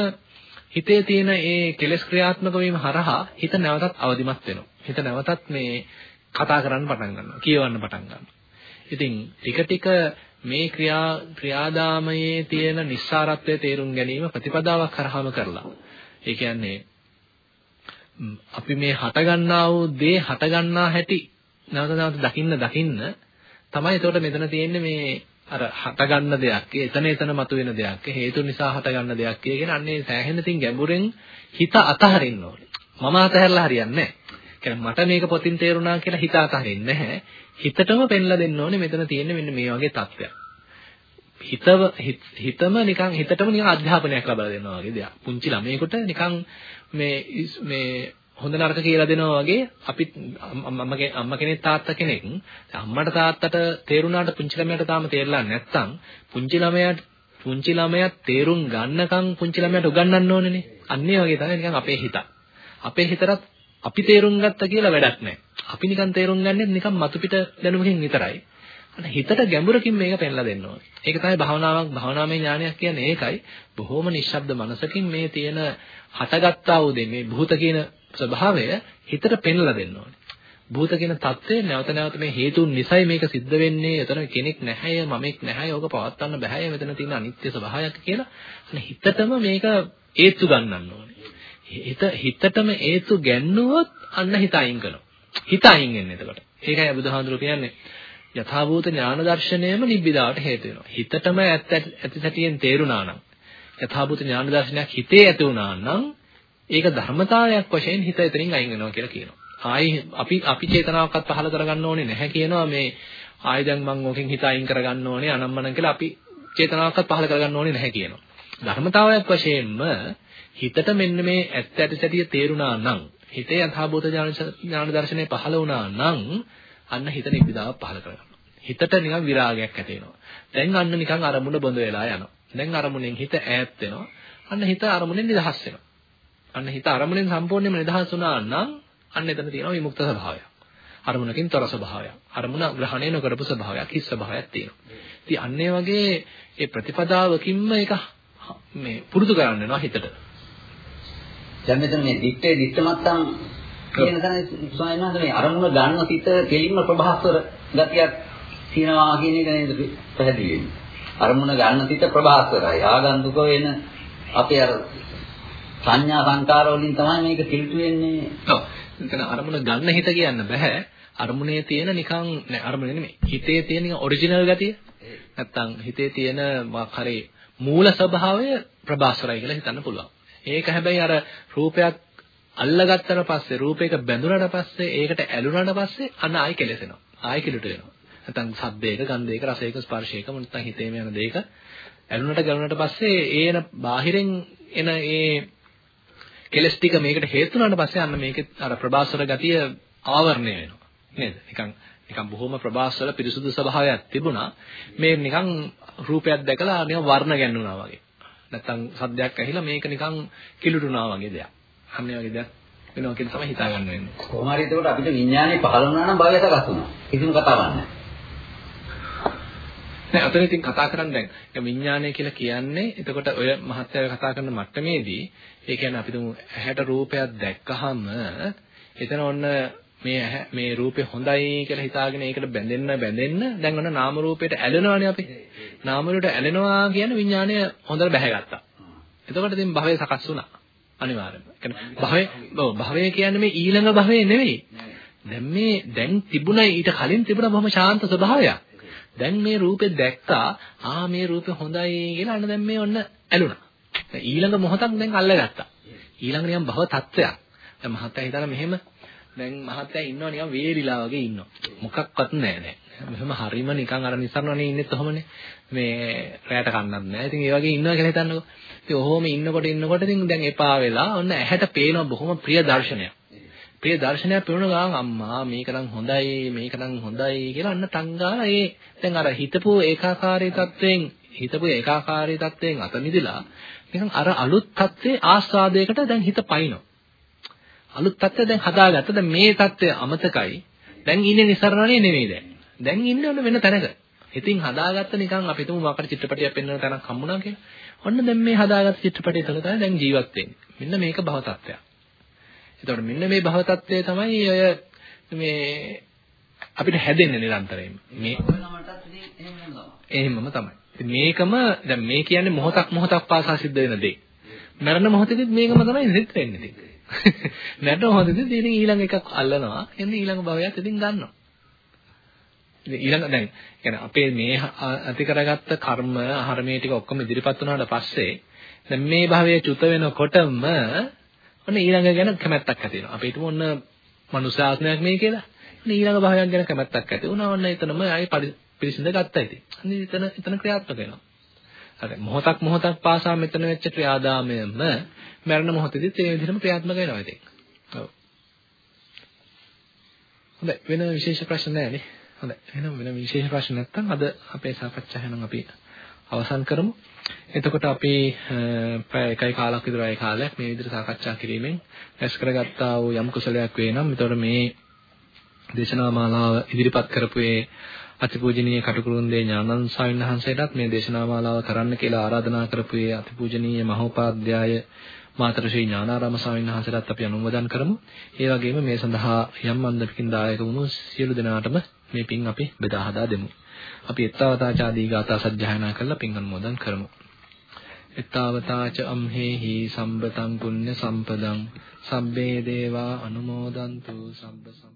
හිතේ තියෙන ඒ කෙලෙස් ක්‍රියාත්මක වීම හරහා හිත නැවතත් අවදිමත් වෙනවා. හිත නැවතත් මේ කතා කරන්න පටන් ගන්නවා. කියවන්න පටන් ගන්නවා. ඉතින් ටික ටික මේ ක්‍රියා ක්‍රියාදාමයේ තියෙන නිස්සාරත්වය තේරුම් ගැනීම ප්‍රතිපදාවක් කරාම කරලා. ඒ කියන්නේ අපි මේ හට ගන්නා වූ දේ හට ගන්නා හැටි නැවත නැවත දකින්න දකින්න තමයි එතකොට මෙතන තියෙන්නේ මේ අර හටගන්න දෙයක්, එතන එතන මතුවෙන දෙයක්, හේතු නිසා හටගන්න දෙයක් කියන අන්නේ සෑහෙන තින් ගැඹුරෙන් හිත අතහරින්න ඕනේ. මම අතහැරලා හරියන්නේ නැහැ. මට මේක පොතින් තේරුණා කියලා හිත අතහරින්නේ නැහැ. හිතටම පෙන්ලා දෙන්න ඕනේ මෙතන තියෙන මෙන්න මේ වගේ තත්ත්වයක්. හිතව හිතම නිකන් හිතටම නිකන් අධ්‍යාපනයක් ලබා දෙනවා වගේ දෙයක්. පුංචි ළමයෙකුට නිකන් මේ මේ හොඳ නරක කියලා දෙනවා වගේ අපි අම්මගේ අම්මා කෙනෙක් තාත්තා කෙනෙක් අම්මට තාත්තට තේරුණාට පුංචි ළමයාට තාම තේරලා නැත්තම් පුංචි ළමයාට පුංචි ළමයා තේරුම් ගන්නකම් පුංචි ළමයාට උගන්වන්න ඕනේනේ. අන්න ඒ වගේ තමයි නිකන් අපේ හිත. අපේ හිතරත් අපි තේරුම් ගත්තා කියලා වැඩක් නැහැ. අපි නිකන් තේරුම් ගන්නෙත් නිකන් මතු පිට දැනුමකින් විතරයි. අන්න හිතට ගැඹුරකින් මේක පෙන්ලා දෙන්න ඕනේ. ඒක තමයි භාවනාවක් භාවනාමය ඥානයක් කියන්නේ ඒකයි. බොහොම නිශ්ශබ්ද මනසකින් මේ තියෙන හටගත්තා වූ දේ මේ භූත කියන ස්වභාවය හිතට පෙන්ලා දෙන්න ඕනේ. භූත කියන தත්ත්වය නැවත නැවත මේ හේතුන් නිසයි මේක සිද්ධ වෙන්නේ. එතන කෙනෙක් නැහැය, මමෙක් නැහැය, ඕක පවත්වන්න බෑය. මෙතන තියෙන අනිත්‍ය ස්වභාවයක් කියලා. අනේ හිතටම මේක ඒත්තු ගන්නන්න ඕනේ. හිත හිතටම ඒත්තු ගැන්නුවොත් අන්න හිත අයින් කරනවා. හිත අයින් වෙන්නේ එතකොට. ඒකයි බුදුහාඳුර කියන්නේ යථාභූත ඥාන දර්ශනයම නිබ්බිදාවට හේතු වෙනවා. හිතටම ඇත්ත ඇති සැටියෙන් තේරුණා නම් යථාභූත ඥාන දර්ශනයක් හිතේ ඇති වුණා නම් ඒක ධර්මතාවයක් වශයෙන් හිත එතනින් අයින් වෙනවා කියලා කියනවා. ආයි අපි අපි චේතනාවක්වත් පහල කරගන්න ඕනේ නැහැ කියනවා මේ ආයි දැන් මම ඕකෙන් හිත අයින් කරගන්න ඕනේ අනම්මනම් කියලා අපි චේතනාවක්වත් පහල කරගන්න ඕනේ නැහැ කියනවා. ධර්මතාවයක් වශයෙන්ම හිතට මෙන්න මේ ඇත්ත ඇති සැටිය තේරුණා නම් හිතේ යථාභූත ඥාන දර්ශනය පහළ වුණා නම් අන්න හිත නිබ්බිදාව පහළ කරගන්නවා. හිතට නිකන් විරාගයක් ඇති වෙනවා. දැන් අන්න නිකන් අරමුණ බොඳ වෙලා යනවා. දැන් අරමුණෙන් හිත ඈත් වෙනවා. අන්න හිත අරමුණෙන් නිදහස් වෙනවා. අන්න හිත අරමුණෙන් සම්පූර්ණයෙන්ම නිදහස් වුණා නම් අන්න එතන තියෙනවා විමුක්ත ස්වභාවයක්. අරමුණකින් තොර ස්වභාවයක්. අරමුණ ග්‍රහණය නොකරපු ස්වභාවයක්, හිස් ස්වභාවයක් තියෙනවා. ඉතින් අන්න ඒ වගේ ඒ ප්‍රතිපදාවකින්ම ඒක මේ පුරුදු කරන්න වෙනවා හිතට. දැන් මෙතන මේ දිත්තේ දිත්තමත්තම් කියන තැන ස්වාමීන් වහන්සේ මේ අරමුණ ගන්න සිත කෙලින්ම ප්‍රභාස්වර ගතියක් තියනවා කියන එක නේද පැහැදිලි වෙන්නේ. අරමුණ ගන්න සිත ප්‍රභාස්වරයි. ආගන්තුක වෙන අපේ අර සංඥා සංකාර වලින් තමයි මේක කිල්ටු වෙන්නේ. ඔව්. එතන අරමුණ ගන්න හිත කියන්න බෑ. අරමුණේ තියෙන නිකන් නෑ අරමුණ නෙමෙයි. හිතේ තියෙන නිකන් ඔරිජිනල් ගතිය. නැත්තම් හිතේ තියෙන මොකක් හරි මූල ස්වභාවය ප්‍රබාස්වරයි කියලා හිතන්න පුළුවන්. ඒක හැබැයි අර රූපයක් අල්ලගත්තට පස්සේ රූපයක බැඳුනට පස්සේ ඒකට ඇලුනට පස්සේ අන්න ආයි කෙලසෙනවා. ආයි කිලුට වෙනවා. නැත්නම් සද්දයක, ගන්ධයක, රසයක, ස්පර්ශයක නැත්නම් හිතේම යන දෙයක ඇලුනට ගැලුනට පස්සේ ඒන බාහිරෙන් එන ඒ කෙලස් ටික මේකට හේතු වුණාට පස්සේ අන්න මේකේ අර ප්‍රබාස්වර ගතිය ආවරණය වෙනවා. නේද? නිකන් නිකන් බොහොම ප්‍රබාස්වර පිරිසුදු ස්වභාවයක් තිබුණා. මේ නිකන් රූපයක් දැකලා නිකන් වර්ණ ගැන්නුනා වගේ. නැත්තම් සද්දයක් ඇහිලා මේක නිකන් කිලුටුනා වගේ දෙයක්. අන්න ඒ වගේ දෙයක් වෙනවා කියලා තමයි හිතා ගන්න වෙන්නේ. කොහොම හරි ඒකට අපිට විඥානේ පහළ වුණා නම් භවය සකස් වුණා. කිසිම කතාවක් නැහැ. නෑ අතන ඉතින් කතා කරන්නේ දැන් විඥානය කියලා කියන්නේ එතකොට ඔය මහත්යව කතා කරන මට්ටමේදී ඒ කියන්නේ අපි තුමු ඇහැට රූපයක් දැක්කහම එතන ඔන්න මේ මේ රූපේ හොඳයි කියලා හිතාගෙන ඒකට බැඳෙන්න බැඳෙන්න දැන් ඔන්න නාම රූපයට ඇලෙනවානේ අපි. නාම රූපයට ඇලෙනවා කියන විඥාණය හොඳට බැහැගත්තා. එතකොට ඉතින් භවය සකස් වුණා. අනිවාර්යයෙන්ම. කියන්නේ භවය ඔව් භවය කියන්නේ මේ ඊළඟ භවය නෙවෙයි. දැන් මේ දැන් තිබුණා ඊට කලින් තිබුණා බොහොම ශාන්ත ස්වභාවයක්. දැන් මේ රූපේ දැක්කා ආ මේ රූපේ හොඳයි කියලා අන්න දැන් මේ ඔන්න ඇලුනා. ඊළඟ මොහොතක් දැන් අල්ලගත්තා. ඊළඟ නිකන් භව තත්ත්වයක්. දැන් මහත්තයා හිතලා මෙහෙම දැන් මහත්තයා ඉන්නවා නිකන් වේරිලා වගේ ඉන්නවා. මොකක්වත් නැහැ නෑ. මෙහෙම හරීම නිකන් අර නිසරණනේ ඉන්නෙත් ඔහමනේ. මේ රැයට කන්නත් නැහැ. ඉතින් ඒ වගේ ඉන්නවා කියලා හිතන්නකෝ. ඉතින් ඔහොම ඉන්නකොට ඉන්නකොට ඉතින් දැන් එපා වෙලා ඔන්න ඇහැට පේන බොහොම ප්‍රිය දර්ශනයක්. ප්‍රිය දර්ශනයක් පෙනුන ගමන් අම්මා මේක නම් හොඳයි මේක නම් හොඳයි කියලා අන්න තංගාලා ඒ දැන් අර හිතපු ඒකාකාරී තත්වයෙන් හිතපු ඒකාකාරී තත්වයෙන් අත මිදලා නිකන් අර අලුත් තත්ත්වයේ ආස්වාදයකට දැන් හිත පයින්නවා. අලුත් තත්ත්වය දැන් හදාගත්ත. දැන් මේ තත්ත්වය අමතකයි. දැන් ඉන්නේ નિසරණනේ නෙවෙයි දැන්. දැන් ඉන්නේ ඔන්න වෙන තැනක. ඉතින් හදාගත්ත නිකන් අපි තුමු මොකක්ද චිත්‍රපටයක් පෙන්වන තැනක් හම්බුණා කියලා. ඔන්න දැන් මේ හදාගත්ත චිත්‍රපටය තුළ තමයි දැන් ජීවත් වෙන්නේ. මෙන්න මේක භව තත්ත්වයක්. එතකොට මෙන්න මේ භව තත්ත්වය තමයි ඔය මේ අපිට හැදෙන්නේ නිරන්තරයෙන්ම. මේ එහෙමම තමයි. මේකම දැන් මේ කියන්නේ මොහොතක් මොහොතක් පාසා සිද්ධ වෙන දේ. මරණ මොහොතේදීත් මේකම තමයි සිද්ධ වෙන්නේ. [LAUGHS] මරණ මොහොතේදීත් ඉතින් ඊළඟ එකක් අල්ලනවා. එන්නේ ඊළඟ භවයත් ඉතින් ගන්නවා. ඉතින් ඊළඟ දැන් يعني අපේ මේ ඇති කරගත්ත කර්ම ආහාරමේ ටික ඔක්කොම ඉදිරිපත් වුණාට පස්සේ දැන් මේ භවයේ චුත වෙනකොටම ඔන්න ඊළඟ ගැන කැමැත්තක් ඇති වෙනවා. අපි හිතමු ඔන්න මනුෂ්‍ය ආත්මයක් මේ කියලා. ඊළඟ භවයක් ගැන කැමැත්තක් ඇති වුණා. ඔන්න එතනම ආයේ පිළිසිඳ ගත්තා ඉතින්. අනිත් එතන එතන ක්‍රියාත්මක වෙනවා. හරි මොහොතක් මොහොතක් පාසා මෙතන වෙච්ච ක්‍රියාදාමයම මරණ මොහොතේදීත් ඒ විදිහටම ක්‍රියාත්මක වෙනවා ඉතින්. ඔව්. හොඳයි වෙන විශේෂ ප්‍රශ්න නැහැ නේ. හොඳයි. එහෙනම් වෙන විශේෂ ප්‍රශ්න නැත්නම් අද අපේ සාකච්ඡාව එහෙනම් අපි අවසන් කරමු. එතකොට අපි පැය එකයි කාලක් විතර ඒ කාලයක් මේ විදිහට සාකච්ඡා කිරීමෙන් රැස් කරගත්තා වූ යම් කුසලයක් වේ නම් එතකොට මේ දේශනා මාලාව ඉදිරිපත් කරපු ඒ අතිපූජනීය කටුකුරුන්දේ ඥානන්ද ස්වාමීන් වහන්සේටත් මේ දේශනා මාලාව කරන්න කියලා ආරාධනා කරපු ඒ අතිපූජනීය මහෝපාද්‍යය මාතර ශ්‍රී ඥානාරාම ස්වාමීන් වහන්සේටත් අපි අනුමෝදන් කරමු. ඒ වගේම මේ සඳහා යම් අන්දමකින් දායක වුණු සියලු දෙනාටම මේ පින් අපි බෙදා හදා දෙමු. අපි ettavataචාදී ගාථා සජ්ජායනා කරලා පින් අනුමෝදන් කරමු. ettavataච අම්හෙහි සම්බතං පුඤ්ඤ සම්පදං සබ්බේ දේවා අනුමෝදන්තු සම්බ